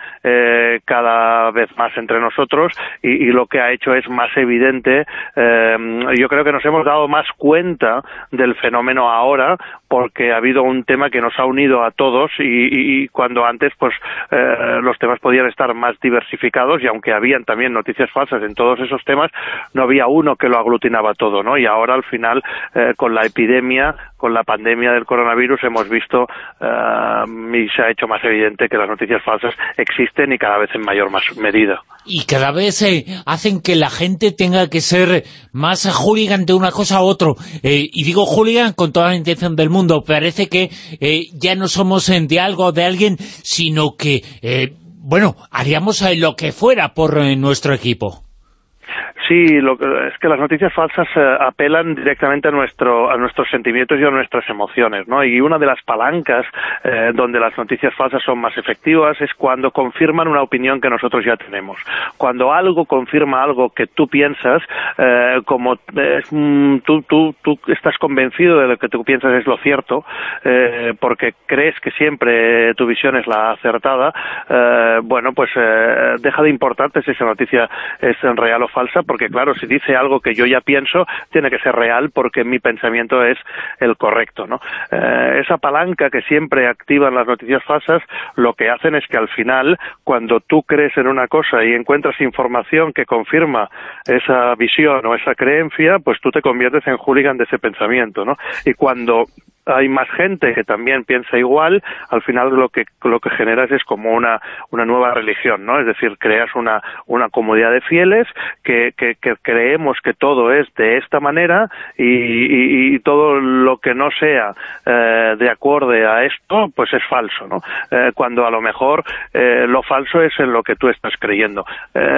cada vez más entre nosotros y, lo que ha hecho es más evidente. yo creo que nos hemos dado más cuenta del fenómeno ahora porque ha habido un tema que nos ha unido a todos y, cuando antes pues eh, los temas podían estar más diversificados y aunque habían también noticias falsas en todos esos temas, no había uno que lo aglutinaba todo, ¿no? Y ahora al final eh, con la epidemia, con la pandemia del coronavirus hemos visto eh, y se ha hecho más evidente que las noticias falsas existen y cada vez en mayor más medida. Y cada vez hacen que la gente tenga que ser más hooligan de una cosa a otro. y digo hooligan con toda la intención del mundo. Parece que ya no somos de algo, de alguien, sino que, eh, bueno, haríamos eh, lo que fuera por eh, nuestro equipo. Sí, lo es que las noticias falsas eh, apelan directamente a nuestro a nuestros sentimientos y a nuestras emociones, ¿no? Y una de las palancas eh, donde las noticias falsas son más efectivas es cuando confirman una opinión que nosotros ya tenemos. Cuando algo confirma algo que tú piensas, eh, como mm, tú, tú, tú estás convencido de lo que tú piensas es lo cierto, porque crees que siempre tu visión es la acertada, bueno, pues deja de importarte si esa noticia es real o falsa, porque claro, si dice algo que yo ya pienso, tiene que ser real porque mi pensamiento es el correcto, ¿no? Eh, esa palanca que siempre activan las noticias falsas, lo que hacen es que al final, cuando tú crees en una cosa y encuentras información que confirma esa visión o esa creencia, pues tú te conviertes en hooligan de ese pensamiento, ¿no? Y cuando hay más gente que también piensa igual, al final lo que lo que generas es como una una nueva religión, ¿no? Es decir, creas una una comunidad de fieles que, que, creemos que todo es de esta manera y, y, todo lo que no sea eh, de acorde a esto, pues es falso, ¿no? Eh, cuando a lo mejor eh, lo falso es en lo que tú estás creyendo.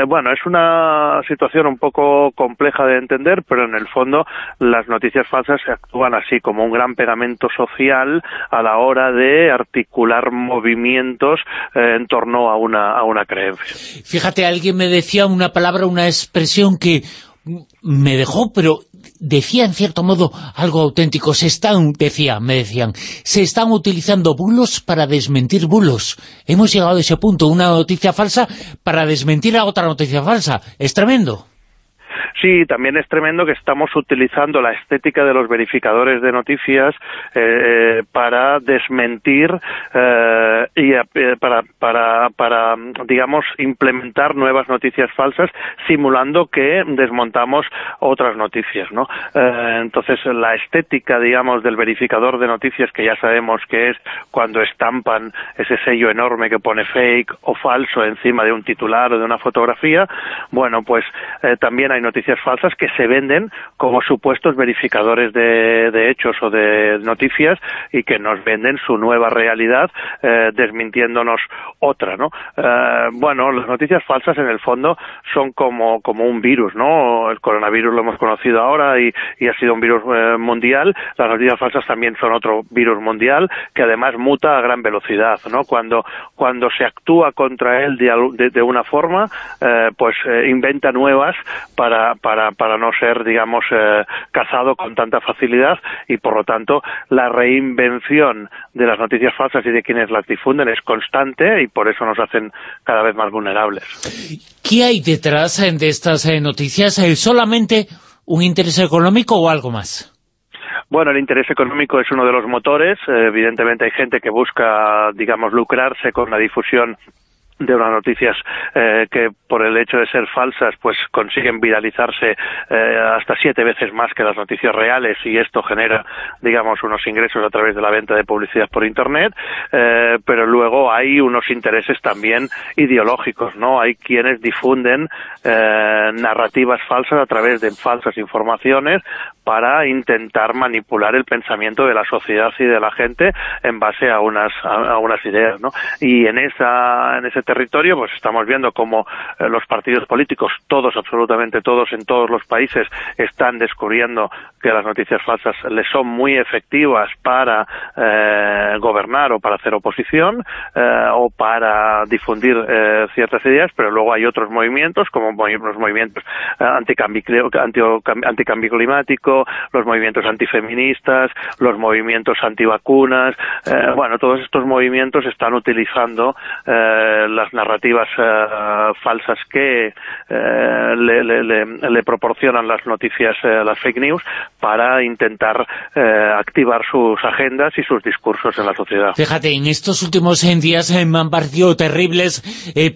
bueno, es una situación un poco compleja de entender, pero en el fondo las noticias falsas actúan así como un gran pegamento social a la hora de articular movimientos eh, en torno a una, a una creencia. Fíjate, alguien me decía una palabra, una expresión que me dejó, pero decía en cierto modo algo auténtico. Se están, decía, me decían, se están utilizando bulos para desmentir bulos. Hemos llegado a ese punto, una noticia falsa para desmentir a otra noticia falsa. Es tremendo. Sí, también es tremendo que estamos utilizando la estética de los verificadores de noticias eh, para desmentir eh, y eh, para, para, para, digamos, implementar nuevas noticias falsas simulando que desmontamos otras noticias, ¿no? entonces, la estética, digamos, del verificador de noticias, que ya sabemos que es cuando estampan ese sello enorme que pone fake o falso encima de un titular o de una fotografía, bueno, pues también hay noticias falsas que se venden como supuestos verificadores de, hechos o de noticias y que nos venden su nueva realidad eh, desmintiéndonos otra, ¿no? Eh, bueno, las noticias falsas en el fondo son como, como un virus, ¿no? El coronavirus lo hemos conocido ahora y, ha sido un virus eh, mundial. Las noticias falsas también son otro virus mundial que además muta a gran velocidad, ¿no? Cuando, cuando se actúa contra él de, de una forma, pues inventa nuevas para, para, para no ser, digamos, eh, cazado con tanta facilidad y, por lo tanto, la reinvención de las noticias falsas y de quienes las difunden es constante y por eso nos hacen cada vez más vulnerables. ¿Qué hay detrás eh, de estas eh, noticias? ¿Solamente un interés económico o algo más? Bueno, el interés económico es uno de los motores. evidentemente hay gente que busca, digamos, lucrarse con la difusión de unas noticias eh, que por el hecho de ser falsas pues consiguen viralizarse eh, hasta siete veces más que las noticias reales y esto genera digamos unos ingresos a través de la venta de publicidad por internet. Eh, pero luego hay unos intereses también ideológicos no hay quienes difunden narrativas falsas a través de falsas informaciones para intentar manipular el pensamiento de la sociedad y de la gente en base a unas a, unas ideas no y en esa en ese territorio, pues estamos viendo cómo eh, los partidos políticos, todos, absolutamente todos, en todos los países, están descubriendo que las noticias falsas les son muy efectivas para eh, gobernar o para hacer oposición eh, o para difundir ciertas ideas, pero luego hay otros movimientos, como los movimientos anticambio, anticambio climático, los movimientos antifeministas, los movimientos antivacunas, bueno, todos estos movimientos están utilizando las narrativas eh, falsas que eh, le, proporcionan las noticias, eh, las fake news, para intentar activar sus agendas y sus discursos en la sociedad. Fíjate, en estos últimos días me han parecido terribles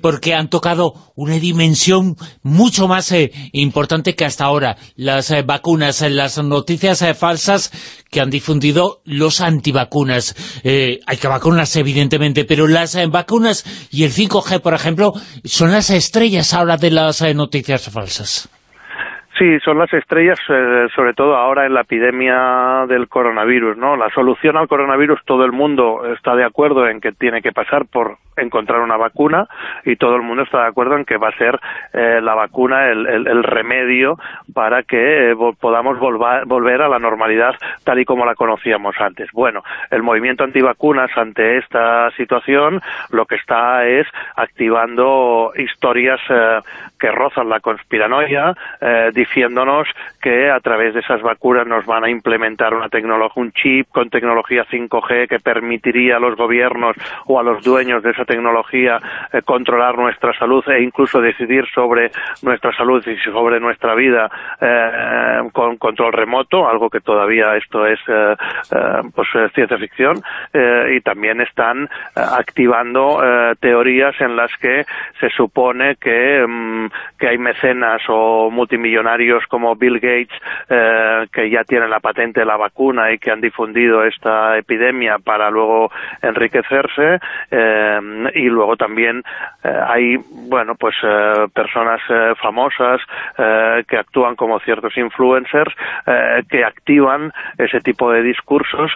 porque han tocado una dimensión mucho más importante que hasta ahora. Las vacunas, las noticias falsas que han difundido los antivacunas. hay que vacunarse, evidentemente, pero las vacunas y el 5G, por ejemplo, son las estrellas ahora de las eh, noticias falsas. Sí, son las estrellas, eh, sobre todo ahora en la epidemia del coronavirus, ¿no? La solución al coronavirus, todo el mundo está de acuerdo en que tiene que pasar por encontrar una vacuna y todo el mundo está de acuerdo en que va a ser eh, la vacuna el, el, remedio para que eh, podamos volver a la normalidad tal y como la conocíamos antes. Bueno, el movimiento antivacunas ante esta situación lo que está es activando historias eh, que rozan la conspiranoia, diciéndonos que a través de esas vacunas nos van a implementar una tecnología, un chip con tecnología 5G que permitiría a los gobiernos o a los dueños de esa tecnología eh, controlar nuestra salud e incluso decidir sobre nuestra salud y sobre nuestra vida eh, con control remoto, algo que todavía esto es eh, pues ciencia ficción y también están activando teorías en las que se supone que, mm, que hay mecenas o multimillonarios como Bill Gates que ya tienen la patente de la vacuna y que han difundido esta epidemia para luego enriquecerse y luego también eh, hay bueno pues eh, personas eh, famosas que actúan como ciertos influencers que activan ese tipo de discursos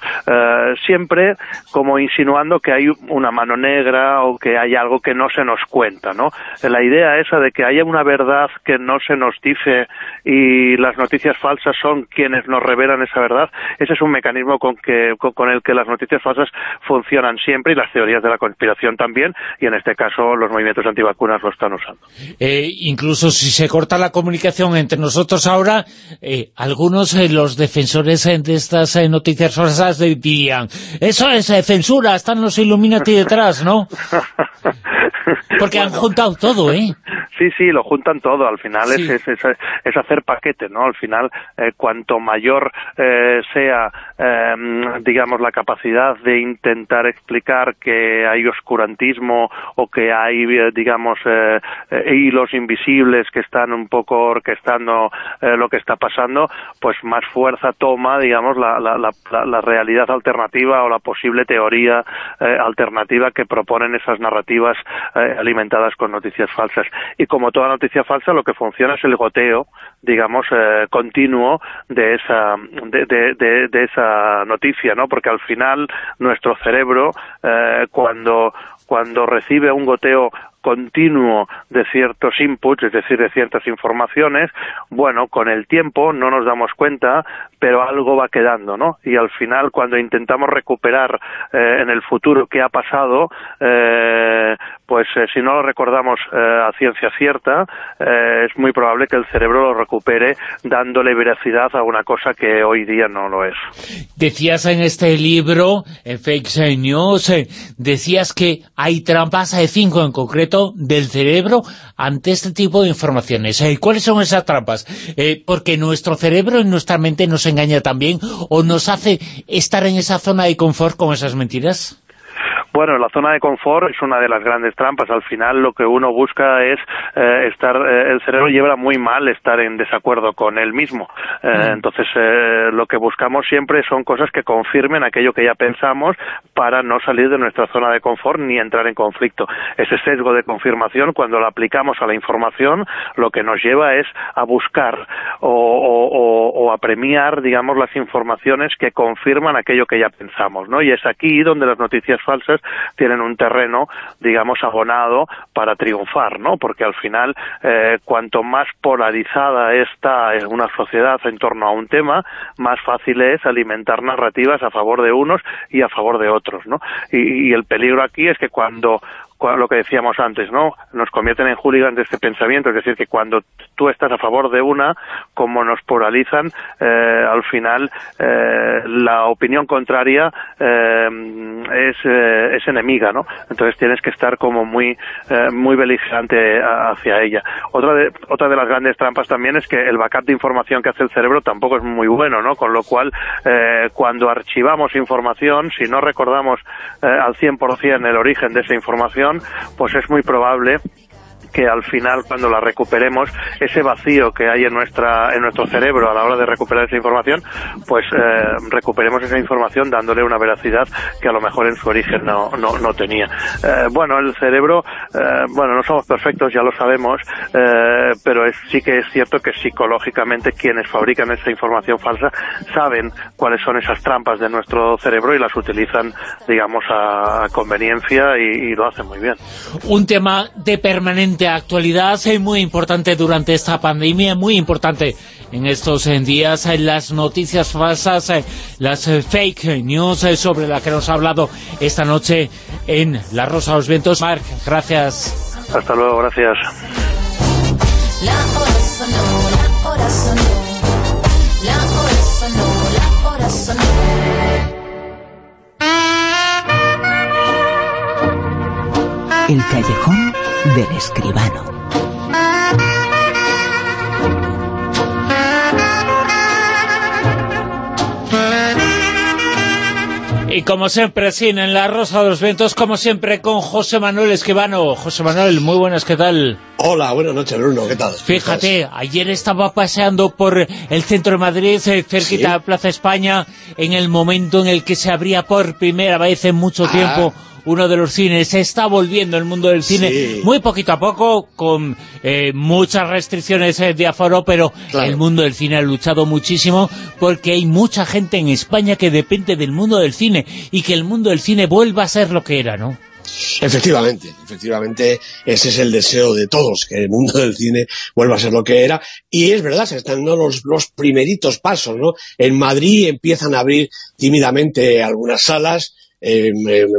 siempre como insinuando que hay una mano negra o que hay algo que no se nos cuenta ¿no? la idea esa de que haya una verdad que no se nos dice y las noticias falsas son quienes nos revelan esa verdad ese es un mecanismo con, que, con el que las noticias falsas funcionan siempre y las teorías de la conspiración también y en este caso los movimientos antivacunas lo están usando. Eh, incluso si se corta la comunicación entre nosotros ahora, eh, algunos de eh, los defensores de estas noticias falsas dirían, eso es censura, están los Illuminati detrás, ¿no? Porque han juntado todo, ¿eh? Sí, sí, lo juntan todo. Al final es, es, hacer paquete, ¿no? Al final, eh, cuanto mayor eh, sea, em, digamos, la capacidad de intentar explicar que hay oscurantismo o que hay, eh, digamos, hilos invisibles que están un poco orquestando lo que está pasando, pues más fuerza toma, digamos, la, la, la, la realidad alternativa o la posible teoría alternativa que proponen esas narrativas alimentadas con noticias falsas y como toda noticia falsa lo que funciona es el goteo, digamos, eh, continuo de esa, de, de, esa noticia, ¿no? Porque al final nuestro cerebro, eh, cuando, cuando recibe un goteo continuo de ciertos inputs, es decir, de ciertas informaciones, bueno, con el tiempo no nos damos cuenta, pero algo va quedando, ¿no? Y al final, cuando intentamos recuperar eh, en el futuro qué ha pasado, eh, pues eh, si no lo recordamos a ciencia cierta, es muy probable que el cerebro lo recupere dándole veracidad a una cosa que hoy día no lo es. Decías en este libro, en Fake News, decías que hay trampas, hay cinco en concreto, del cerebro ante este tipo de informaciones. ¿Y eh, ¿Cuáles son esas trampas? Eh, porque nuestro cerebro y nuestra mente nos engaña también o nos hace estar en esa zona de confort con esas mentiras. Bueno, la zona de confort es una de las grandes trampas. Al final lo que uno busca es eh, estar, eh, el cerebro lleva muy mal estar en desacuerdo con él mismo. Eh, Mm. Entonces eh, lo que buscamos siempre son cosas que confirmen aquello que ya pensamos para no salir de nuestra zona de confort ni entrar en conflicto. Ese sesgo de confirmación, cuando lo aplicamos a la información, lo que nos lleva es a buscar o, o- o- o a premiar, digamos, las informaciones que confirman aquello que ya pensamos, ¿no? Y es aquí donde las noticias falsas tienen un terreno, digamos, abonado para triunfar, ¿no? Porque al final, eh, cuanto más polarizada está una sociedad en torno a un tema, más fácil es alimentar narrativas a favor de unos y a favor de otros, ¿no? Y, y el peligro aquí es que cuando cua- lo que decíamos antes, ¿no? Nos convierten en hooligans de este pensamiento, es decir, que cuando tú estás a favor de una, como nos polarizan, eh, al final eh, la opinión contraria eh, es, eh, es enemiga, ¿no? Entonces tienes que estar como muy eh, muy beligerante hacia ella. Otra de, otra de las grandes trampas también es que el backup de información que hace el cerebro tampoco es muy bueno, ¿no? Con lo cual, cuando archivamos información, si no recordamos al 100% el origen de esa información, pues es muy probable que al final cuando la recuperemos ese vacío que hay en nuestra en nuestro cerebro a la hora de recuperar esa información pues eh, recuperemos esa información dándole una veracidad que a lo mejor en su origen no, no, no tenía. Eh, bueno el cerebro eh, bueno no somos perfectos ya lo sabemos pero es, sí que es cierto que psicológicamente quienes fabrican esa información falsa saben cuáles son esas trampas de nuestro cerebro y las utilizan digamos a conveniencia y, y lo hacen muy bien. Un tema de permanente actualidad, eh, muy importante durante esta pandemia, muy importante en estos eh, días, eh, las noticias falsas, las fake news sobre la que nos ha hablado esta noche en La Rosa de los Vientos. Marc, gracias. hasta luego gracias La hora sonó, la hora sonó. La hora sonó, la hora sonó. El callejón del escribano. Y como siempre, sí, en La Rosa de los Vientos, como siempre, con José Manuel Esquivano. José Manuel, muy buenas, ¿qué tal? Hola, buenas noches, Bruno, ¿qué tal? Fíjate, ayer estaba paseando por el centro de Madrid, eh, cerquita Sí. de Plaza España, en el momento en el que se abría por primera vez en mucho Ah. tiempo uno de los cines. Se está volviendo el mundo del cine Sí. muy poquito a poco, con eh, muchas restricciones eh, de aforo, pero Claro. el mundo del cine ha luchado muchísimo porque hay mucha gente en España que depende del mundo del cine y que el mundo del cine vuelva a ser lo que era, ¿no? Efectivamente, efectivamente, ese es el deseo de todos, que el mundo del cine vuelva a ser lo que era. Y es verdad, se están dando los, los primeritos pasos, ¿no? En Madrid empiezan a abrir tímidamente algunas salas, eh,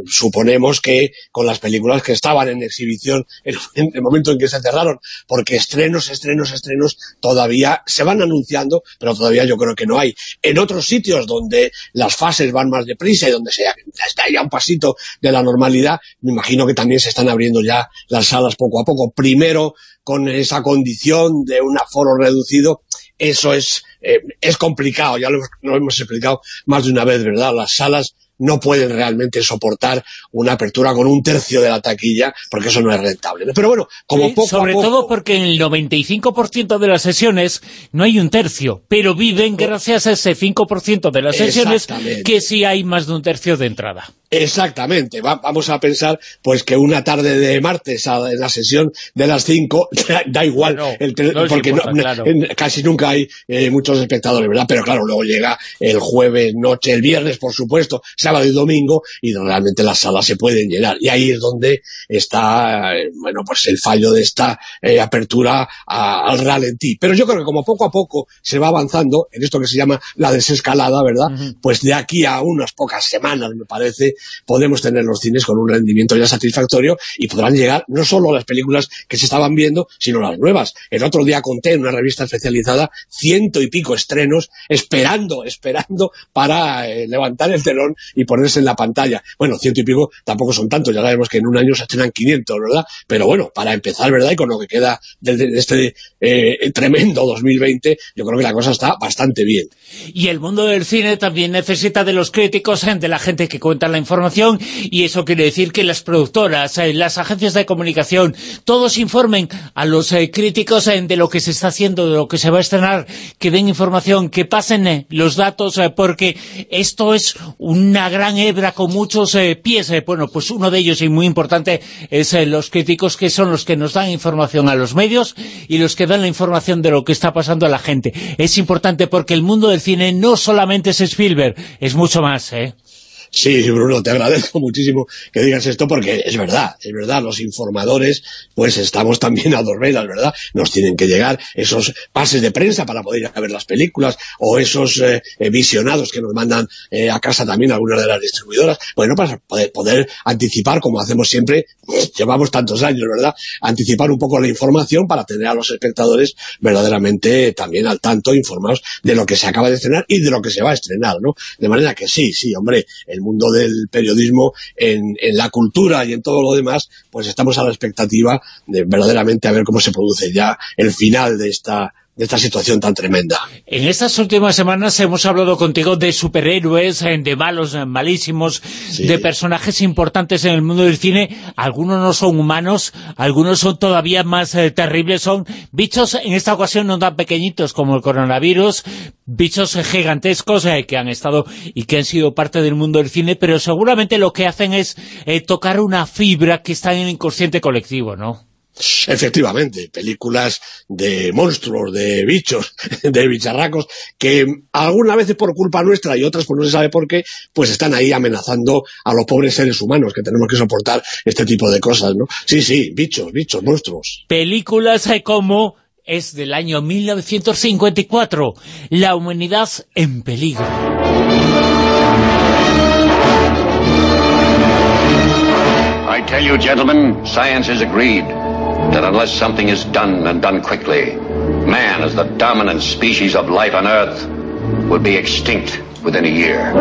suponemos que con las películas que estaban en exhibición en, en el momento en que se cerraron, porque estrenos, estrenos, estrenos todavía se van anunciando, pero todavía yo creo que no hay. En otros sitios donde las fases van más deprisa y donde se, está ya un pasito de la normalidad, me imagino que también se están abriendo ya las salas poco a poco. Primero con esa condición de un aforo reducido, eso es, eh, es complicado, ya lo, lo hemos explicado más de una vez, ¿verdad? Las salas no pueden realmente soportar una apertura con un tercio de la taquilla, porque eso no es rentable. Pero bueno, como Sí, poco sobre a poco... todo porque en el 95% de las sesiones no hay un tercio, pero viven gracias a ese 5% de las sesiones que sí hay más de un tercio de entrada. Exactamente, Va- vamos a pensar pues que una tarde de martes a, en la sesión de las 5 da, igual, No, el te- no les porque importa, no- claro. en- casi nunca hay eh, muchos espectadores, ¿verdad? Pero claro, luego llega el jueves, noche, el viernes, por supuesto, sábado y domingo, y realmente las salas se pueden llenar. Y ahí es donde está, eh, bueno, pues el fallo de esta eh, apertura a- al ralentí. Pero yo creo que como poco a poco se va avanzando en esto que se llama la desescalada, ¿verdad? Pues de aquí a unas pocas semanas, me parece, podemos tener los cines con un rendimiento ya satisfactorio y podrán llegar no solo las películas que se estaban viendo, sino las nuevas. El otro día conté en una revista especializada ciento y pico estrenos esperando, esperando para eh, levantar el telón y ponerse en la pantalla. Bueno, ciento y pico tampoco son tantos, ya sabemos que en un año se estrenan 500, ¿verdad? Pero bueno, para empezar, ¿verdad? Y con lo que queda de, este eh, tremendo 2020, yo creo que la cosa está bastante bien. Y el mundo del cine también necesita de los críticos, de la gente que cuenta la información, y eso quiere decir que las productoras, eh, las agencias de comunicación, todos informen a los eh, críticos de lo que se está haciendo, de lo que se va a estrenar, que den información, que pasen los datos, porque esto es una gran hebra con muchos pies. Bueno, pues uno de ellos, y muy importante, es los críticos que son los que nos dan información a los medios y los que dan la información de lo que está pasando a la gente. Es importante porque el mundo del cine no solamente es Spielberg, es mucho más, ¿eh? Sí, Bruno, te agradezco muchísimo que digas esto porque es verdad, es verdad, los informadores pues estamos también a dos velas, ¿verdad? Nos tienen que llegar esos pases de prensa para poder ir a ver las películas o esos eh, visionados que nos mandan eh, a casa también algunas de las distribuidoras, bueno, para poder, poder anticipar como hacemos siempre, llevamos tantos años, ¿verdad? Anticipar un poco la información para tener a los espectadores verdaderamente también al tanto, informados de lo que se acaba de estrenar y de lo que se va a estrenar, ¿no? De manera que sí, sí, hombre, mundo del periodismo, en, en, la cultura y en todo lo demás, pues estamos a la expectativa de verdaderamente a ver cómo se produce ya el final de esta de esta situación tan tremenda. En estas últimas semanas hemos hablado contigo de superhéroes, eh, de malos, eh, malísimos, de personajes importantes en el mundo del cine. Algunos no son humanos, algunos son todavía más eh, terribles, son bichos en esta ocasión no tan pequeñitos como el coronavirus, bichos gigantescos que han estado y que han sido parte del mundo del cine, pero seguramente lo que hacen es tocar una fibra que está en el inconsciente colectivo, ¿no? Efectivamente, películas de monstruos, de bichos, de bicharracos, que algunas veces por culpa nuestra y otras por no se sabe por qué, pues están ahí amenazando a los pobres seres humanos que tenemos que soportar este tipo de cosas, ¿no? Sí, sí, bichos, bichos, monstruos. Películas como es del año 1954, La humanidad en peligro. I tell you, gentlemen, science has agreed. That unless something is done and done quickly, man as the dominant species of life on Earth will be extinct within a year.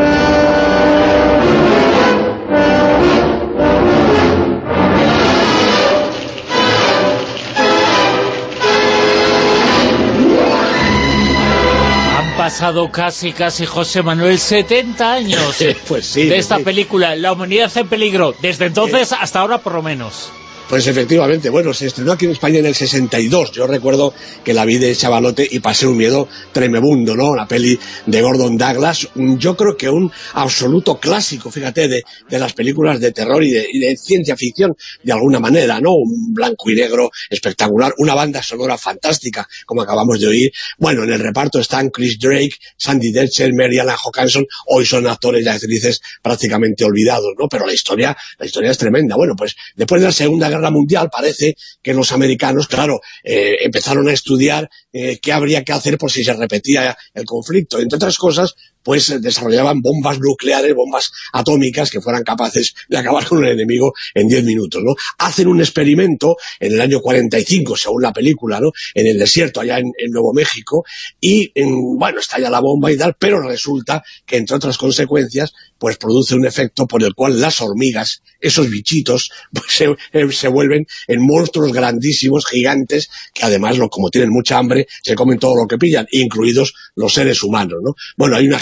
Pasado casi, casi, José Manuel, 70 años pues sí, de esta película, La humanidad en peligro, desde entonces hasta ahora por lo menos. Pues efectivamente, bueno, se estrenó aquí en España en el 62. Yo recuerdo que la vi de chavalote y pasé un miedo tremebundo, ¿no? La peli de Gordon Douglas. Yo creo que un absoluto clásico, fíjate, de, de las películas de terror y de, ciencia ficción, de alguna manera, ¿no? Un blanco y negro espectacular, una banda sonora fantástica, como acabamos de oír. Bueno, en el reparto están Chris Drake, Sandy Detcher, Mary Ann Hawkinson, hoy son actores y actrices prácticamente olvidados, ¿no? Pero la historia, la historia es tremenda. Bueno, pues después de la Segunda Guerra Mundial parece que los americanos, claro, eh, empezaron a estudiar eh, qué habría que hacer por si se repetía el conflicto. Entre otras cosas, pues eh, desarrollaban bombas nucleares, bombas atómicas que fueran capaces de acabar con el enemigo en 10 minutos, ¿no? Hacen un experimento en el año 45, según la película, ¿no? En el desierto, allá en, Nuevo México, y, en, bueno, estalla la bomba y tal, pero resulta que, entre otras consecuencias, pues produce un efecto por el cual las hormigas, esos bichitos, pues se, eh, se vuelven en monstruos grandísimos, gigantes, que además, como tienen mucha hambre, se comen todo lo que pillan, incluidos los seres humanos, ¿no? Bueno, hay una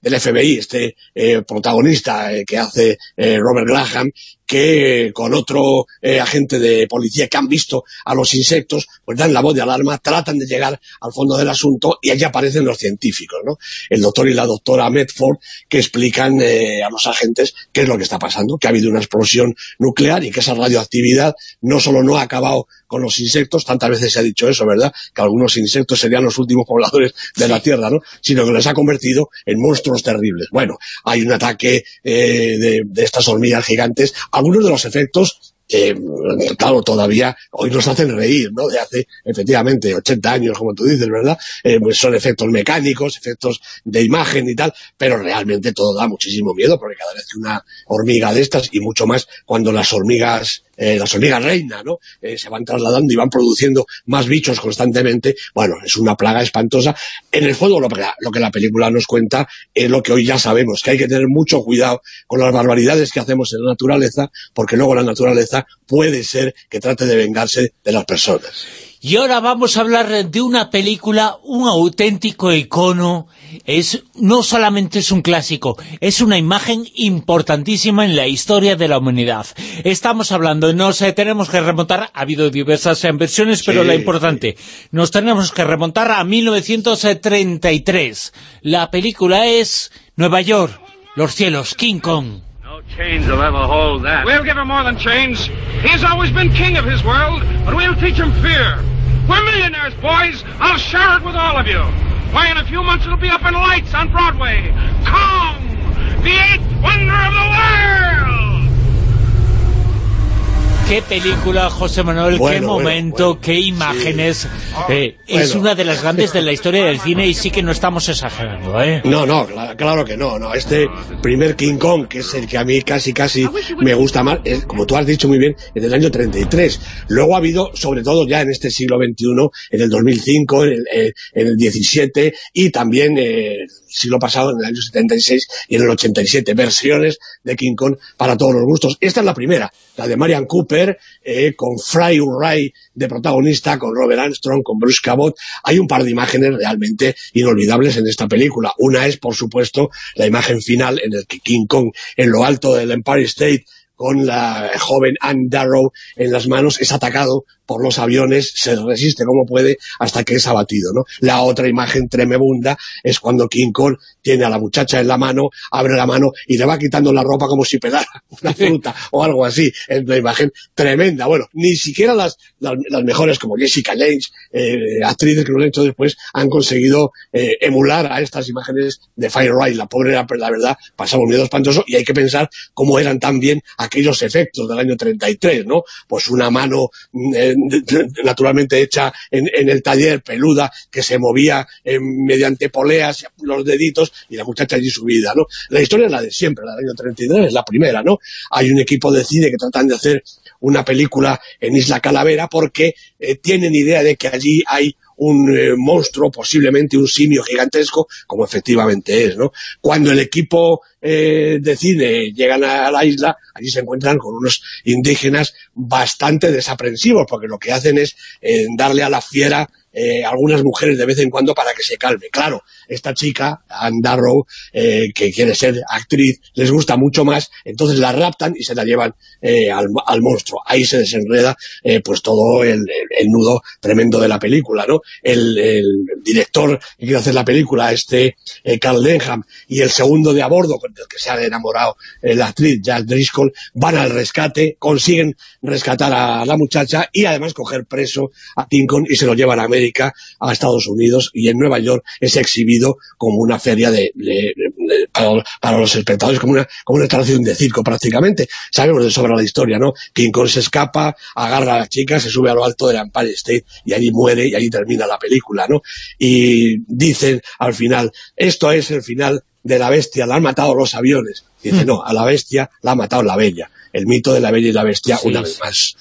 del FBI, este eh, protagonista eh, que hace Robert Graham, que con otro agente de policía que han visto a los insectos, pues dan la voz de alarma, tratan de llegar al fondo del asunto y allí aparecen los científicos, ¿no? El doctor y la doctora Medford que explican a los agentes qué es lo que está pasando, que ha habido una explosión nuclear y que esa radioactividad no solo no ha acabado con los insectos, tantas veces se ha dicho eso, ¿verdad? Que algunos insectos serían los últimos pobladores de la Tierra, ¿no? Sino que les ha convertido en monstruos terribles. Bueno, hay un ataque eh, de, estas hormigas gigantes. Algunos de los efectos eh, claro, todavía hoy nos hacen reír, ¿no? De hace, efectivamente, 80 años, como tú dices, ¿verdad? Eh, pues son efectos mecánicos, efectos de imagen y tal, pero realmente todo da muchísimo miedo, porque cada vez que una hormiga de estas, y mucho más cuando las hormigas eh, las hormigas reina, ¿no? Eh, se van trasladando y van produciendo más bichos constantemente. Bueno, es una plaga espantosa. En el fondo, lo lo que la película nos cuenta es lo que hoy ya sabemos, que hay que tener mucho cuidado con las barbaridades que hacemos en la naturaleza, porque luego la naturaleza puede ser que trate de vengarse de las personas. Y ahora vamos a hablar de una película, un auténtico icono. Es, no solamente es un clásico, es una imagen importantísima en la historia de la humanidad. Estamos hablando, no sé, tenemos que remontar, ha habido diversas versiones, pero la importante, nos tenemos que remontar a 1933. La película es Nueva York, los cielos, King Kong. Chains will ever hold that. We'll give him more than chains. He's always been king of his world, but we'll teach him fear. We're millionaires, boys. I'll share it with all of you. Why, in a few months it'll be up in lights on Broadway. Kong, the eighth wonder of the world! Qué película, José Manuel, Bueno, qué momento, bueno. qué imágenes. Eh, Es una de las grandes de la historia del cine y sí que no estamos exagerando, ¿eh? No, no, cla- claro que no, no. Este primer King Kong, que es el que a mí casi, casi me gusta más, es, como tú has dicho muy bien, es del año 33. Luego ha habido, sobre todo ya en este siglo XXI, en el 2005, en el, eh, en el 17 y también eh, siglo pasado, en el año 76 y en el 87, versiones de King Kong para todos los gustos. Esta es la primera, la de Marian Cooper, eh, con Fry Wright de protagonista, con Robert Armstrong, con Bruce Cabot. Hay un par de imágenes realmente inolvidables en esta película. Una es, por supuesto, la imagen final en el que King Kong, en lo alto del Empire State, con la joven Anne Darrow en las manos, es atacado por los aviones, se resiste como puede hasta que es abatido, ¿no? La otra imagen tremenda es cuando King Kong tiene a la muchacha en la mano, abre la mano y le va quitando la ropa como si pelara una fruta o algo así. Es una imagen tremenda. Bueno, ni siquiera las, las, las mejores como Jessica Lange, eh, actrices que lo han hecho después, han conseguido eh, emular a estas imágenes de Fire Ride. La pobre, era, la verdad, pasaba un miedo espantoso y hay que pensar cómo eran también aquellos efectos del año 33, ¿no? Pues una mano mm, eh, naturalmente hecha en, el taller, peluda, que se movía eh, mediante poleas, los deditos, y la muchacha allí subida, ¿no? La historia es la de siempre, la del año 33, es la primera, ¿no? Hay un equipo de cine que tratan de hacer una película en Isla Calavera porque eh, tienen idea de que allí hay un eh, monstruo, posiblemente un simio gigantesco, como efectivamente es, ¿no? Cuando el equipo eh, de cine llegan a la isla, allí se encuentran con unos indígenas bastante desaprensivos, porque lo que hacen es eh, darle a la fiera eh, algunas mujeres de vez en cuando para que se calme. Claro, esta chica, Anne Darrow, eh, que quiere ser actriz, les gusta mucho más, entonces la raptan y se la llevan eh, al, al, monstruo. Ahí se desenreda eh, pues todo el, el, el, nudo tremendo de la película, ¿no? El, el director que quiere hacer la película, este Carl Denham, y el segundo de a bordo, del que se ha enamorado la actriz Jack Driscoll, van al rescate, consiguen rescatar a la muchacha y además coger preso a Tincon y se lo llevan a América, a Estados Unidos, y en Nueva York es exhibido como una feria de, de, de para, para, los espectadores, como una, como una instalación de circo prácticamente. Sabemos de sobra la historia, ¿no? King Kong se escapa, agarra a la chica, se sube a lo alto del Empire State y allí muere y allí termina la película, ¿no? Y dicen al final, esto es el final de la bestia, la han matado los aviones. Dice, no, a la bestia la ha matado la bella. El mito de la bella y la bestia, sí, una vez más.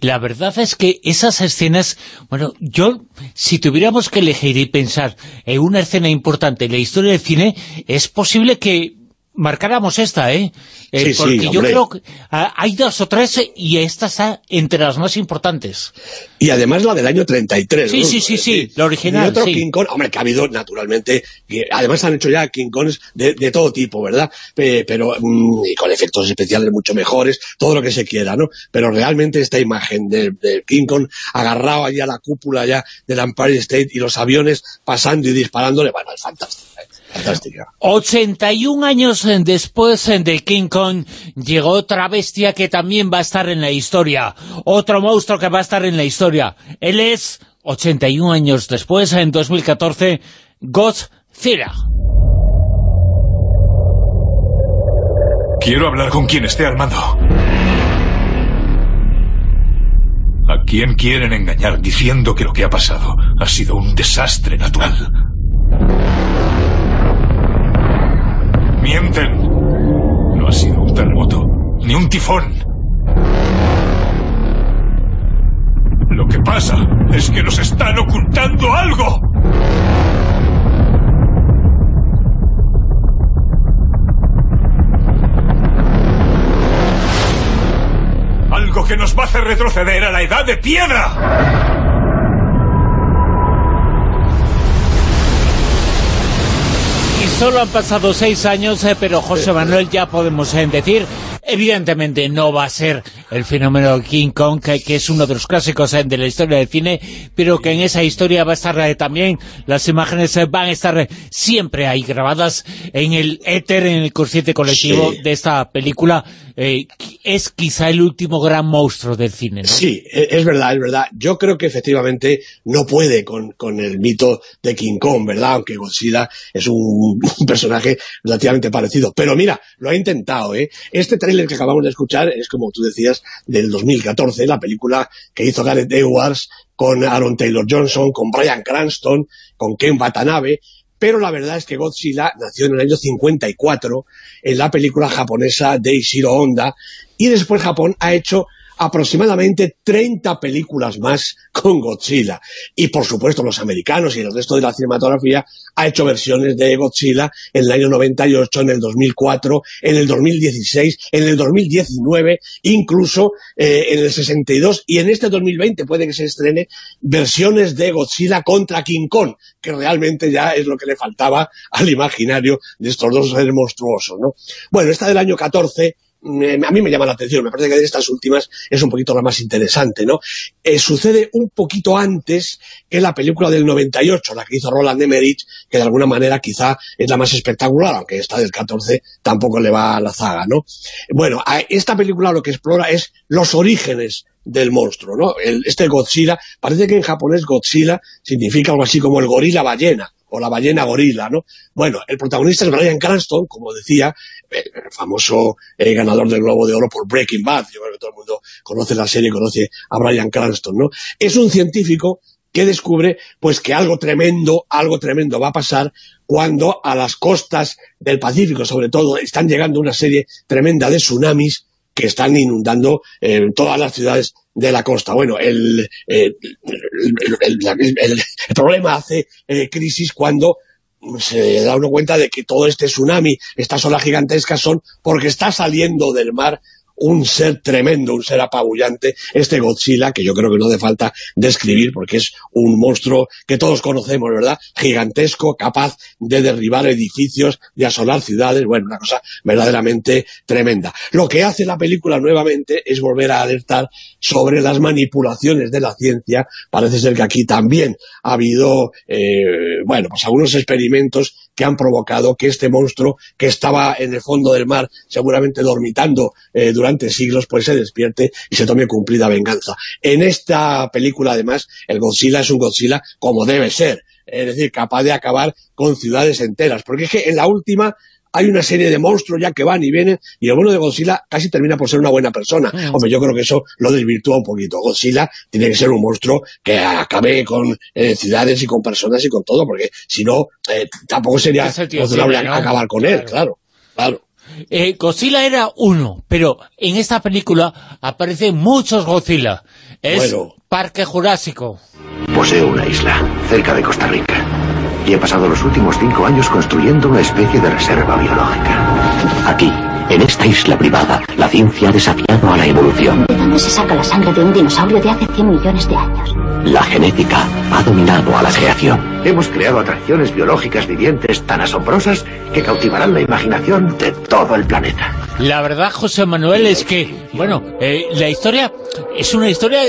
La verdad es que esas escenas, bueno, yo, si tuviéramos que elegir y pensar en una escena importante en la historia del cine, es posible que marcáramos esta, ¿eh? eh sí, porque sí, yo creo que hay dos o tres y esta está entre las más importantes. Y además la del año 33. Sí, ¿no? sí, sí, sí, la original, y otro sí. King Kong, hombre, que ha habido naturalmente, que además han hecho ya King Kongs de, de todo tipo, ¿verdad? Pe pero, mmm, y con efectos especiales mucho mejores, todo lo que se quiera, ¿no? Pero realmente esta imagen de, de King Kong agarrado allá a la cúpula ya del Empire State y los aviones pasando y disparándole, bueno, es fantástico. ¿Eh? Fantástica. 81 años después de King Kong llegó otra bestia que también va a estar en la historia. Otro monstruo que va a estar en la historia. Él es, 81 años después, en 2014, Godzilla. Quiero hablar con quien esté al mando. ¿A quién quieren engañar diciendo que lo que ha pasado ha sido un desastre natural? Mienten. No ha sido un terremoto, ni un tifón. Lo que pasa es que nos están ocultando algo. Algo que nos va a hacer retroceder a la edad de piedra. Solo han pasado seis años, eh, pero José Manuel ya podemos eh, decir, evidentemente no va a ser el fenómeno King Kong, que, que es uno de los clásicos eh, de la historia del cine, pero que en esa historia va a estar eh, también, las imágenes eh, van a estar siempre ahí grabadas en el éter, en el consciente colectivo Sí. de esta película. Eh, es quizá el último gran monstruo del cine, ¿no? Sí, e- es verdad, es verdad. Yo creo que efectivamente no puede con, con el mito de King Kong, ¿verdad? Aunque Godzilla es un, un personaje relativamente parecido. Pero mira, lo ha intentado, ¿eh? Este tráiler que acabamos de escuchar es, como tú decías, del 2014, la película que hizo Gareth Edwards con Aaron Taylor Johnson, con Bryan Cranston, con Ken Watanabe, pero la verdad es que Godzilla nació en el año 54 en la película japonesa Daishiro Honda. Y después Japón ha hecho aproximadamente 30 películas más con Godzilla. Y por supuesto los americanos y el resto de la cinematografía ha hecho versiones de Godzilla en el año 98, en el 2004, en el 2016, en el 2019, incluso eh, en el 62 y en este 2020 puede que se estrene versiones de Godzilla contra King Kong, que realmente ya es lo que le faltaba al imaginario de estos dos seres monstruosos, ¿no? Bueno, esta del año 14 mm, a mí me llama la atención, me parece que de estas últimas es un poquito la más interesante, ¿no? Eh, sucede un poquito antes que la película del 98, la que hizo Roland Emmerich, que de alguna manera quizá es la más espectacular, aunque esta del 14 tampoco le va a la zaga, ¿no? Bueno, esta película lo que explora es los orígenes del monstruo, ¿no? El- este Godzilla, parece que en japonés Godzilla significa algo así como el gorila ballena, o la ballena gorila, ¿no? Bueno, el protagonista es Bryan Cranston, como decía, el famoso eh, ganador del Globo de Oro por Breaking Bad, yo creo que todo el mundo conoce la serie, conoce a Bryan Cranston, ¿no? Es un científico que descubre pues que algo tremendo, algo tremendo va a pasar cuando a las costas del Pacífico, sobre todo, están llegando una serie tremenda de tsunamis que están inundando eh, todas las ciudades de la costa. Bueno, el, eh, problema hace crisis cuando se da uno cuenta de que todo este tsunami, estas olas gigantescas son porque está saliendo del mar un ser tremendo, un ser apabullante, este Godzilla, que yo creo que no hace falta describir porque es un monstruo que todos conocemos, ¿verdad? Gigantesco, capaz de derribar edificios, de asolar ciudades, bueno, una cosa verdaderamente tremenda. Lo que hace la película nuevamente es volver a alertar sobre las manipulaciones de la ciencia. Parece ser que aquí también ha habido, eh, bueno, pues algunos experimentos que han provocado que este monstruo que estaba en el fondo del mar, seguramente dormitando eh, durante siglos, pues se despierte y se tome cumplida venganza. En esta película, además, el Godzilla es un Godzilla como debe ser, es decir, capaz de acabar con ciudades enteras, porque es que en la última hay una serie de monstruos ya que van y vienen, y el bueno de Godzilla casi termina por ser una buena persona. Hombre, yo creo que eso lo desvirtúa un poquito. Godzilla tiene que ser un monstruo que acabe con eh, ciudades y con personas y con todo, porque si no, eh, tampoco sería razonable acabar con él, claro, claro. Eh, Godzilla era uno, pero en esta película aparecen muchos Godzilla. Es Bueno. Parque Jurásico. Poseo una isla cerca de Costa Rica y he pasado los últimos cinco años construyendo una especie de reserva biológica. Aquí, en esta isla privada, la ciencia ha desafiado a la evolución. ¿De dónde se saca la sangre de un dinosaurio de hace 100 millones de años? La genética ha dominado a la creación. Hemos creado atracciones biológicas vivientes tan asombrosas que cautivarán la imaginación de todo el planeta. La verdad, José Manuel, es que, bueno, eh, la historia es una historia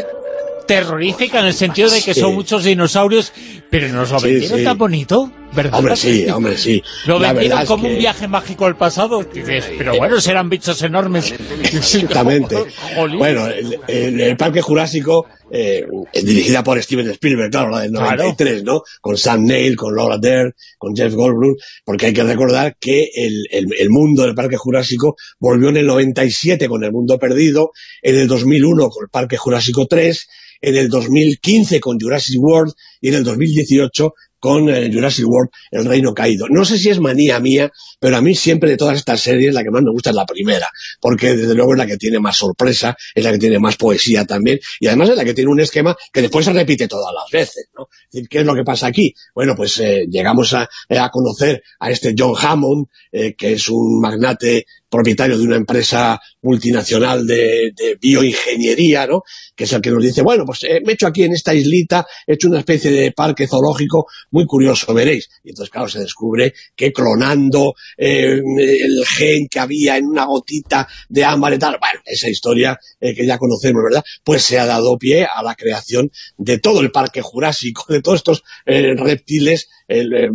terrorífica en el sentido de que Sí. son muchos dinosaurios, pero nos lo vendieron sí. tan bonito, ¿verdad? Hombre, sí, hombre, sí. Lo La vendieron como un que- viaje mágico al pasado. Pero bueno, serán bichos enormes. Exactamente. Bueno, el, el- el Parque Jurásico, eh, es dirigida por Steven Spielberg, claro, la del Claro. 93, ¿no? Con Sam Neill, con Laura Dern, con Jeff Goldblum, porque hay que recordar que el, el- el mundo del Parque Jurásico volvió en el 97 con El Mundo Perdido, en el 2001 con el Parque Jurásico 3, en el 2015 con Jurassic World y en el 2018 con eh, Jurassic World, El Reino Caído. No sé si es manía mía, pero a mí siempre de todas estas series la que más me gusta es la primera, porque desde luego es la que tiene más sorpresa, es la que tiene más poesía también, y además es la que tiene un esquema que después se repite todas las veces, ¿no? Es decir, ¿qué es lo que pasa aquí? Bueno, pues eh, llegamos a, a, conocer a este John Hammond, eh, que es un magnate propietario de una empresa multinacional de, de, bioingeniería, ¿no? que es el que nos dice, bueno, pues eh, me he hecho aquí en esta islita, he hecho una especie de parque zoológico muy curioso, veréis. Y entonces, claro, se descubre que clonando eh, el gen que había en una gotita de ámbar y tal, bueno, esa historia eh, que ya conocemos, ¿verdad? Pues se ha dado pie a la creación de todo el parque jurásico, de todos estos eh, reptiles el, el,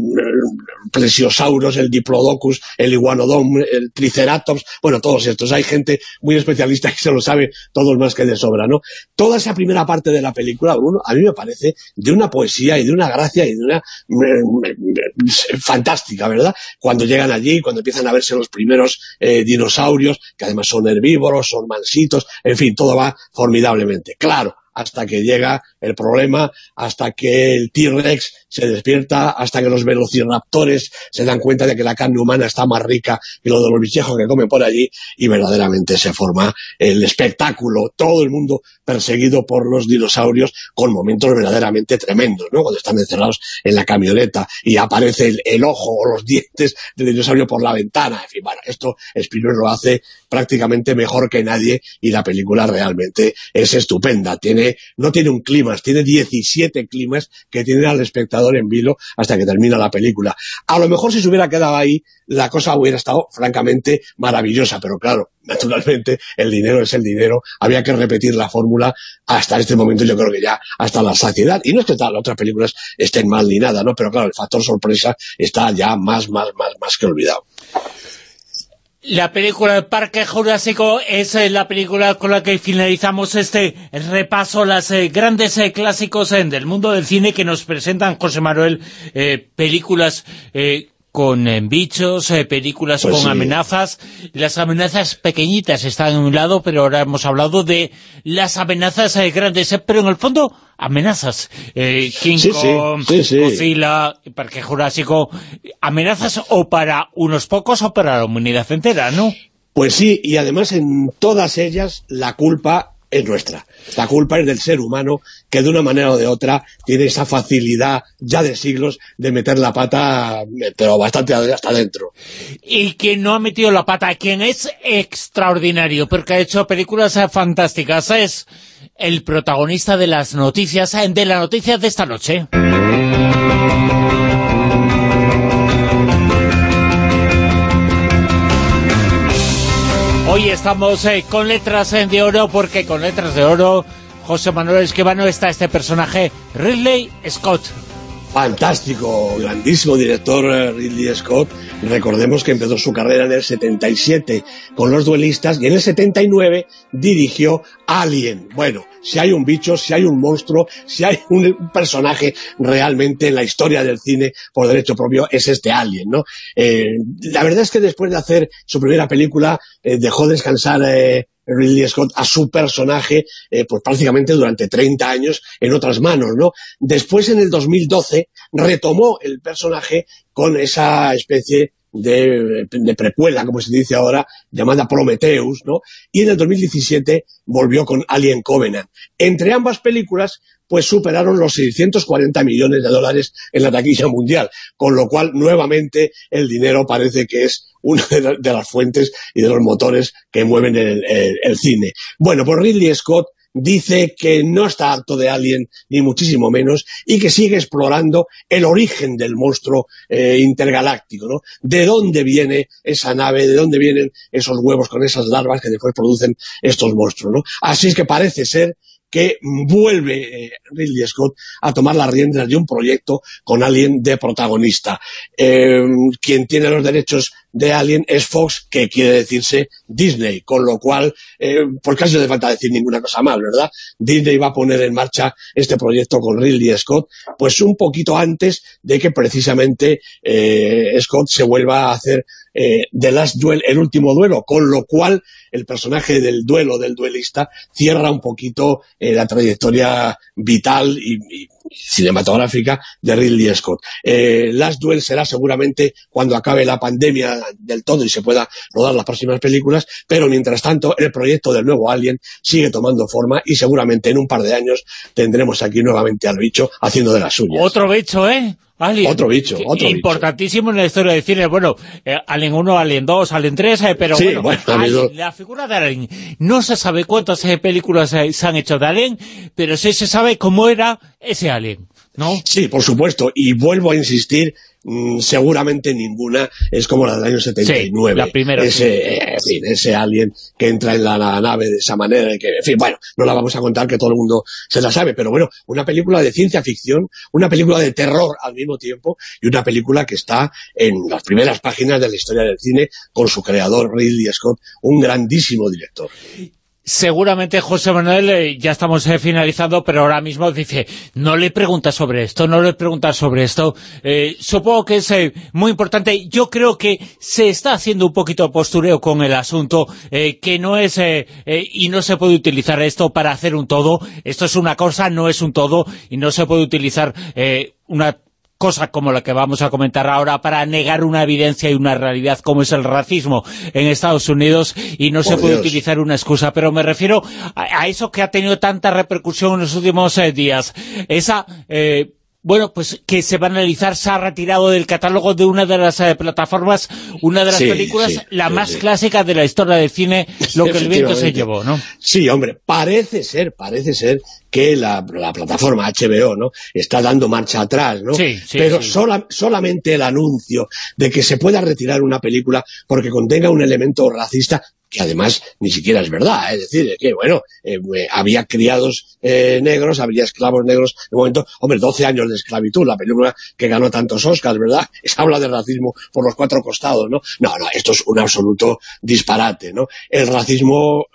plesiosauros, el diplodocus, el iguanodon, el triceratops, bueno, todos estos. Hay gente muy especialista que se lo sabe todos más que de sobra, ¿no? Toda esa primera parte de la película, Bruno, a mí me parece de una poesía y de una gracia y de una fantástica, ¿verdad? Cuando llegan allí, cuando empiezan a verse los primeros eh, dinosaurios, que además son herbívoros, son mansitos, en fin, todo va formidablemente. Claro, hasta que llega el problema, hasta que el T-Rex se despierta, hasta que los velociraptores se dan cuenta de que la carne humana está más rica que lo de los bichejos que comen por allí, y verdaderamente se forma el espectáculo, todo el mundo perseguido por los dinosaurios, con momentos verdaderamente tremendos, ¿no? Cuando están encerrados en la camioneta y aparece el, ojo o los dientes del dinosaurio por la ventana, en fin, bueno, esto Spielberg lo hace prácticamente mejor que nadie y la película realmente es estupenda, tiene no tiene un clima, tiene 17 climas que tiene al espectador en vilo hasta que termina la película. A lo mejor si se hubiera quedado ahí, la cosa hubiera estado francamente maravillosa, pero claro, naturalmente el dinero es el dinero, había que repetir la fórmula hasta este momento, yo creo que ya hasta la saciedad, y no es que tal, otras películas estén mal ni nada, ¿no? Pero claro, el factor sorpresa está ya más, más, más, más que olvidado. La película El Parque Jurásico es la película con la que finalizamos este repaso las eh, grandes eh, clásicos del mundo del cine que nos presentan José Manuel, eh, películas con eh, bichos, eh, películas Pues con sí. amenazas. Las amenazas pequeñitas están en un lado, pero ahora hemos hablado de las amenazas eh, grandes, pero en el fondo amenazas. Eh, sí, sí. Godzilla, Parque Jurásico, amenazas o para unos pocos o para la humanidad entera, ¿no? Pues sí, y además en todas ellas la culpa es nuestra. La culpa es del ser humano que de una manera o de otra tiene esa facilidad ya de siglos de meter la pata, eh, pero bastante hasta adentro. y quien no ha metido la pata, quien es extraordinario, porque ha hecho películas fantásticas, es el protagonista de las noticias, de la noticia de esta noche. Hoy estamos eh, con letras de oro, porque con letras de oro, José Manuel Esquivano está este personaje, Ridley Scott. Fantástico, grandísimo director eh, Ridley Scott. Recordemos que empezó su carrera en el 77 con Los Duelistas y en el 79 dirigió Alien. Bueno, si hay un bicho, si hay un monstruo, si hay un personaje realmente en la historia del cine por derecho propio, es este Alien, ¿no? Eh, la verdad es que después de hacer su primera película, eh, dejó descansar... Ridley Scott a su personaje eh, pues prácticamente durante 30 años en otras manos, ¿no? Después en el 2012 retomó el personaje con esa especie de, de, precuela, como se dice ahora, llamada Prometheus, ¿no? Y en el 2017 volvió con Alien Covenant. Entre ambas películas, pues superaron los 640 millones de dólares en la taquilla mundial, con lo cual, nuevamente, el dinero parece que es una de, la, de las fuentes y de los motores que mueven el cine. Bueno, pues Ridley Scott dice que no está harto de Alien, ni muchísimo menos, y que sigue explorando el origen del monstruo eh, intergaláctico, ¿no? De dónde viene esa nave, de dónde vienen esos huevos con esas larvas que después producen estos monstruos, ¿no? Así es que parece ser que vuelve eh, Ridley Scott a tomar las riendas de un proyecto con Alien de protagonista. Eh, quien tiene los derechos de Alien es Fox, que quiere decirse Disney, con lo cual, eh, por casi no hace falta decir ninguna cosa mal, ¿verdad? Disney va a poner en marcha este proyecto con Ridley Scott, pues un poquito antes de que precisamente eh, Scott se vuelva a hacer eh, The Last Duel, el último duelo, con lo cual el personaje del duelo, del duelista, cierra un poquito eh, la trayectoria vital y, cinematográfica de Ridley Scott. Eh, Last Duel será seguramente cuando acabe la pandemia del todo y se pueda rodar las próximas películas, pero mientras tanto el proyecto del nuevo Alien sigue tomando forma y seguramente en un par de años tendremos aquí nuevamente al bicho haciendo de las suyas. Otro bicho, ¿eh? Alien. Otro bicho, otro Importantísimo en la historia del cine. Bueno, eh, Alien 1, Alien 2, Alien 3, eh, pero bueno, la figura de Alien. No se sabe cuántas eh, películas se han hecho de Alien, pero sí se sabe cómo era ese Alien, ¿no? Sí, por supuesto. Y vuelvo a insistir Mm, seguramente ninguna es como la del año 79. la primera. Ese, eh, ese alien que entra en la, nave de esa manera, y que, en fin, bueno, no la vamos a contar que todo el mundo se la sabe, pero bueno, una película de ciencia ficción, una película de terror al mismo tiempo, y una película que está en las primeras páginas de la historia del cine con su creador Ridley Scott, un grandísimo director seguramente José Manuel, eh, ya estamos eh, finalizando, pero ahora mismo dice, no le preguntas sobre esto, no le preguntas sobre esto. Eh, supongo que es muy importante. Yo creo que se está haciendo un poquito postureo con el asunto, que no es, y no se puede utilizar esto para hacer un todo. Esto es una cosa, no es un todo, y no se puede utilizar una cosa como la que vamos a comentar ahora para negar una evidencia y una realidad como es el racismo en Estados Unidos y no se puede utilizar una excusa, pero me refiero a, eso que ha tenido tanta repercusión en los últimos eh, días, esa... Eh, bueno, pues que se va a analizar, se ha retirado del catálogo de una de las eh, plataformas, una de las películas, la más clásica de la historia del cine, lo que el viento se llevó, ¿no? Sí, hombre, parece ser, parece ser que la, plataforma HBO, ¿no? Está dando marcha atrás, ¿no? Sí, Pero solamente el anuncio de que se pueda retirar una película porque contenga un elemento racista que además ni siquiera es verdad, ¿eh? es decir, que bueno, eh, eh, había criados negros, había esclavos negros, de momento, hombre, 12 años de esclavitud, la película que ganó tantos Oscars, ¿verdad? Es, habla de racismo por los cuatro costados, ¿no? No, no, esto es un absoluto disparate, ¿no? El racismo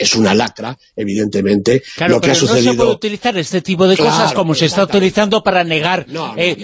es una lacra, evidentemente, lo que ha sucedido... no se puede utilizar este tipo de cosas como se está utilizando para negar, eh,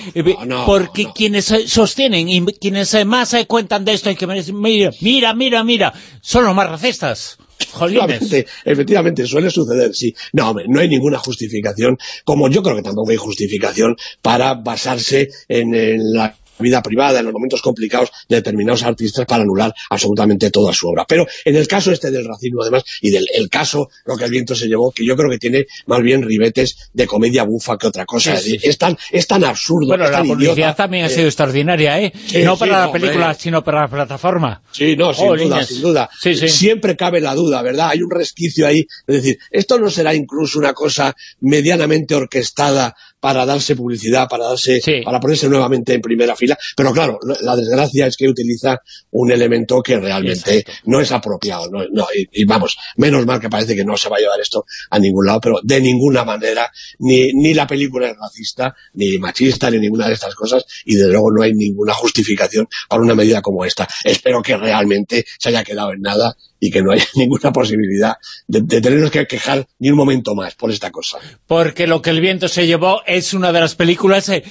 porque quienes sostienen y quienes más cuentan de esto y que mira, mira, mira, mira, son los más racistas. Efectivamente, efectivamente, suele suceder, sí. No, hombre, no hay ninguna justificación, como yo creo que tampoco hay justificación para basarse en la vida privada, en los momentos complicados de determinados artistas para anular absolutamente toda su obra. Pero en el caso este del racismo, además, y del el caso Lo que el viento se llevó, que yo creo que tiene más bien ribetes de comedia bufa que otra cosa. Es, tan, es tan absurdo, Bueno, la publicidad también ha sido extraordinaria, ¿eh? no para la película, sino para la plataforma. Sí, no, sin duda, sin duda. Siempre cabe la duda, ¿verdad? Hay un resquicio ahí. Es decir, esto no será incluso una cosa medianamente orquestada para darse publicidad, para darse para ponerse nuevamente en primera fila, pero claro, la desgracia es que utiliza un elemento que realmente no es apropiado, no, y, vamos, menos mal que parece que no se va a llevar esto a ningún lado, pero de ninguna manera, ni, ni la película es racista, ni machista, ni ninguna de estas cosas, y de luego no hay ninguna justificación para una medida como esta. Espero que realmente se haya quedado en nada y que no haya ninguna posibilidad de, tenernos que quejar ni un momento más por esta cosa. Porque lo que el viento se llevó es una de las películas, eh,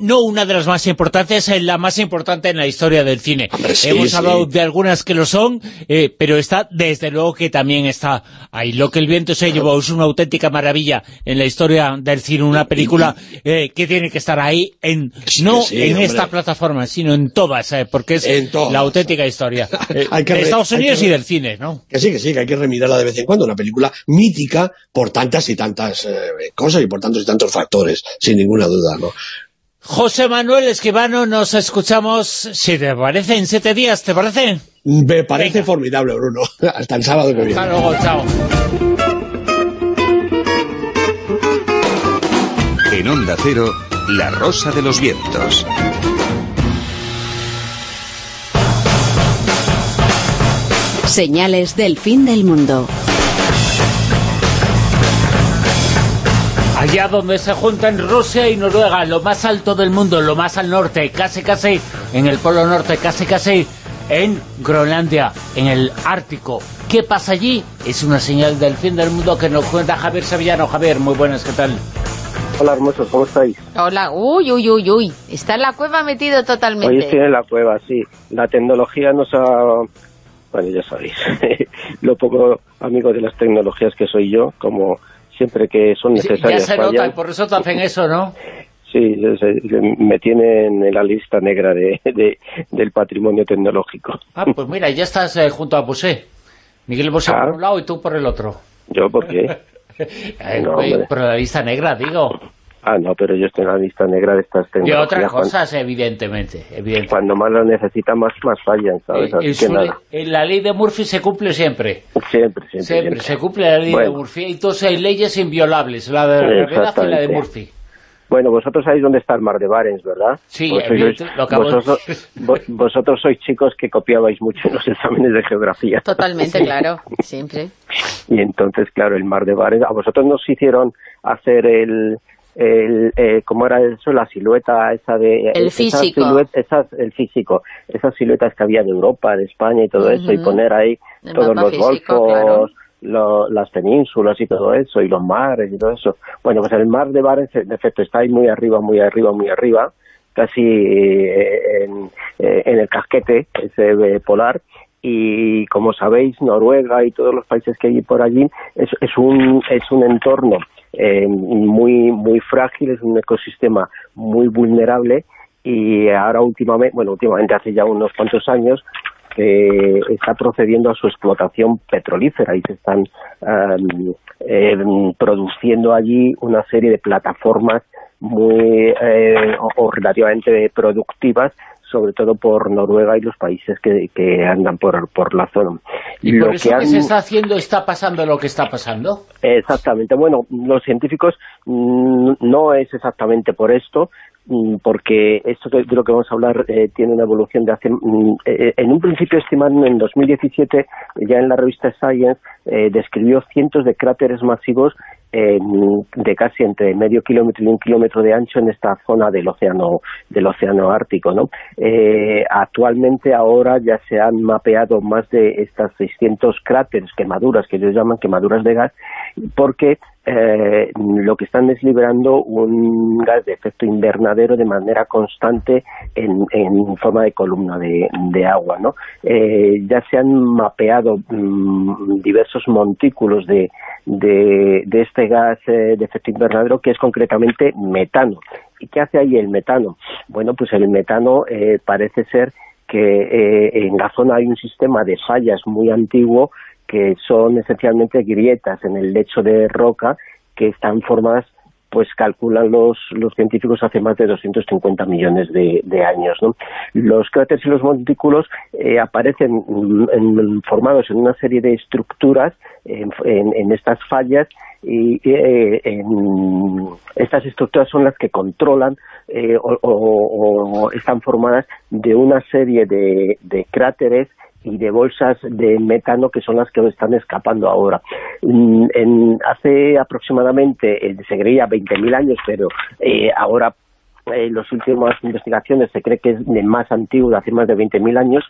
no una de las más importantes, es la más importante en la historia del cine. Hemos hablado de algunas que lo son, eh, pero esta desde luego que también está ahí. Lo que el viento se llevó es una auténtica maravilla en la historia del cine, una película eh, que tiene que estar ahí, en no en esta plataforma, sino en todas, porque es la auténtica historia. de Estados Unidos y del cine, ¿no? Que sí, que sí, que hay que remirarla de vez en cuando, una película mítica por tantas y tantas cosas y por tantos y tantos factores, sin ninguna duda, ¿no? José Manuel Esquivano, nos escuchamos, si te parece, en siete días, ¿te parece? Me parece formidable, Bruno. Hasta el sábado que viene. Hasta luego, chao. En Onda Cero, La Rosa de los Vientos. Señales del fin del mundo. Allá donde se juntan Rusia y Noruega, lo más alto del mundo, lo más al norte, casi casi en el Polo Norte, casi casi en Groenlandia, en el Ártico. ¿Qué pasa allí? Es una señal del fin del mundo que nos cuenta Javier Sevillano. Javier, muy buenas, ¿qué tal? Hola, hermosos, ¿cómo estáis? Hola, uy, uy, uy, uy. Está en la cueva metido totalmente. Hoy estoy en la cueva, sí. La tecnología nos ha... Bueno, ya sabéis, lo poco amigo de las tecnologías que soy yo, como siempre que son necesarias. Ya se nota, y por eso te hacen eso, ¿no? Sí, me tienen en la lista negra de, del patrimonio tecnológico. Ah, pues mira, ya estás eh, junto a Bosé. Miguel Bosé por un lado y tú por el otro. ¿Yo por qué? por la lista negra, digo. Ah, no, pero yo estoy en la lista negra de estas tecnologías. Y otras cosas, evidentemente, Cuando más lo necesita, más, más fallan, ¿sabes? Eh, la ley de Murphy se cumple siempre. Siempre, siempre. Siempre, se cumple la ley de Murphy. Entonces hay leyes inviolables, la de la gravedad y la de Murphy. Bueno, vosotros sabéis dónde está el mar de Barents, ¿verdad? Sí, lo acabo vosotros, vosotros sois chicos que copiabais mucho en los exámenes de geografía. Totalmente, claro, siempre. Y entonces, claro, el mar de Barents, a vosotros nos hicieron hacer el, el eh, cómo era eso la silueta esa de el físico. esas, el físico esas siluetas que había de Europa de España y todo eso y poner ahí todos los golfos las penínsulas y todo eso y los mares y todo eso. Bueno pues el mar de Barents en efecto está ahí muy arriba muy arriba muy arriba casi eh, en, eh, en el casquete ese polar. Y como sabéis Noruega y todos los países que hay por allí es, es un es un entorno eh, muy muy frágil es un ecosistema muy vulnerable y ahora últimamente bueno últimamente hace ya unos cuantos años que está procediendo a su explotación petrolífera y se están em, produciendo allí una serie de plataformas muy eh, o relativamente productivas sobre todo por Noruega y los países que, que andan por, por la zona. ¿Y por eso que, se está haciendo está pasando lo que está pasando? Exactamente. Bueno, los científicos mm, no es exactamente por esto, mm, porque esto de lo que vamos a hablar eh, tiene una evolución de hace... Mm, eh, en un principio estimaron en 2017, ya en la revista Science, eh, describió cientos de cráteres masivos de casi entre medio kilómetro y un kilómetro de ancho en esta zona del océano del océano Ártico. ¿no? Eh, actualmente ahora ya se han mapeado más de estas 600 cráteres, quemaduras, que ellos llaman quemaduras de gas, porque eh, lo que están es liberando un gas de efecto invernadero de manera constante en, forma de columna de, de agua. ¿no? Eh, ya se han mapeado mm, diversos montículos de, de, de este gas eh, de efecto invernadero que es concretamente metano. ¿Y qué hace ahí el metano? Bueno, pues el metano eh, parece ser que eh, en la zona hay un sistema de fallas muy antiguo que son esencialmente grietas en el lecho de roca que están formadas pues calculan los, los científicos hace más de 250 millones de, años. Los cráteres y los montículos aparecen formados en una serie de estructuras en, estas fallas y eh, estas estructuras son las que controlan eh, o, están formadas de una serie de, de cráteres y de bolsas de metano que son las que están escapando ahora. Mm, hace aproximadamente, eh, se creía 20.000 años, pero eh, ahora en las últimas investigaciones se cree que es de más antiguo, de hace más de 20.000 años,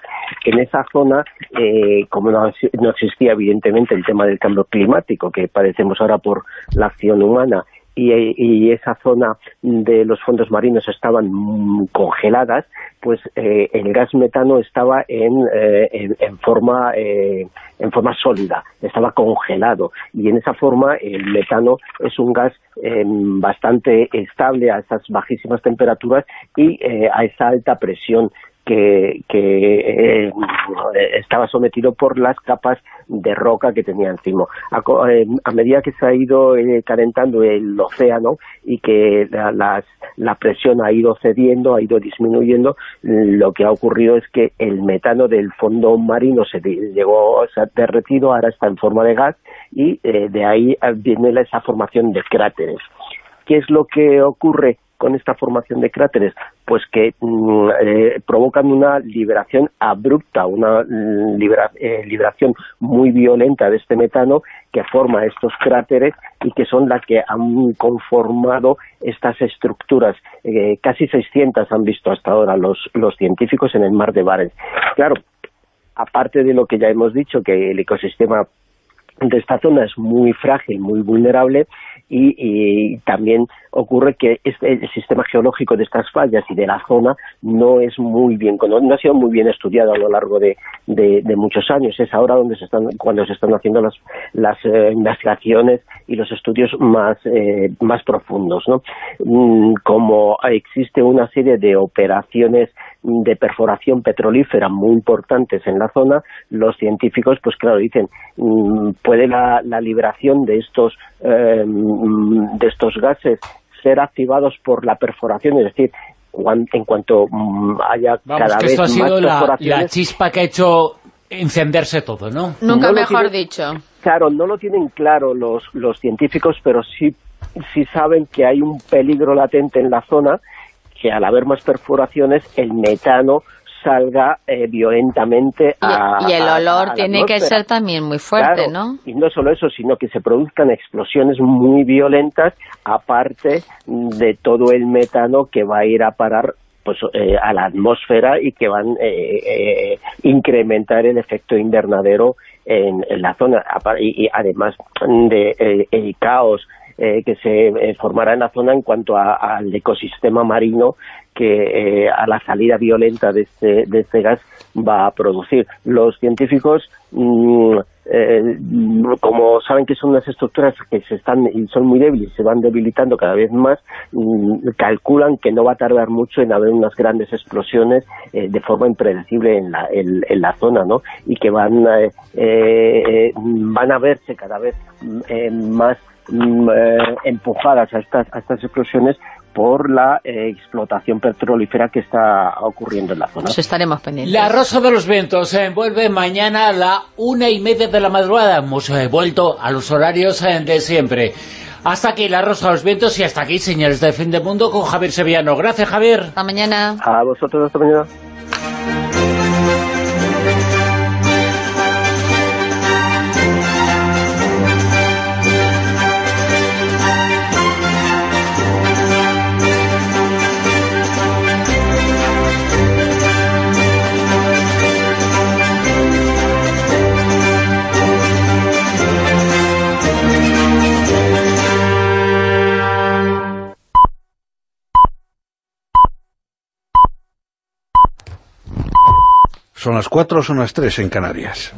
en esa zona, eh, como no, existía evidentemente el tema del cambio climático que padecemos ahora por la acción humana, y, esa zona de los fondos marinos estaban congeladas, pues eh, el gas metano estaba en, eh, en, forma eh, en forma sólida, estaba congelado. Y en esa forma el metano es un gas bastante estable a esas bajísimas temperaturas y a esa alta presión que, que eh, estaba sometido por las capas de roca que tenía encima. A, eh, medida que se ha ido eh, calentando el océano y que la, la presión ha ido cediendo, ha ido disminuyendo, lo que ha ocurrido es que el metano del fondo marino se llegó, se ha derretido, ahora está en forma de gas y de ahí viene esa formación de cráteres. ¿Qué es lo que ocurre con esta formación de cráteres? Pues que mm, eh, provocan una liberación abrupta, una mm, eh, liberación muy violenta de este metano que forma estos cráteres y que son las que han conformado estas estructuras. Eh, casi 600 han visto hasta ahora los, los científicos en el mar de Barents. Claro, aparte de lo que ya hemos dicho, que el ecosistema de esta zona es muy frágil, muy vulnerable, y, también ocurre que este, el sistema geológico de estas fallas y de la zona no es muy bien, no ha sido muy bien estudiado a lo largo de, muchos años. Es ahora donde se están, cuando se están haciendo las, las eh, investigaciones y los estudios más, eh, más profundos. ¿no? Mm, como existe una serie de operaciones de perforación petrolífera muy importantes en la zona, los científicos, pues claro, dicen, mm, puede la, liberación de estos, eh, de estos gases ser activados por la perforación, es decir, en cuanto mm, haya cada que vez esto ha sido la, la, chispa que ha hecho encenderse todo, ¿no? Nunca mejor dicho. Claro, no lo tienen claro los, los científicos, pero sí, sí saben que hay un peligro latente en la zona que al haber más perforaciones el metano salga eh, violentamente a Y el olor tiene que ser también muy fuerte, ¿no? Y no solo eso, sino que se produzcan explosiones muy violentas, aparte de todo el metano que va a ir a parar pues eh, a la atmósfera y que van a eh, incrementar el efecto invernadero en, la zona y, además de el caos eh, que se eh, formará en la zona en cuanto al ecosistema marino que eh, a la salida violenta de este, de este gas va a producir. Los científicos, mm, como saben que son unas estructuras que se están y son muy débiles, se van debilitando cada vez más, mm, calculan que no va a tardar mucho en haber unas grandes explosiones de forma impredecible en la, en, la zona, ¿no? Y que van, van a verse cada vez más Mm, eh, empujadas a estas, a estas explosiones por la eh, explotación petrolífera que está ocurriendo en la zona. Nos estaremos pendientes. La Rosa de los Vientos se envuelve mañana a la una y media de la madrugada. Hemos eh, vuelto a los horarios de siempre. Hasta aquí La Rosa de los Vientos y hasta aquí Señales de Fin del Mundo con Javier Sevillano. Gracias, Javier. Hasta mañana. A vosotros, hasta mañana. Son las cuatro, son las tres en Canarias.